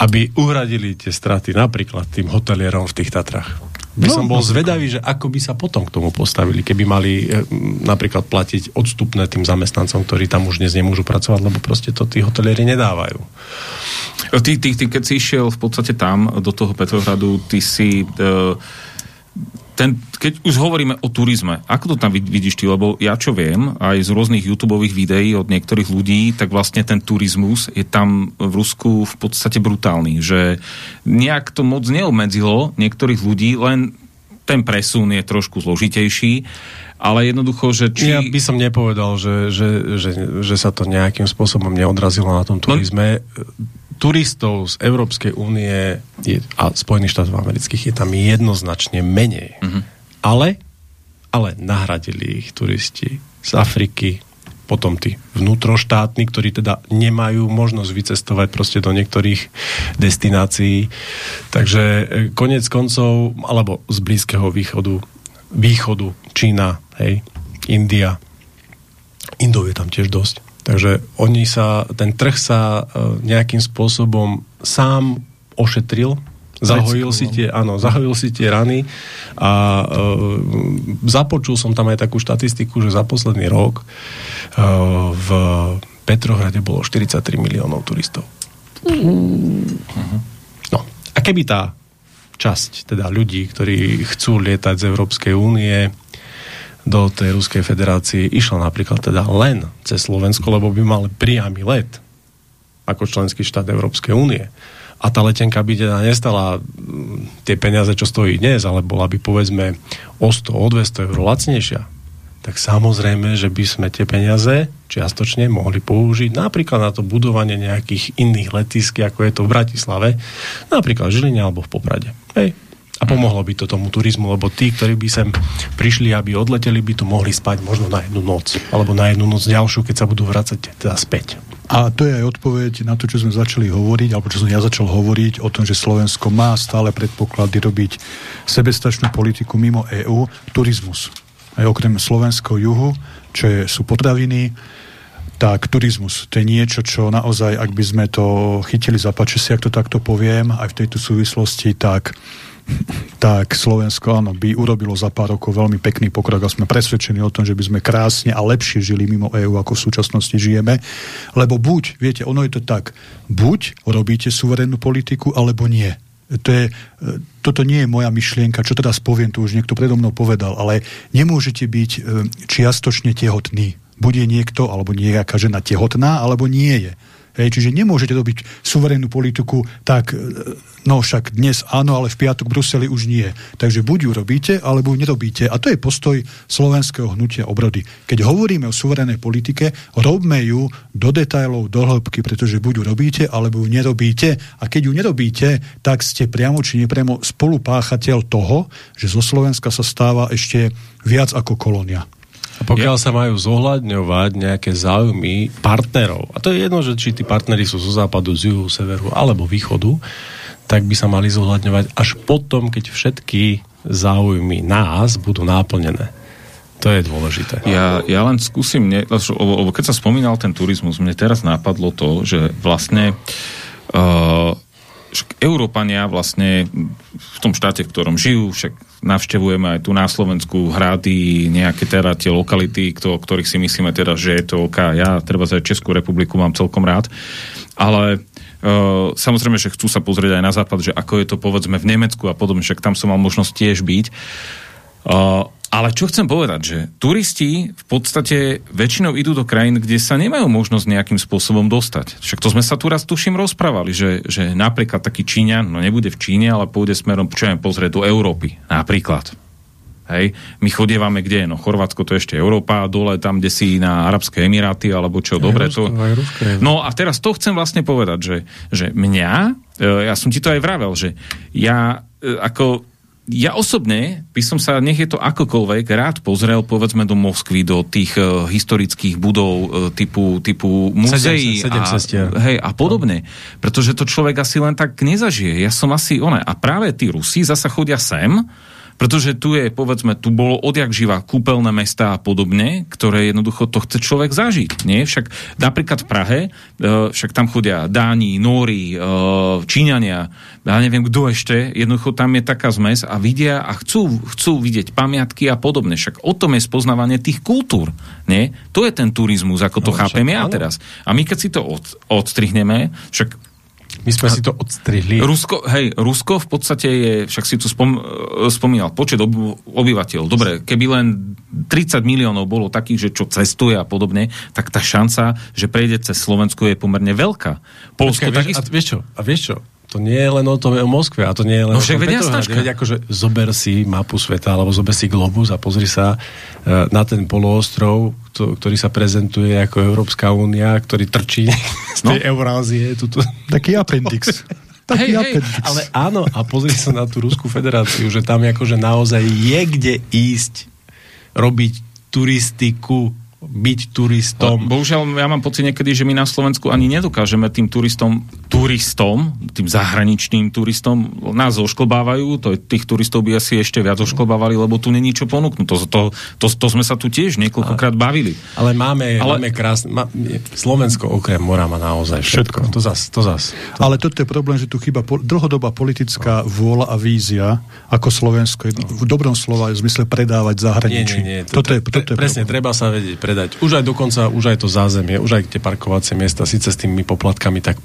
aby uhradili tie straty napríklad tým hotelierom v tých Tatrách. By No, som bol zvedavý, že ako by sa potom k tomu postavili, keby mali e, napríklad platiť odstupné tým zamestnancom, ktorí tam už dnes nemôžu pracovať, lebo proste to tí hotelieri nedávajú. Ty, ty, ty, keď si išiel v podstate tam, do toho Petrohradu, ty si... Uh, ten, keď už hovoríme o turizme, ako to tam vid- vidíš ty? Lebo ja čo viem, aj z rôznych youtube videí od niektorých ľudí, tak vlastne ten turizmus je tam v Rusku v podstate brutálny. Že nejak to moc neobmedzilo niektorých ľudí, len ten presun je trošku zložitejší, ale jednoducho, že či... Ja by som nepovedal, že, že, že, že sa to nejakým spôsobom neodrazilo na tom turizme. Turistov z Európskej únie je, a Spojených štátov amerických je tam jednoznačne menej. Mhm. Ale, ale nahradili ich turisti z Afriky, potom tí vnútroštátni, ktorí teda nemajú možnosť vycestovať proste do niektorých destinácií. Takže e, konec koncov, alebo z Blízkeho východu, východu, Čína, hej, India, Indov je tam tiež dosť. Takže oni sa, ten trh sa e, nejakým spôsobom sám ošetril, zahojil si tie, áno, zahojil si tie rany a e, započul som tam aj takú štatistiku, že za posledný rok e, v Petrohrade bolo 43 miliónov turistov. No, a keby tá časť, teda ľudí, ktorí chcú lietať z Európskej únie do tej Ruskej federácie, išla napríklad teda len cez Slovensko, lebo by mal priamy let ako členský štát Európskej únie. A tá letenka by teda nestala tie peniaze, čo stojí dnes, ale bola by povedzme o 100, o 200 eur lacnejšia. Tak samozrejme, že by sme tie peniaze čiastočne mohli použiť napríklad na to budovanie nejakých iných letisk, ako je to v Bratislave, napríklad v Žiline alebo v Poprade. Hej. A pomohlo by to tomu turizmu, lebo tí, ktorí by sem prišli, aby odleteli, by tu mohli spať možno na jednu noc, alebo na jednu noc ďalšiu, keď sa budú vrácať teda späť. A to je aj odpoveď na to, čo sme začali hovoriť, alebo čo som ja začal hovoriť o tom, že Slovensko má stále predpoklady robiť sebestačnú politiku mimo EÚ, turizmus. Aj okrem slovenského juhu, čo je, sú potraviny, tak turizmus, to je niečo, čo naozaj, ak by sme to chytili za pače si, ak to takto poviem, aj v tejto súvislosti, tak tak Slovensko áno, by urobilo za pár rokov veľmi pekný pokrok a sme presvedčení o tom, že by sme krásne a lepšie žili mimo EÚ, ako v súčasnosti žijeme. Lebo buď, viete, ono je to tak, buď robíte suverénnu politiku, alebo nie. To je, toto nie je moja myšlienka, čo teraz poviem, to už niekto predo mnou povedal, ale nemôžete byť e, čiastočne tehotný. Bude niekto, alebo nejaká žena tehotná, alebo nie je. Hej, čiže nemôžete robiť suverénnu politiku tak, e, no však dnes áno, ale v piatok v Bruseli už nie. Takže buď ju robíte, alebo ju nerobíte. A to je postoj slovenského hnutia obrody. Keď hovoríme o suverénnej politike, robme ju do detajlov, do hĺbky, pretože buď ju robíte, alebo ju nerobíte. A keď ju nerobíte, tak ste priamo či nepriamo spolupáchateľ toho, že zo Slovenska sa stáva ešte viac ako kolónia. A pokiaľ ja. sa majú zohľadňovať nejaké záujmy partnerov, a to je jedno, že či tí partnery sú zo západu, z juhu, severu alebo východu, tak by sa mali zohľadňovať až potom, keď všetky záujmy nás budú náplnené. To je dôležité. Ja, ja len skúsim, ne, lebo keď sa spomínal ten turizmus, mne teraz napadlo to, že vlastne uh, Európania vlastne v tom štáte, v ktorom žijú, však navštevujeme aj tu na Slovensku hrady, nejaké teda tie lokality, kto, ktorých si myslíme teda, že je to OK. Ja treba aj Českú republiku mám celkom rád, ale Uh, samozrejme, že chcú sa pozrieť aj na západ, že ako je to povedzme v Nemecku a podobne, však tam som mal možnosť tiež byť. Uh, ale čo chcem povedať, že turisti v podstate väčšinou idú do krajín, kde sa nemajú možnosť nejakým spôsobom dostať. Však to sme sa tu raz tuším rozprávali, že, že napríklad taký Číňan, no nebude v Číne, ale pôjde smerom, čo viem, pozrieť do Európy. Napríklad. Hej. My chodievame kde? No Chorvátsko to je ešte Európa, dole tam, kde si na Arabské Emiráty, alebo čo, dobre to... No a teraz to chcem vlastne povedať, že, že mňa, e, ja som ti to aj vravel, že ja e, ako ja osobne by som sa, nech je to akokoľvek, rád pozrel povedzme do Moskvy, do tých uh, historických budov uh, typu, typu muzeí sedem, sedem a, hej, a podobne. Pretože to človek asi len tak nezažije. Ja som asi one. A práve tí Rusi zasa chodia sem, pretože tu je, povedzme, tu bolo odjak živa kúpeľné mesta a podobne, ktoré jednoducho to chce človek zažiť. Nie? Však napríklad v Prahe, e, však tam chodia Dáni, Nóri, e, Číňania, ja neviem kto ešte, jednoducho tam je taká zmes a vidia a chcú, chcú vidieť pamiatky a podobne. Však o tom je spoznávanie tých kultúr. Nie? To je ten turizmus, ako to no, chápem však, ja áno. teraz. A my keď si to od, odstrihneme, však my sme a si to odstrihli. Rusko, hej, Rusko v podstate je, však si tu spom, spomínal, počet ob, obyvateľov. Dobre, keby len 30 miliónov bolo takých, že čo cestuje a podobne, tak tá šanca, že prejde cez Slovensko je pomerne veľká. Polsko Počkej, takisto... a vieš čo? A vieš čo? To nie je len o tom o Moskve a to nie je len no, o tom Petrohrade. Veď akože zober si mapu sveta alebo zober si globus a pozri sa uh, na ten poloostrov, to, ktorý sa prezentuje ako Európska únia, ktorý trčí z tej no. Eurázie. Tuto. Taký appendix. Taký hej, hej, ale áno, a pozri sa na tú Ruskú federáciu, že tam akože naozaj je kde ísť robiť turistiku byť turistom. Bohužiaľ, ja mám pocit niekedy, že my na Slovensku ani nedokážeme tým turistom, turistom, tým zahraničným turistom, nás ošklbávajú, to je, tých turistov by asi ešte viac ošklbávali, lebo tu není čo ponúknuť. To, to, to, to sme sa tu tiež niekoľkokrát bavili. Ale máme, ale... máme krásne, má, Slovensko okrem mora má naozaj všetko. všetko. To zas, to zas. To... Ale toto je problém, že tu chyba po, dlhodobá politická vôľa a vízia, ako Slovensko, v dobrom slova v zmysle predávať zahraničí. Nie, nie, nie. To, toto je, toto je presne, problém. treba sa vedieť predať. Už aj dokonca, už aj to zázemie, už aj tie parkovacie miesta, síce s tými poplatkami tak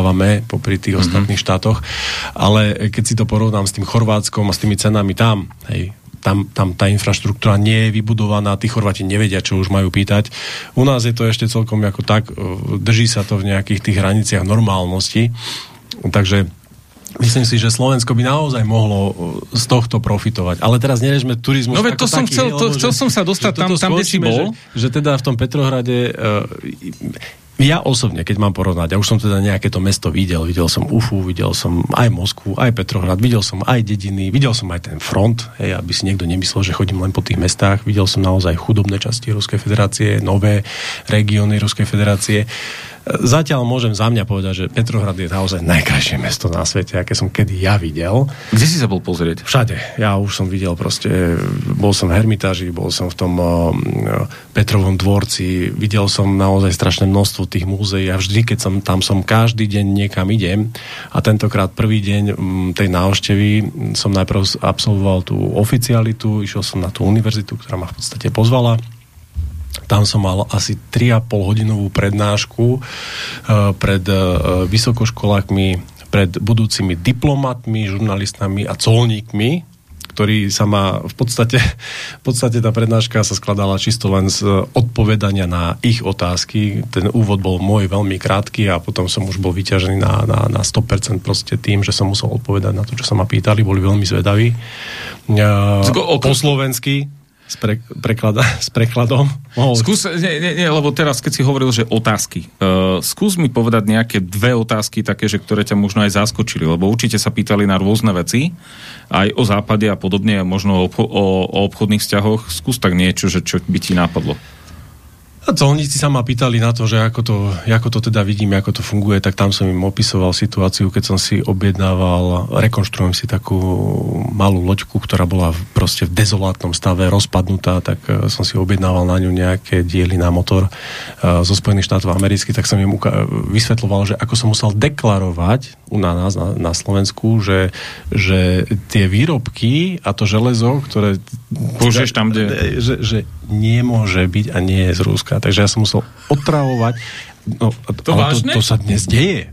pokrivkávame popri tých mm-hmm. ostatných štátoch, ale keď si to porovnám s tým Chorvátskom a s tými cenami tam, hej, tam, tam tá infraštruktúra nie je vybudovaná, tí Chorváti nevedia, čo už majú pýtať. U nás je to ešte celkom ako tak, e, drží sa to v nejakých tých hraniciach normálnosti, takže Myslím si, že Slovensko by naozaj mohlo uh, z tohto profitovať. Ale teraz nerežme turizmus No veď to som taký, chcel, to, chcel som sa dostať tam, tam, kde si bol. Že, že teda v tom Petrohrade uh, ja osobne, keď mám porovnať, ja už som teda nejaké to mesto videl, videl som Ufu, videl som aj Moskvu, aj Petrohrad, videl som aj dediny, videl som aj ten front, hej, aby si niekto nemyslel, že chodím len po tých mestách, videl som naozaj chudobné časti Ruskej federácie, nové regióny Ruskej federácie. Zatiaľ môžem za mňa povedať, že Petrohrad je naozaj najkrajšie mesto na svete, aké som kedy ja videl. Kde si sa bol pozrieť? Všade. Ja už som videl proste, bol som v Hermitáži, bol som v tom uh, Petrovom dvorci, videl som naozaj strašné množstvo tých múzeí a vždy, keď som tam som každý deň niekam idem a tentokrát prvý deň um, tej návštevy som najprv absolvoval tú oficialitu, išiel som na tú univerzitu, ktorá ma v podstate pozvala tam som mal asi 3,5 hodinovú prednášku uh, pred uh, vysokoškolákmi, pred budúcimi diplomatmi, žurnalistami a colníkmi, ktorí sa ma v podstate, v podstate tá prednáška sa skladala čisto len z odpovedania na ich otázky. Ten úvod bol môj veľmi krátky a potom som už bol vyťažený na, na, na 100% proste tým, že som musel odpovedať na to, čo sa ma pýtali, boli veľmi zvedaví. Uh, po slovensky, s, pre, preklada, s prekladom. Mohol... Skús, nie, nie, nie, lebo teraz, keď si hovoril, že otázky, uh, skús mi povedať nejaké dve otázky také, že ktoré ťa možno aj zaskočili, lebo určite sa pýtali na rôzne veci, aj o západe a podobne, možno o, o, o obchodných vzťahoch. Skús tak niečo, že čo by ti nápadlo. A colníci sa ma pýtali na to, že ako to, ako to teda vidím, ako to funguje, tak tam som im opisoval situáciu, keď som si objednával, rekonštruujem si takú malú loďku, ktorá bola proste v dezolátnom stave, rozpadnutá, tak e, som si objednával na ňu nejaké diely na motor e, zo Spojených štátov amerických, tak som im vysvetloval, že ako som musel deklarovať u nás na, na Slovensku, že, že tie výrobky a to železo, ktoré... Božeš tam, kde... Že, že nemôže byť a nie je z Ruska. Takže ja som musel otravovať. No, to, vážne? to, to sa dnes deje.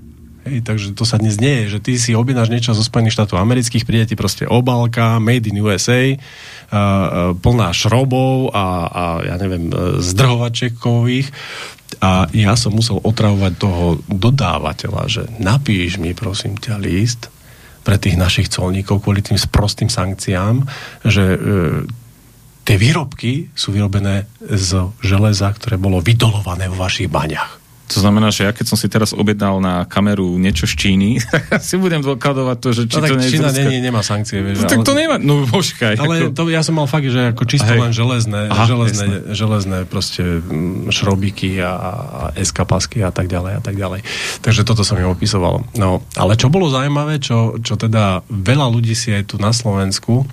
Hej, takže to sa dnes nie je, že ty si objednáš niečo zo Spojených štátov amerických, príde ti proste obálka, made in USA, uh, plná šrobov a, a ja neviem, zdrhovaček kových a ja som musel otravovať toho dodávateľa, že napíš mi prosím ťa list pre tých našich colníkov kvôli tým sprostým sankciám, že uh, tie výrobky sú vyrobené z železa, ktoré bolo vydolované vo vašich baňach. To znamená, že ja keď som si teraz objednal na kameru niečo z Číny, tak si budem dokladovať to, že či no, to nie Čína nie, nemá sankcie. Vieš, no, tak to nemá, no počkaj. Ale ako... to, ja som mal fakt, že ako čisto Hej. len železné, Aha, železné, železné proste mm, šrobiky a, a eskapasky a tak ďalej a tak ďalej. Takže toto som im opisoval. No, ale čo bolo zaujímavé, čo, čo teda veľa ľudí si aj tu na Slovensku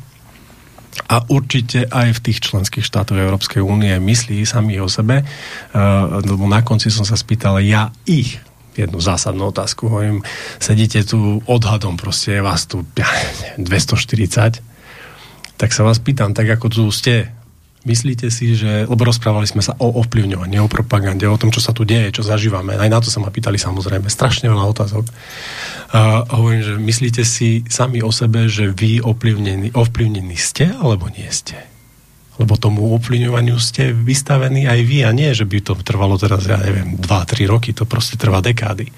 a určite aj v tých členských štátoch Európskej únie myslí sami o sebe, uh, lebo na konci som sa spýtal ja ich jednu zásadnú otázku, hovorím, sedíte tu odhadom, proste je vás tu 240, tak sa vás pýtam, tak ako tu ste, Myslíte si, že, lebo rozprávali sme sa o ovplyvňovaní, o propagande, o tom, čo sa tu deje, čo zažívame. Aj na to sa ma pýtali samozrejme, strašne veľa otázok. A hovorím, že myslíte si sami o sebe, že vy ovplyvnení, ovplyvnení ste, alebo nie ste? Lebo tomu ovplyvňovaniu ste vystavení aj vy a nie, že by to trvalo teraz, ja neviem, 2-3 roky, to proste trvá dekády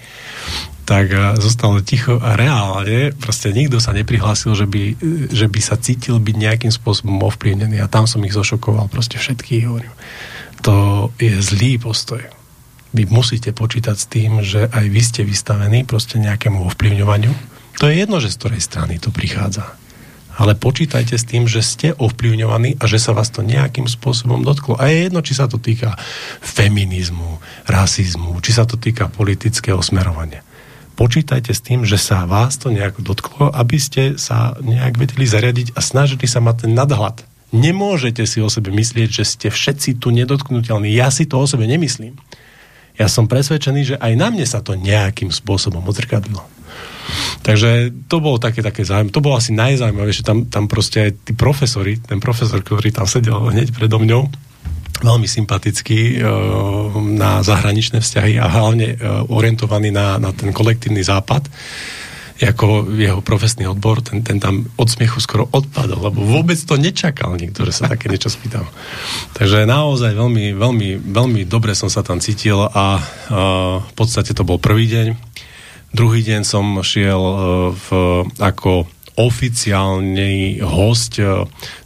tak eh, zostalo ticho a reálne proste nikto sa neprihlásil, že by, že by sa cítil byť nejakým spôsobom ovplyvnený a tam som ich zošokoval proste všetkých, hovorím. To je zlý postoj. Vy musíte počítať s tým, že aj vy ste vystavení proste nejakému ovplyvňovaniu. To je jedno, že z ktorej strany to prichádza. Ale počítajte s tým, že ste ovplyvňovaní a že sa vás to nejakým spôsobom dotklo. A je jedno, či sa to týka feminizmu, rasizmu, či sa to týka politického smerovania počítajte s tým, že sa vás to nejako dotklo, aby ste sa nejak vedeli zariadiť a snažili sa mať ten nadhľad. Nemôžete si o sebe myslieť, že ste všetci tu nedotknutelní. Ja si to o sebe nemyslím. Ja som presvedčený, že aj na mne sa to nejakým spôsobom odzrkadlilo. Takže to bolo také, také zájem. To bolo asi najzaujímavejšie. Tam, tam proste aj tí profesori, ten profesor, ktorý tam sedel hneď predo mňou, veľmi sympatický e, na zahraničné vzťahy a hlavne e, orientovaný na, na ten kolektívny západ ako jeho profesný odbor, ten, ten tam od smiechu skoro odpadol, lebo vôbec to nečakal nikto, že sa také niečo spýtal. Takže naozaj veľmi, veľmi, veľmi dobre som sa tam cítil a, a v podstate to bol prvý deň. Druhý deň som šiel e, v, ako oficiálny host e,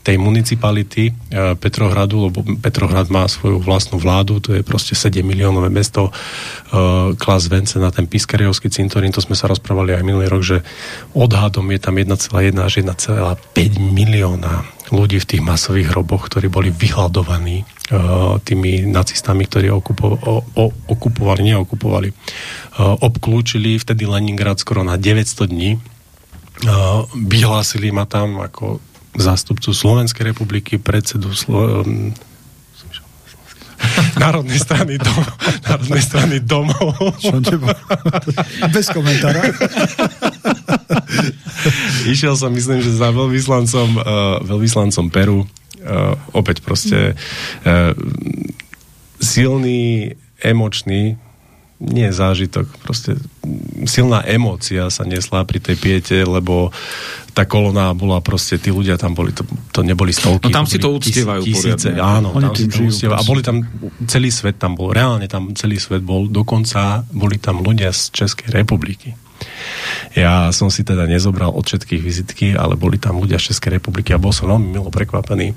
tej municipality e, Petrohradu, lebo Petrohrad má svoju vlastnú vládu, to je proste 7 miliónové mesto Klas Vence na ten Piskariovský cintorín, to sme sa rozprávali aj minulý rok, že odhadom je tam 1,1 až 1,5 milióna ľudí v tých masových hroboch, ktorí boli vyhľadovaní tými nacistami, ktorí okupo, o, o, okupovali, neokupovali, obklúčili vtedy Leningrad skoro na 900 dní vyhlásili ma tam ako zástupcu Slovenskej republiky, predsedu Slo- Národnej strany, dom, Národnej strany domov. Čo teba? Bez komentára. Išiel som, myslím, že za veľvyslancom, uh, veľvyslancom Peru. Uh, opäť proste uh, silný, emočný nie zážitok, proste silná emócia sa nesla pri tej piete, lebo tá kolona bola proste, tí ľudia tam boli, to, to neboli stovky. No tam si to uctievajú tisíce, poriadne. Áno, Oni tam si to uctievajú. A boli tam, celý svet tam bol, reálne tam celý svet bol, dokonca boli tam ľudia z Českej republiky. Ja som si teda nezobral od všetkých vizitky, ale boli tam ľudia z Českej republiky a bol som veľmi milo prekvapený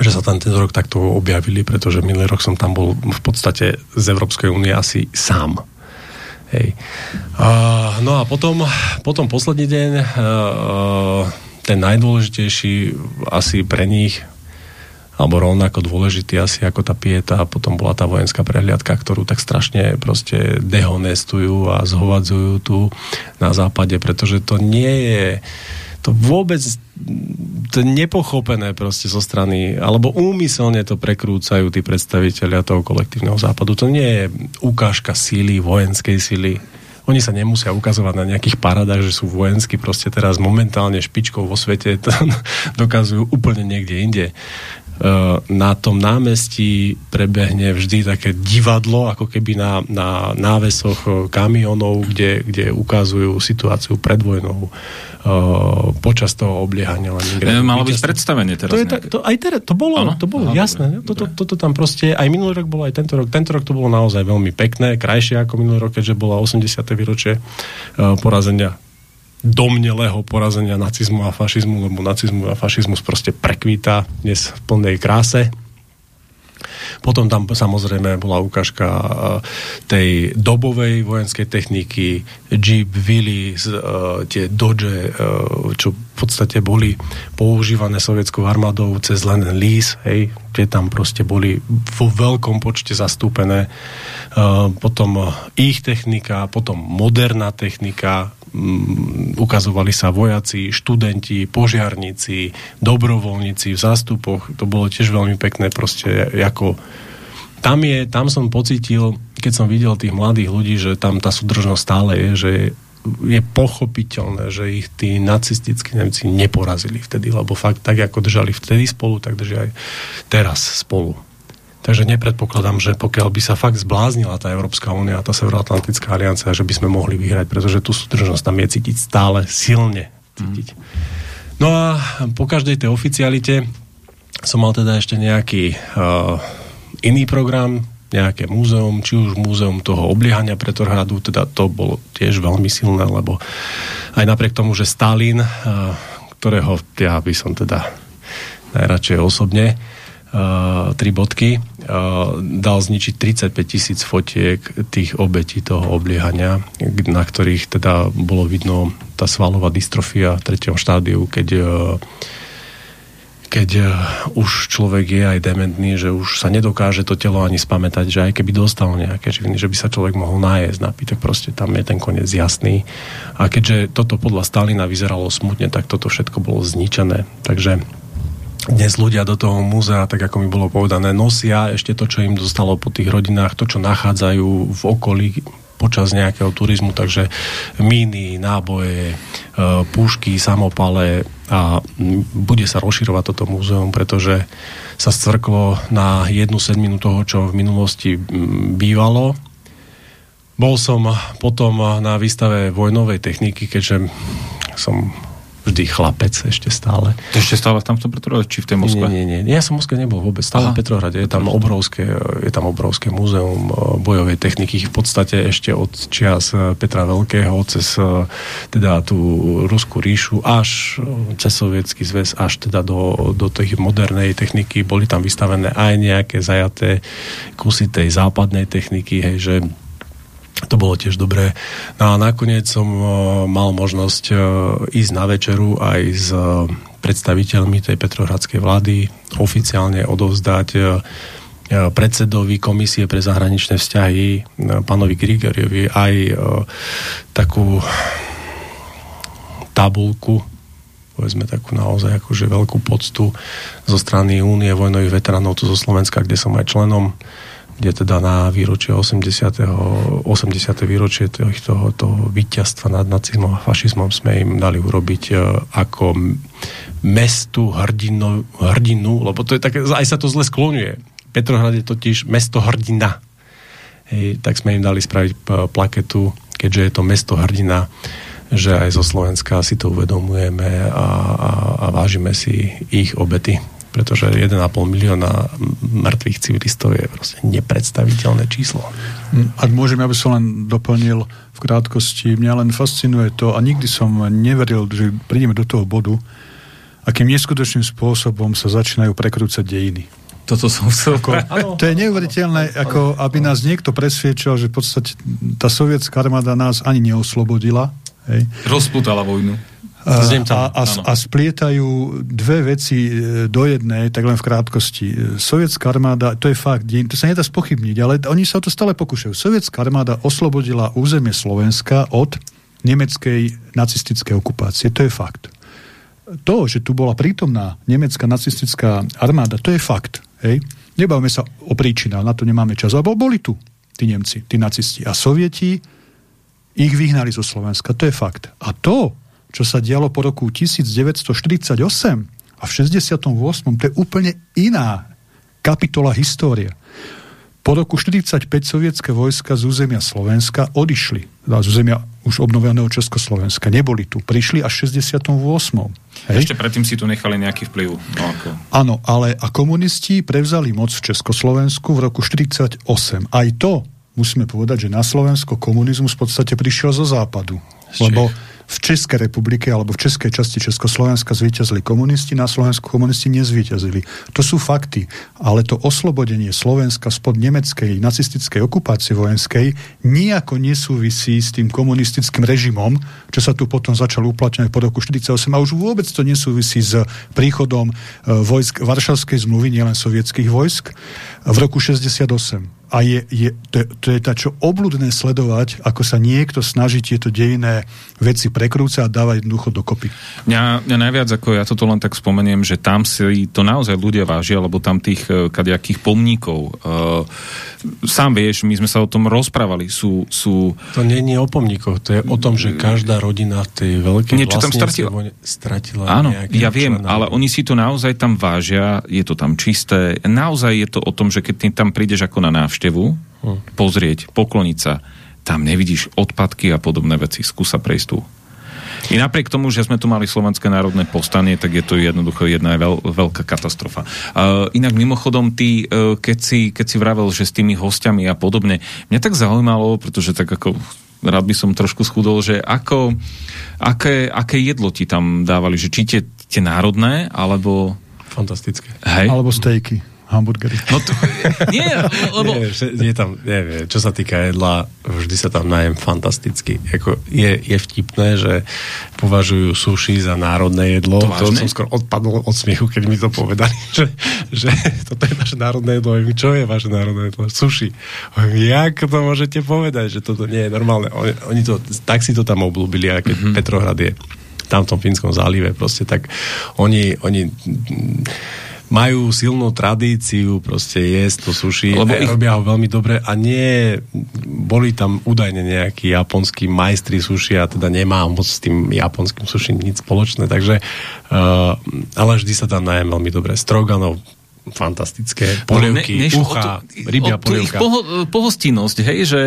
že sa tam tento rok takto objavili, pretože minulý rok som tam bol v podstate z Európskej únie asi sám. Hej. Uh, no a potom, potom posledný deň, uh, ten najdôležitejší asi pre nich, alebo rovnako dôležitý asi ako tá pieta a potom bola tá vojenská prehliadka, ktorú tak strašne proste dehonestujú a zhovadzujú tu na západe, pretože to nie je to vôbec to nepochopené proste zo strany, alebo úmyselne to prekrúcajú tí predstaviteľia toho kolektívneho západu. To nie je ukážka síly, vojenskej síly. Oni sa nemusia ukazovať na nejakých paradách, že sú vojensky proste teraz momentálne špičkou vo svete, to dokazujú úplne niekde inde. E, na tom námestí prebehne vždy také divadlo, ako keby na, na návesoch e, kamionov, kde, kde ukazujú situáciu pred vojnou uh, počas toho obliehania Leningradu. Malo byť predstavenie teraz. To, je ta, to, aj teraz, to bolo, ano? to bolo Aha, jasné. Dobre, toto, toto tam proste, aj minulý rok bolo, aj tento rok. Tento rok to bolo naozaj veľmi pekné, krajšie ako minulý rok, keďže bola 80. výročie porazenia domnelého porazenia nacizmu a fašizmu, lebo nacizmu a fašizmus proste prekvíta dnes v plnej kráse. Potom tam samozrejme bola ukážka e, tej dobovej vojenskej techniky, Jeep, Willys, uh, tie Dodge, uh, čo v podstate boli používané sovietskou armádou cez len Lease, hej, tie tam proste boli vo veľkom počte zastúpené. Potom ich technika, potom moderná technika, um, ukazovali sa vojaci, študenti, požiarníci, dobrovoľníci v zástupoch. To bolo tiež veľmi pekné proste ako tam, je, tam som pocítil, keď som videl tých mladých ľudí, že tam tá súdržnosť stále je, že je pochopiteľné, že ich tí nacistickí Nemci neporazili vtedy, lebo fakt tak, ako držali vtedy spolu, tak držia aj teraz spolu. Takže nepredpokladám, že pokiaľ by sa fakt zbláznila tá Európska únia tá Severoatlantická aliancia, že by sme mohli vyhrať, pretože tú súdržnosť tam je cítiť stále silne. Cítiť. Mm. No a po každej tej oficialite som mal teda ešte nejaký uh, iný program, nejaké múzeum, či už múzeum toho obliehania Pretorhradu, teda to bolo tiež veľmi silné, lebo aj napriek tomu, že Stalin, uh, ktorého ja by som teda najradšej osobne tri bodky, uh, dal zničiť 35 tisíc fotiek tých obetí toho obliehania, na ktorých teda bolo vidno tá svalová dystrofia v treťom štádiu, keď uh, keď už človek je aj dementný, že už sa nedokáže to telo ani spamätať, že aj keby dostal nejaké živiny, že by sa človek mohol nájsť, napiť, tak proste tam je ten koniec jasný. A keďže toto podľa Stalina vyzeralo smutne, tak toto všetko bolo zničené. Takže dnes ľudia do toho múzea, tak ako mi bolo povedané, nosia ešte to, čo im dostalo po tých rodinách, to, čo nachádzajú v okolí počas nejakého turizmu, takže míny, náboje, e, pušky, samopale a bude sa rozširovať toto múzeum, pretože sa stvrklo na jednu sedminu toho, čo v minulosti bývalo. Bol som potom na výstave vojnovej techniky, keďže som vždy chlapec ešte stále. To ešte stále tam v tom Petrohrade, či v tej Moskve? Nie, nie, nie. Ja som v Moskve nebol vôbec, stále Aha. v Petrohrade. Je tam obrovské, je tam obrovské múzeum e, bojovej techniky, v podstate ešte od čias e, Petra Veľkého, cez e, teda tú Ruskú ríšu, až cez Sovietský zväz, až teda do, do tej modernej techniky. Boli tam vystavené aj nejaké zajaté kusy tej západnej techniky, hej, že to bolo tiež dobré. No a nakoniec som mal možnosť ísť na večeru aj s predstaviteľmi tej petrohradskej vlády, oficiálne odovzdať predsedovi Komisie pre zahraničné vzťahy, pánovi Grigoriovi, aj takú tabulku, povedzme takú naozaj akože veľkú poctu zo strany Únie vojnových veteránov tu zo Slovenska, kde som aj členom kde teda na výročie 80. 80. výročie toho, toho víťazstva nad nacizmom a fašizmom sme im dali urobiť e, ako mestu hrdinu, hrdinu, lebo to je také, aj sa to zle skloňuje. Petrohrad je totiž mesto hrdina. Hej, tak sme im dali spraviť plaketu, keďže je to mesto hrdina, že aj zo Slovenska si to uvedomujeme a, a, a vážime si ich obety pretože 1,5 milióna mŕtvych civilistov je proste nepredstaviteľné číslo. Hm, ak môžem, aby som len doplnil v krátkosti, mňa len fascinuje to a nikdy som neveril, že prídeme do toho bodu, akým neskutočným spôsobom sa začínajú prekrúcať dejiny. Toto som chcel. Ako, to je neuveriteľné, ako aby nás niekto presviečal, že v podstate tá sovietská armáda nás ani neoslobodila. Hej. Rozputala vojnu a, a, a splietajú dve veci e, do jednej, tak len v krátkosti. E, sovietská armáda, to je fakt, to sa nedá spochybniť, ale oni sa o to stále pokúšajú. Sovietská armáda oslobodila územie Slovenska od nemeckej nacistickej okupácie. To je fakt. To, že tu bola prítomná nemecká nacistická armáda, to je fakt. Hej? Nebavme sa o príčinách, na to nemáme čas. Alebo boli tu tí Nemci, tí nacisti. A Sovieti ich vyhnali zo Slovenska. To je fakt. A to, čo sa dialo po roku 1948 a v 68. to je úplne iná kapitola história. Po roku 45 sovietské vojska z územia Slovenska odišli. Z územia už obnoveného Československa. Neboli tu. Prišli až v 68. Hej? Ešte predtým si tu nechali nejaký vplyv. No, ako... Áno, ale a komunisti prevzali moc v Československu v roku 48. Aj to musíme povedať, že na Slovensko komunizmus v podstate prišiel zo západu. Lebo v Českej republike alebo v českej časti Československa zvíťazili komunisti, na Slovensku komunisti nezvíťazili. To sú fakty. Ale to oslobodenie Slovenska spod nemeckej nacistickej okupácie vojenskej nejako nesúvisí s tým komunistickým režimom, čo sa tu potom začalo uplatňovať po roku 1948 a už vôbec to nesúvisí s príchodom e, vojsk Varšavskej zmluvy, nielen sovietských vojsk, v roku 68 a je, je, to, to je tá čo obludné sledovať, ako sa niekto snaží tieto dejinné veci prekrúcať a dávať jednoducho dokopy. Mňa, mňa najviac, ako ja toto len tak spomeniem, že tam si to naozaj ľudia vážia, lebo tam tých uh, kadejakých pomníkov uh, sám vieš, my sme sa o tom rozprávali, sú... sú... To nie je o pomníkoch, to je o tom, že každá rodina v tej veľkej Niečo tam stratila. stratila Áno, ja viem, člena. ale oni si to naozaj tam vážia, je to tam čisté, naozaj je to o tom, že keď ty tam prídeš ako na návštevu, návštevu, hm. pozrieť, pokloniť sa, tam nevidíš odpadky a podobné veci. Skúsa prejsť tu. I napriek tomu, že sme tu mali Slovenské národné povstanie, tak je to jednoducho jedna veľ, veľká katastrofa. Uh, inak mimochodom, ty, uh, keď, si, keď si vravel, že s tými hostiami a podobne, mňa tak zaujímalo, pretože tak ako rád by som trošku schudol, že ako, aké, aké jedlo ti tam dávali, že či tie, tie národné, alebo... Fantastické. Hej? Alebo stejky hamburgery. No to, nie, lebo... Nie, je tam, neviem, čo sa týka jedla, vždy sa tam najem fantasticky. Jako je, je vtipné, že považujú sushi za národné jedlo. To, to som skoro odpadol od smiechu, keď mi to povedali, že, že toto je naše národné jedlo. Čo je vaše národné jedlo? Sushi. Jak to môžete povedať, že toto nie je normálne? Oni, oni to, tak si to tam oblúbili, a keď mm-hmm. Petrohrad je tam v tom Fínskom zálive, proste tak oni, oni majú silnú tradíciu proste jesť to sushi, Lebo ich... robia ho veľmi dobre a nie boli tam údajne nejakí japonskí majstri sushi a teda nemá moc s tým japonským sushi nič spoločné, takže uh, ale vždy sa tam najem veľmi dobre. Stroganov fantastické. Polievky, ne, ucha, to, rybia polievka. ich poho, pohostinnosť, hej, že,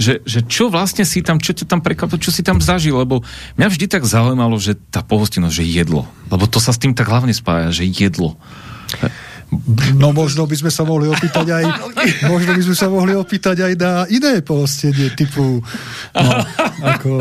že, že čo vlastne si tam, čo ťa tam prekvapilo, čo si tam zažil, lebo mňa vždy tak zaujímalo, že tá pohostinnosť, že jedlo. Lebo to sa s tým tak hlavne spája, že jedlo. No možno by sme sa mohli opýtať aj možno by sme sa mohli opýtať aj na iné pohostenie typu no, ako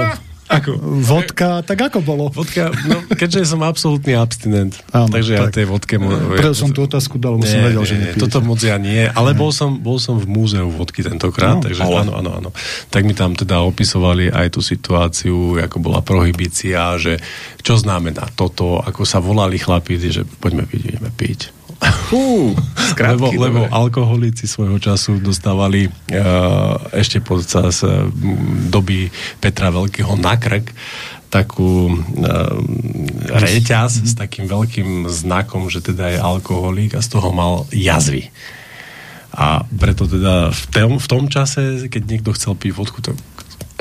ako? Vodka, tak ako bolo? Vodka, no, keďže som absolútny abstinent, Áno, takže tak. ja tej vodke... Preto som tú otázku dal, lebo som vedel, nie, že nie, Toto moc ja nie, ale bol som, bol som v múzeu vodky tentokrát, no, takže ale... áno, áno, áno. Tak mi tam teda opisovali aj tú situáciu, ako bola prohibícia, že čo znamená toto, ako sa volali chlapí, že poďme piť, ideme piť Fú, lebo, lebo alkoholici svojho času dostávali uh, ešte počas uh, doby Petra Veľkého na krk takú uh, reťaz mm-hmm. s takým veľkým znakom, že teda je alkoholík a z toho mal jazvy. A preto teda v tom, v tom čase, keď niekto chcel piť vodku, to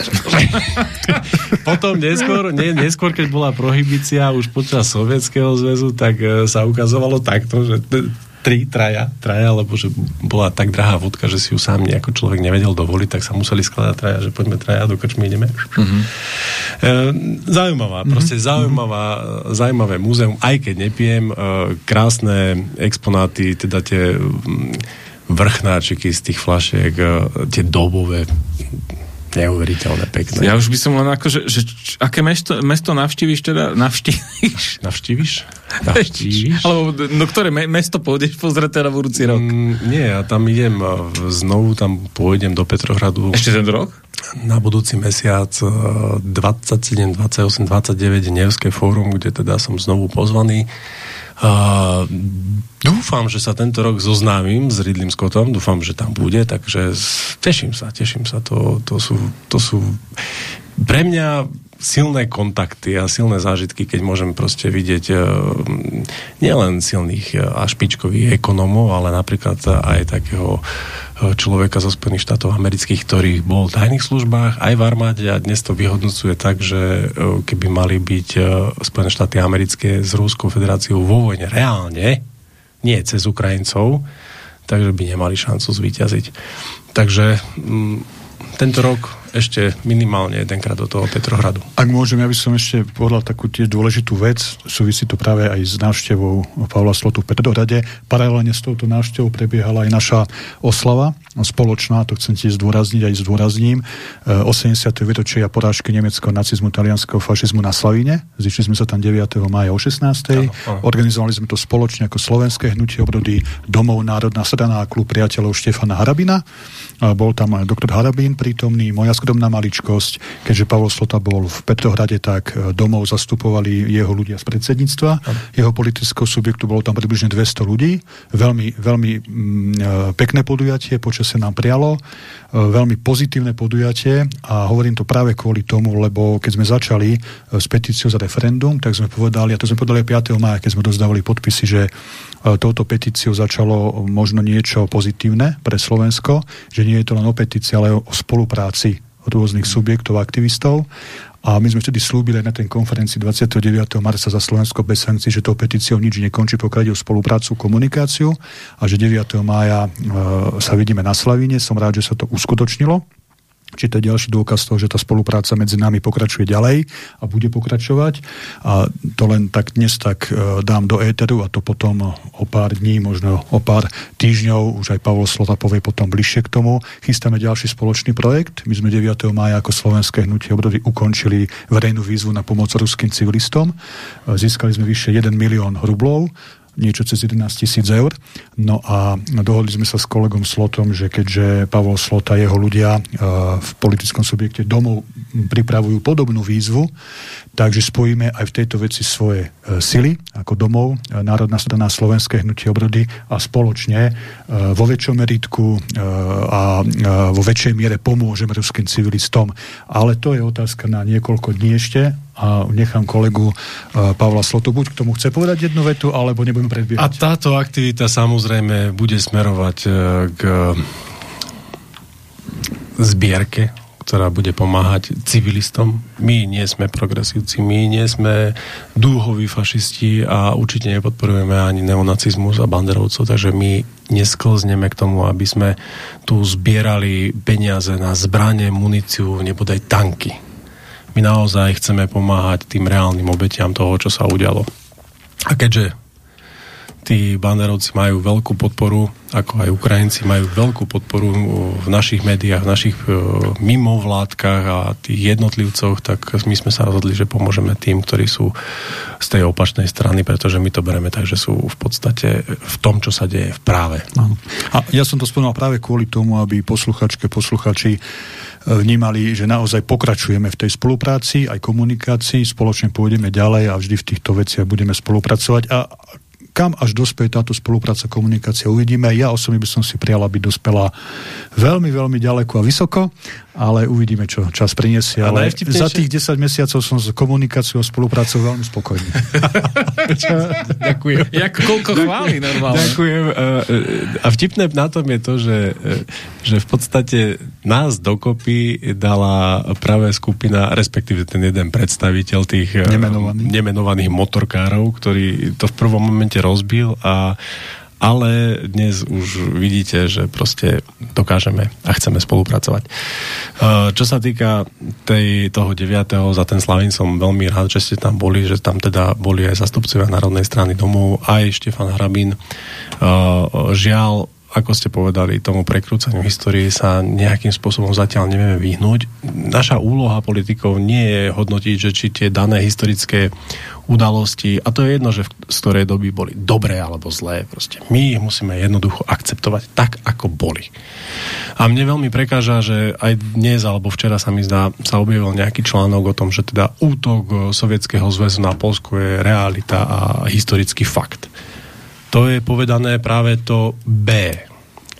Potom neskôr, nie, neskôr, keď bola prohibícia už počas Sovietskeho zväzu, tak e, sa ukazovalo takto, že tri, traja, traja, lebo že bola tak drahá vodka, že si ju sám nejako človek nevedel dovoliť, tak sa museli skladať traja, že poďme traja, do krčmy ideme. Mm-hmm. E, zaujímavá, mm-hmm. proste zaujímavá, zaujímavé múzeum, aj keď nepijem, e, krásne exponáty, teda tie vrchnáčiky z tých flašiek, e, tie dobové neuveriteľné pekné. Ja už by som len ako, že, že aké mesto, mesto navštíviš teda? Navštíviš? Navštíviš? Navštíviš? Alebo no, ktoré me, mesto pôjdeš pozrieť teda v budúci rok? Mm, nie, ja tam idem znovu, tam pôjdem do Petrohradu. Ešte ten rok? Na budúci mesiac 27, 28, 29 Nevské fórum, kde teda som znovu pozvaný Dúfam, že sa tento rok zoznámim s Ridlým Scottom, dúfam, že tam bude, takže teším sa, teším sa. To, to, sú, to sú pre mňa silné kontakty a silné zážitky, keď môžem proste vidieť uh, nielen silných a špičkových ekonomov, ale napríklad aj takého človeka zo Spojených štátov amerických, ktorý bol v tajných službách, aj v armáde a dnes to vyhodnocuje tak, že e, keby mali byť e, Spojené štáty americké s Rúskou federáciou vo vojne reálne, nie cez Ukrajincov, takže by nemali šancu zvíťaziť. Takže mm, tento rok ešte minimálne jedenkrát do toho Petrohradu. Ak môžem, ja by som ešte povedal takú tiež dôležitú vec, súvisí to práve aj s návštevou Pavla Slotu v Petrohrade. Paralelne s touto návštevou prebiehala aj naša oslava spoločná, to chcem tiež zdôrazniť aj zdôrazním, 80. Eh, výročia porážky nemeckého nacizmu, talianského fašizmu na Slavíne. Zišli sme sa tam 9. mája o 16. Ano, ano. Organizovali sme to spoločne ako slovenské hnutie obrody Domov národná strana a klub priateľov Štefana Harabina. Bol tam aj doktor Harabín prítomný, moja skromná maličkosť, keďže Pavol Slota bol v Petrohrade, tak e, domov zastupovali jeho ľudia z predsedníctva. Jeho politického subjektu bolo tam približne 200 ľudí. Veľmi, veľmi mm, e, pekné podujatie, počasie nám prialo, e, veľmi pozitívne podujatie a hovorím to práve kvôli tomu, lebo keď sme začali s petíciou za referendum, tak sme povedali, a to sme povedali 5. maja, keď sme dozdávali podpisy, že touto petíciou začalo možno niečo pozitívne pre Slovensko, že nie je to len o petícii, ale o spolupráci rôznych subjektov, aktivistov. A my sme vtedy slúbili na tej konferencii 29. marca za Slovensko bez sankcií, že tou petíciou nič nekončí, pokiaľ ide o spoluprácu, komunikáciu a že 9. mája e, sa vidíme na Slavíne. Som rád, že sa to uskutočnilo či to je ďalší dôkaz toho, že tá spolupráca medzi nami pokračuje ďalej a bude pokračovať. A to len tak dnes tak e, dám do éteru a to potom o pár dní, možno o pár týždňov, už aj Pavol Slota povie potom bližšie k tomu. Chystáme ďalší spoločný projekt. My sme 9. mája ako slovenské hnutie obrody ukončili verejnú výzvu na pomoc ruským civilistom. E, získali sme vyše 1 milión rublov niečo cez 11 tisíc eur. No a dohodli sme sa s kolegom Slotom, že keďže Pavol Slota a jeho ľudia e, v politickom subjekte domov pripravujú podobnú výzvu, takže spojíme aj v tejto veci svoje e, sily ako domov, e, Národná strana Slovenské hnutie obrody a spoločne vo väčšom meritku a vo väčšej miere pomôžeme ruským civilistom. Ale to je otázka na niekoľko dní ešte a nechám kolegu uh, Pavla Slotu, buď k tomu chce povedať jednu vetu, alebo nebudeme predbiehať. A táto aktivita samozrejme bude smerovať uh, k zbierke ktorá bude pomáhať civilistom. My nie sme progresívci, my nie sme dúhoví fašisti a určite nepodporujeme ani neonacizmus a banderovcov, takže my nesklzneme k tomu, aby sme tu zbierali peniaze na zbranie, muníciu, nebodaj tanky. My naozaj chceme pomáhať tým reálnym obetiam toho, čo sa udialo. A keďže tí banderovci majú veľkú podporu, ako aj Ukrajinci majú veľkú podporu v našich médiách, v našich mimovládkach a tých jednotlivcoch, tak my sme sa rozhodli, že pomôžeme tým, ktorí sú z tej opačnej strany, pretože my to bereme tak, že sú v podstate v tom, čo sa deje v práve. A ja som to spomínal práve kvôli tomu, aby posluchačke, posluchači e, vnímali, že naozaj pokračujeme v tej spolupráci, aj komunikácii, spoločne pôjdeme ďalej a vždy v týchto veciach budeme spolupracovať a kam až dospeje táto spolupráca, komunikácia, uvidíme. Ja osobne by som si prijal, aby dospela veľmi, veľmi ďaleko a vysoko, ale uvidíme, čo čas priniesie. Ale, ale za tých 10 mesiacov som s komunikáciou a spoluprácou veľmi spokojný. Ďakujem. Jak koľko chváli normálne. Ďakujem. A vtipné na tom je to, že, že v podstate nás dokopy dala práve skupina, respektíve ten jeden predstaviteľ tých nemenovaných, nemenovaných motorkárov, ktorý to v prvom momente rozbil a ale dnes už vidíte, že proste dokážeme a chceme spolupracovať. Čo sa týka tej, toho 9. za ten Slavín som veľmi rád, že ste tam boli, že tam teda boli aj zastupcovia Národnej strany domov, aj Štefan Hrabín. Žiaľ, ako ste povedali, tomu prekrúcaniu histórie sa nejakým spôsobom zatiaľ nevieme vyhnúť. Naša úloha politikov nie je hodnotiť, že či tie dané historické udalosti, a to je jedno, že z ktorej doby boli dobré alebo zlé, proste my ich musíme jednoducho akceptovať tak, ako boli. A mne veľmi prekáža, že aj dnes alebo včera sa mi zdá, sa objavil nejaký článok o tom, že teda útok Sovietskeho zväzu na Polsku je realita a historický fakt to je povedané práve to B,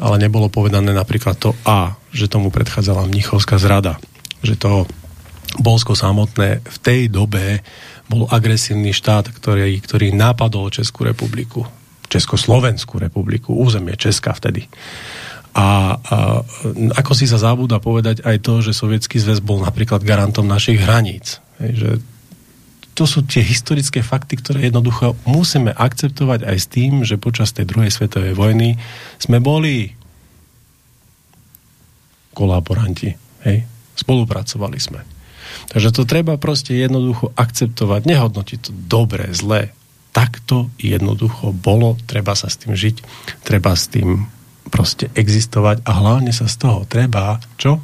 ale nebolo povedané napríklad to A, že tomu predchádzala Mnichovská zrada, že to Polsko samotné v tej dobe bol agresívny štát, ktorý, ktorý napadol Českú republiku, Československú republiku, územie Česka vtedy. A, a ako si sa zabúda povedať aj to, že Sovietský zväz bol napríklad garantom našich hraníc. Hej, že to sú tie historické fakty, ktoré jednoducho musíme akceptovať aj s tým, že počas tej druhej svetovej vojny sme boli kolaboranti. Hej? Spolupracovali sme. Takže to treba proste jednoducho akceptovať, nehodnotiť to dobre, zlé. Tak to jednoducho bolo, treba sa s tým žiť, treba s tým proste existovať a hlavne sa z toho treba, čo?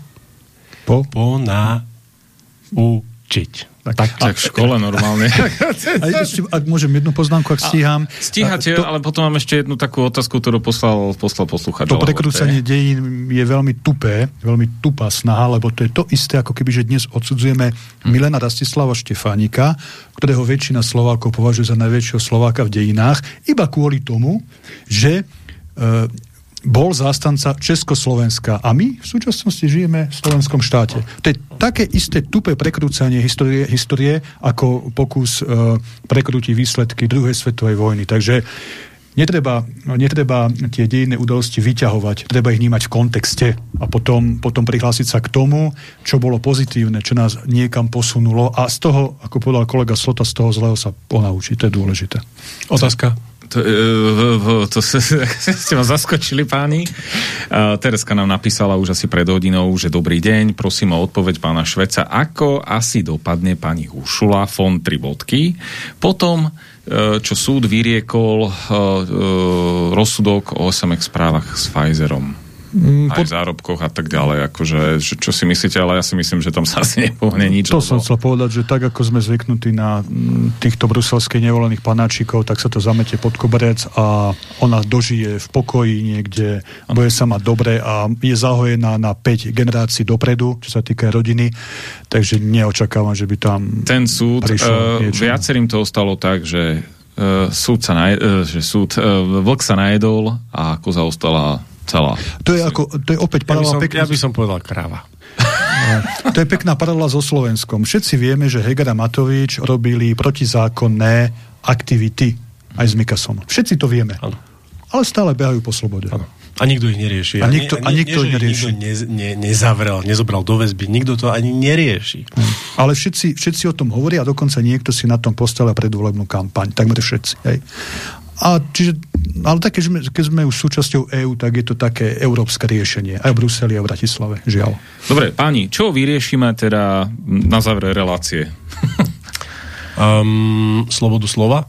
Po? Ponaučiť. Tak, tak, tak v škole normálne. a ešte, ak môžem jednu poznámku, ak stíham. Stíhate, to, ale potom mám ešte jednu takú otázku, ktorú poslal, poslal posluchač. To prekrúcanie dejín je veľmi tupé, veľmi tupá snaha, lebo to je to isté, ako keby, že dnes odsudzujeme hm. Milena Rastislava Štefánika, ktorého väčšina Slovákov považuje za najväčšieho Slováka v dejinách, iba kvôli tomu, že e, bol zástanca Československa a my v súčasnosti žijeme v slovenskom štáte. To je také isté tupé prekrúcanie histórie, histórie ako pokus e, prekrútiť výsledky druhej svetovej vojny. Takže netreba, netreba tie dejinné udalosti vyťahovať, treba ich vnímať v kontexte a potom, potom prihlásiť sa k tomu, čo bolo pozitívne, čo nás niekam posunulo a z toho, ako povedal kolega Slota, z toho zlého sa ponaučiť. To je dôležité. Otázka? To, e, to, to ste ma zaskočili, páni. Tereska nám napísala už asi pred hodinou, že dobrý deň, prosím o odpoveď pána Šveca. Ako asi dopadne pani Hušula, fond 3 bodky? Potom, e, čo súd vyriekol e, rozsudok o SMX správach s Pfizerom Mm, aj v zárobkoch a tak ďalej. Akože, čo si myslíte, ale ja si myslím, že tam sa asi nepohne nič. To som chcel povedať, že tak ako sme zvyknutí na mm, týchto bruselských nevolených panáčikov, tak sa to zamete pod koberec a ona dožije v pokoji niekde, bude sa mať dobre a je zahojená na 5 generácií dopredu, čo sa týka rodiny, takže neočakávam, že by tam Ten súd, uh, viacerým to ostalo tak, že uh, súd sa naj, uh, že súd, uh, vlk sa najedol a koza ostala celá. To je, ako, to je opäť paralela ja pekná... Ja by som povedal kráva. To je pekná paralela so Slovenskom. Všetci vieme, že Heger a Matovič robili protizákonné aktivity aj s Mikasom. Všetci to vieme. Ano. Ale stále behajú po slobode. Ano. A nikto ich nerieši. A nikto, a, nikto nie, nerieši. Nikto ne, ne, nezavrel, nezobral do väzby, nikto to ani nerieši. Hmm. Ale všetci, všetci o tom hovoria a dokonca niekto si na tom postavia predvolebnú kampaň. Takmer všetci. Hej. A čiže, ale také, že sme, keď sme už súčasťou EÚ, tak je to také európske riešenie. Aj v Bruseli, aj v Bratislave. Žiaľ. Dobre, páni, čo vyriešime teda na záver relácie? um, slobodu slova?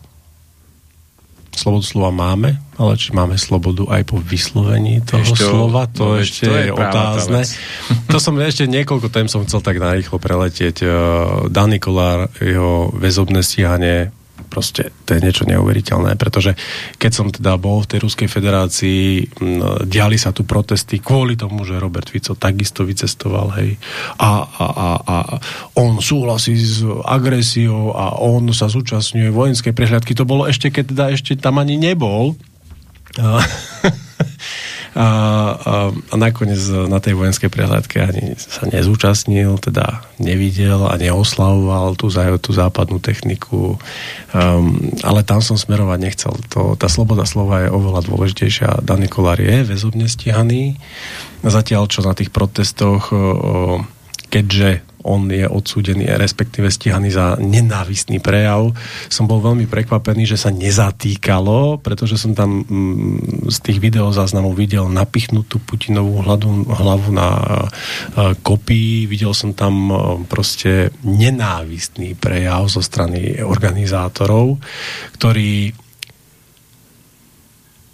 slobodu slova máme, ale či máme slobodu aj po vyslovení toho ešte, slova, to no, ešte to je, je otázne. to som ešte niekoľko tém som chcel tak narýchlo preletieť. Uh, Dan Nikolár, jeho väzobné stíhanie proste to je niečo neuveriteľné, pretože keď som teda bol v tej Ruskej federácii, diali sa tu protesty kvôli tomu, že Robert Fico takisto vycestoval, hej, a, a, a, a on súhlasí s agresiou a on sa zúčastňuje vojenskej prehľadky. To bolo ešte, keď teda ešte tam ani nebol. a, a, a nakoniec na tej vojenskej prehľadke ani sa nezúčastnil, teda nevidel a neoslavoval tú, tú západnú techniku, um, ale tam som smerovať nechcel. To, tá sloboda slova je oveľa dôležitejšia. Dan Nikolár je väzobne stíhaný, zatiaľ čo na tých protestoch, keďže on je odsúdený, respektíve stíhaný za nenávistný prejav. Som bol veľmi prekvapený, že sa nezatýkalo, pretože som tam mm, z tých videozáznamov videl napichnutú Putinovú hlavu, na kopii, videl som tam e, proste nenávistný prejav zo strany organizátorov, ktorí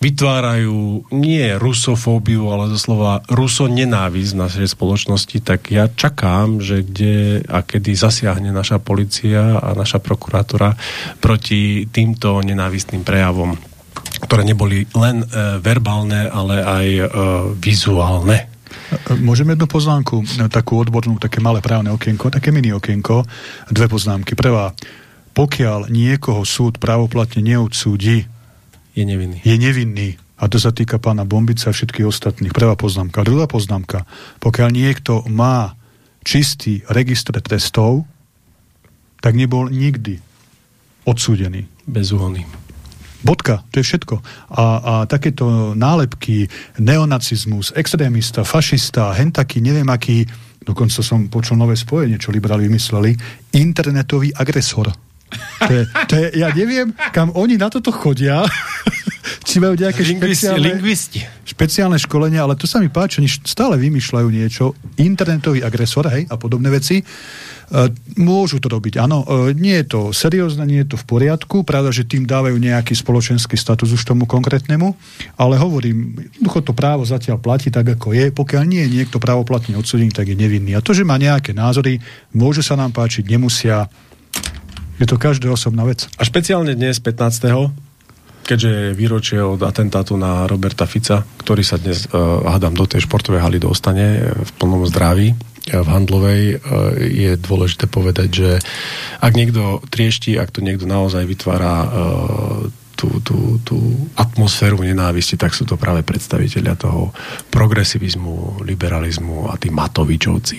vytvárajú nie rusofóbiu, ale zo slova ruso nenávisť v našej spoločnosti, tak ja čakám, že kde a kedy zasiahne naša policia a naša prokurátora proti týmto nenávistným prejavom, ktoré neboli len e, verbálne, ale aj e, vizuálne. Môžeme jednu poznámku, e, takú odbornú, také malé právne okienko, také mini okienko, dve poznámky. Prvá, pokiaľ niekoho súd právoplatne neodsúdi je nevinný. Je nevinný. A to sa týka pána Bombica a všetkých ostatných. Prvá poznámka. Druhá poznámka. Pokiaľ niekto má čistý registre trestov, tak nebol nikdy odsúdený. Bez úhony. Bodka, to je všetko. A, a takéto nálepky, neonacizmus, extrémista, fašista, hentaký, neviem aký, dokonca som počul nové spojenie, čo liberáli vymysleli, internetový agresor. To je, to je, ja neviem, kam oni na toto chodia. Či majú nejaké lingvisti, špeciálne, lingvisti. špeciálne školenia, ale to sa mi páči, oni stále vymýšľajú niečo. Internetový agresor, hej, a podobné veci. Uh, môžu to robiť, áno. Uh, nie je to seriózne, nie je to v poriadku. Pravda, že tým dávajú nejaký spoločenský status už tomu konkrétnemu, ale hovorím, ducho to právo zatiaľ platí tak, ako je. Pokiaľ nie je niekto právoplatne odsudený, tak je nevinný. A to, že má nejaké názory, môže sa nám páčiť, nemusia je to každá osobná vec. A špeciálne dnes, 15 keďže je výročie od atentátu na Roberta Fica, ktorý sa dnes, uh, hádam, do tej športovej haly dostane v plnom zdraví, e, v Handlovej je dôležité povedať, že ak niekto triešti, ak to niekto naozaj vytvára tú, tú, tú atmosféru nenávisti, tak sú to práve predstaviteľia toho progresivizmu, liberalizmu a tí Matovičovci.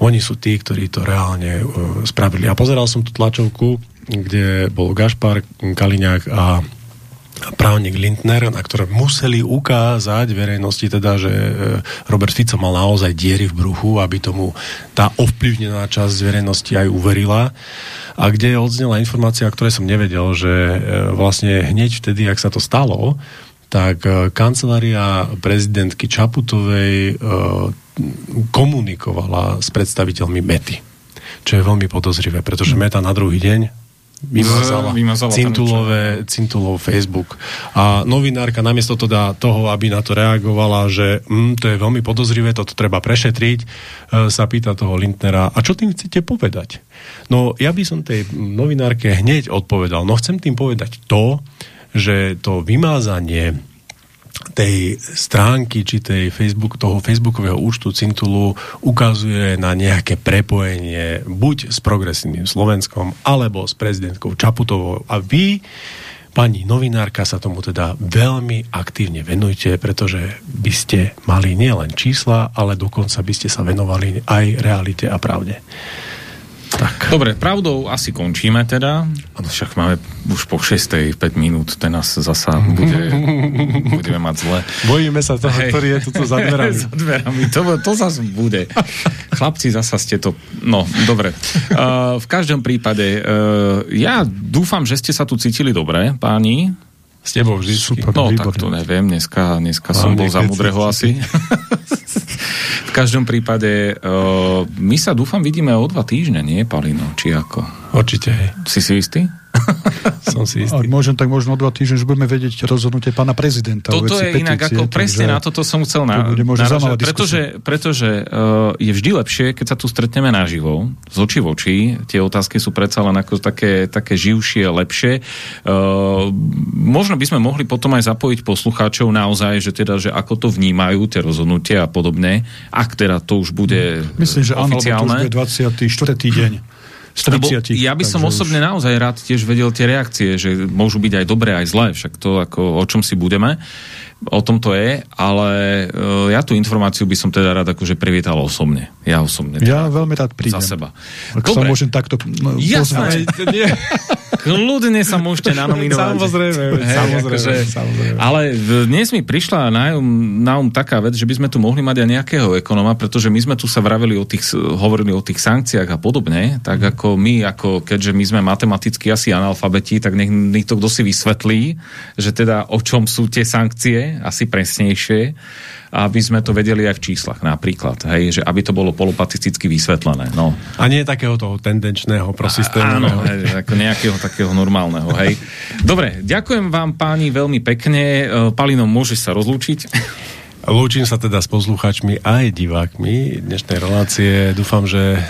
Oni sú tí, ktorí to reálne uh, spravili. A pozeral som tú tlačovku, kde bol Gašpar Kaliňák a právnik Lindner, na ktoré museli ukázať verejnosti teda, že e, Robert Fico mal naozaj diery v bruchu, aby tomu tá ovplyvnená časť verejnosti aj uverila. A kde odznela informácia, ktoré som nevedel, že e, vlastne hneď vtedy, ak sa to stalo, tak e, kancelária prezidentky Čaputovej komunikovala s predstaviteľmi Mety. Čo je veľmi podozrivé, pretože Meta na druhý deň vymazala, vymazala cintulové, cintulov Facebook. A novinárka namiesto teda toho, aby na to reagovala, že mm, to je veľmi podozrivé, toto treba prešetriť, e, sa pýta toho Lindnera, a čo tým chcete povedať? No ja by som tej novinárke hneď odpovedal, no chcem tým povedať to, že to vymázanie tej stránky či tej Facebook, toho facebookového účtu Cintulu ukazuje na nejaké prepojenie buď s progresívnym Slovenskom alebo s prezidentkou Čaputovou. A vy, pani novinárka, sa tomu teda veľmi aktívne venujte, pretože by ste mali nielen čísla, ale dokonca by ste sa venovali aj realite a pravde. Tak. Dobre, pravdou asi končíme teda. Však máme už po 6. 5 minút, ten nás zasa bude, budeme mať zle. Bojíme sa toho, Hej. ktorý je tu za dverami. za dverami, to, to zase bude. Chlapci, zasa ste to... No, dobre. Uh, v každom prípade, uh, ja dúfam, že ste sa tu cítili dobre, páni. S tebou vždy. Super, no, výborné. tak to neviem, dneska, dneska som bol za mudrého asi. každom prípade, uh, my sa dúfam vidíme o dva týždne, nie, Palino? Či ako? Určite. Si si istý? Som si istý. A tak možno o dva týždne už budeme vedieť rozhodnutie pána prezidenta. Toto je petície, inak ako presne na toto som chcel na, to naražať, pretože, pretože uh, je vždy lepšie, keď sa tu stretneme naživo, z očí v oči. Tie otázky sú predsa len ako také, také živšie, lepšie. Uh, možno by sme mohli potom aj zapojiť poslucháčov naozaj, že teda, že ako to vnímajú tie rozhodnutia a podobne, ak teda to už bude Myslím, že oficiálne. áno, to už bude 24. týždeň. 130. Lebo ja by som osobne už... naozaj rád tiež vedel tie reakcie, že môžu byť aj dobré, aj zlé, však to ako o čom si budeme. O tom to je, ale uh, ja tú informáciu by som teda rád akože privietal osobne. Ja osobne. Ja veľmi rád prídem. Za seba. Ak Dobre. sa môžem takto no, Jasné. Kľudne sa môžete nanominovať. Samozrejme. Hej, samozrejme, akože, samozrejme. Ale dnes mi prišla na um, na um taká vec, že by sme tu mohli mať aj nejakého ekonoma, pretože my sme tu sa vraveli o tých, hovorili o tých sankciách a podobne, tak mhm. ako my, ako keďže my sme matematicky asi analfabeti, tak nech, nech to kto si vysvetlí, že teda o čom sú tie sankcie, asi presnejšie aby sme to vedeli aj v číslach napríklad, hej, že aby to bolo polopatisticky vysvetlené. No. A nie takého toho tendenčného prosystému. Áno, hej, ako nejakého takého normálneho, hej. Dobre, ďakujem vám páni veľmi pekne. E, Palino, môžeš sa rozlúčiť? Lúčim sa teda s poslucháčmi aj divákmi dnešnej relácie. Dúfam, že e,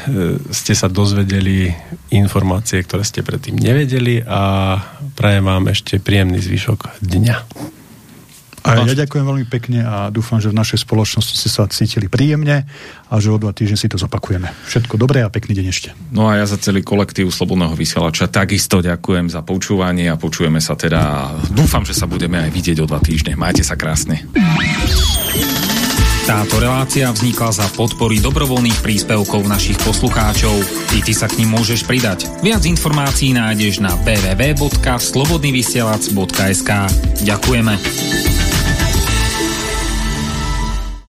ste sa dozvedeli informácie, ktoré ste predtým nevedeli a prajem vám ešte príjemný zvyšok dňa. A ja ďakujem veľmi pekne a dúfam, že v našej spoločnosti ste sa cítili príjemne a že o dva týždne si to zopakujeme. Všetko dobré a pekný deň ešte. No a ja za celý kolektív Slobodného vysielača takisto ďakujem za počúvanie a počujeme sa teda. Dúfam, že sa budeme aj vidieť o dva týždne. Majte sa krásne. Táto relácia vznikla za podpory dobrovoľných príspevkov našich poslucháčov. I ty sa k ním môžeš pridať. Viac informácií nájdeš na www.slobodnyvysielac.sk Ďakujeme.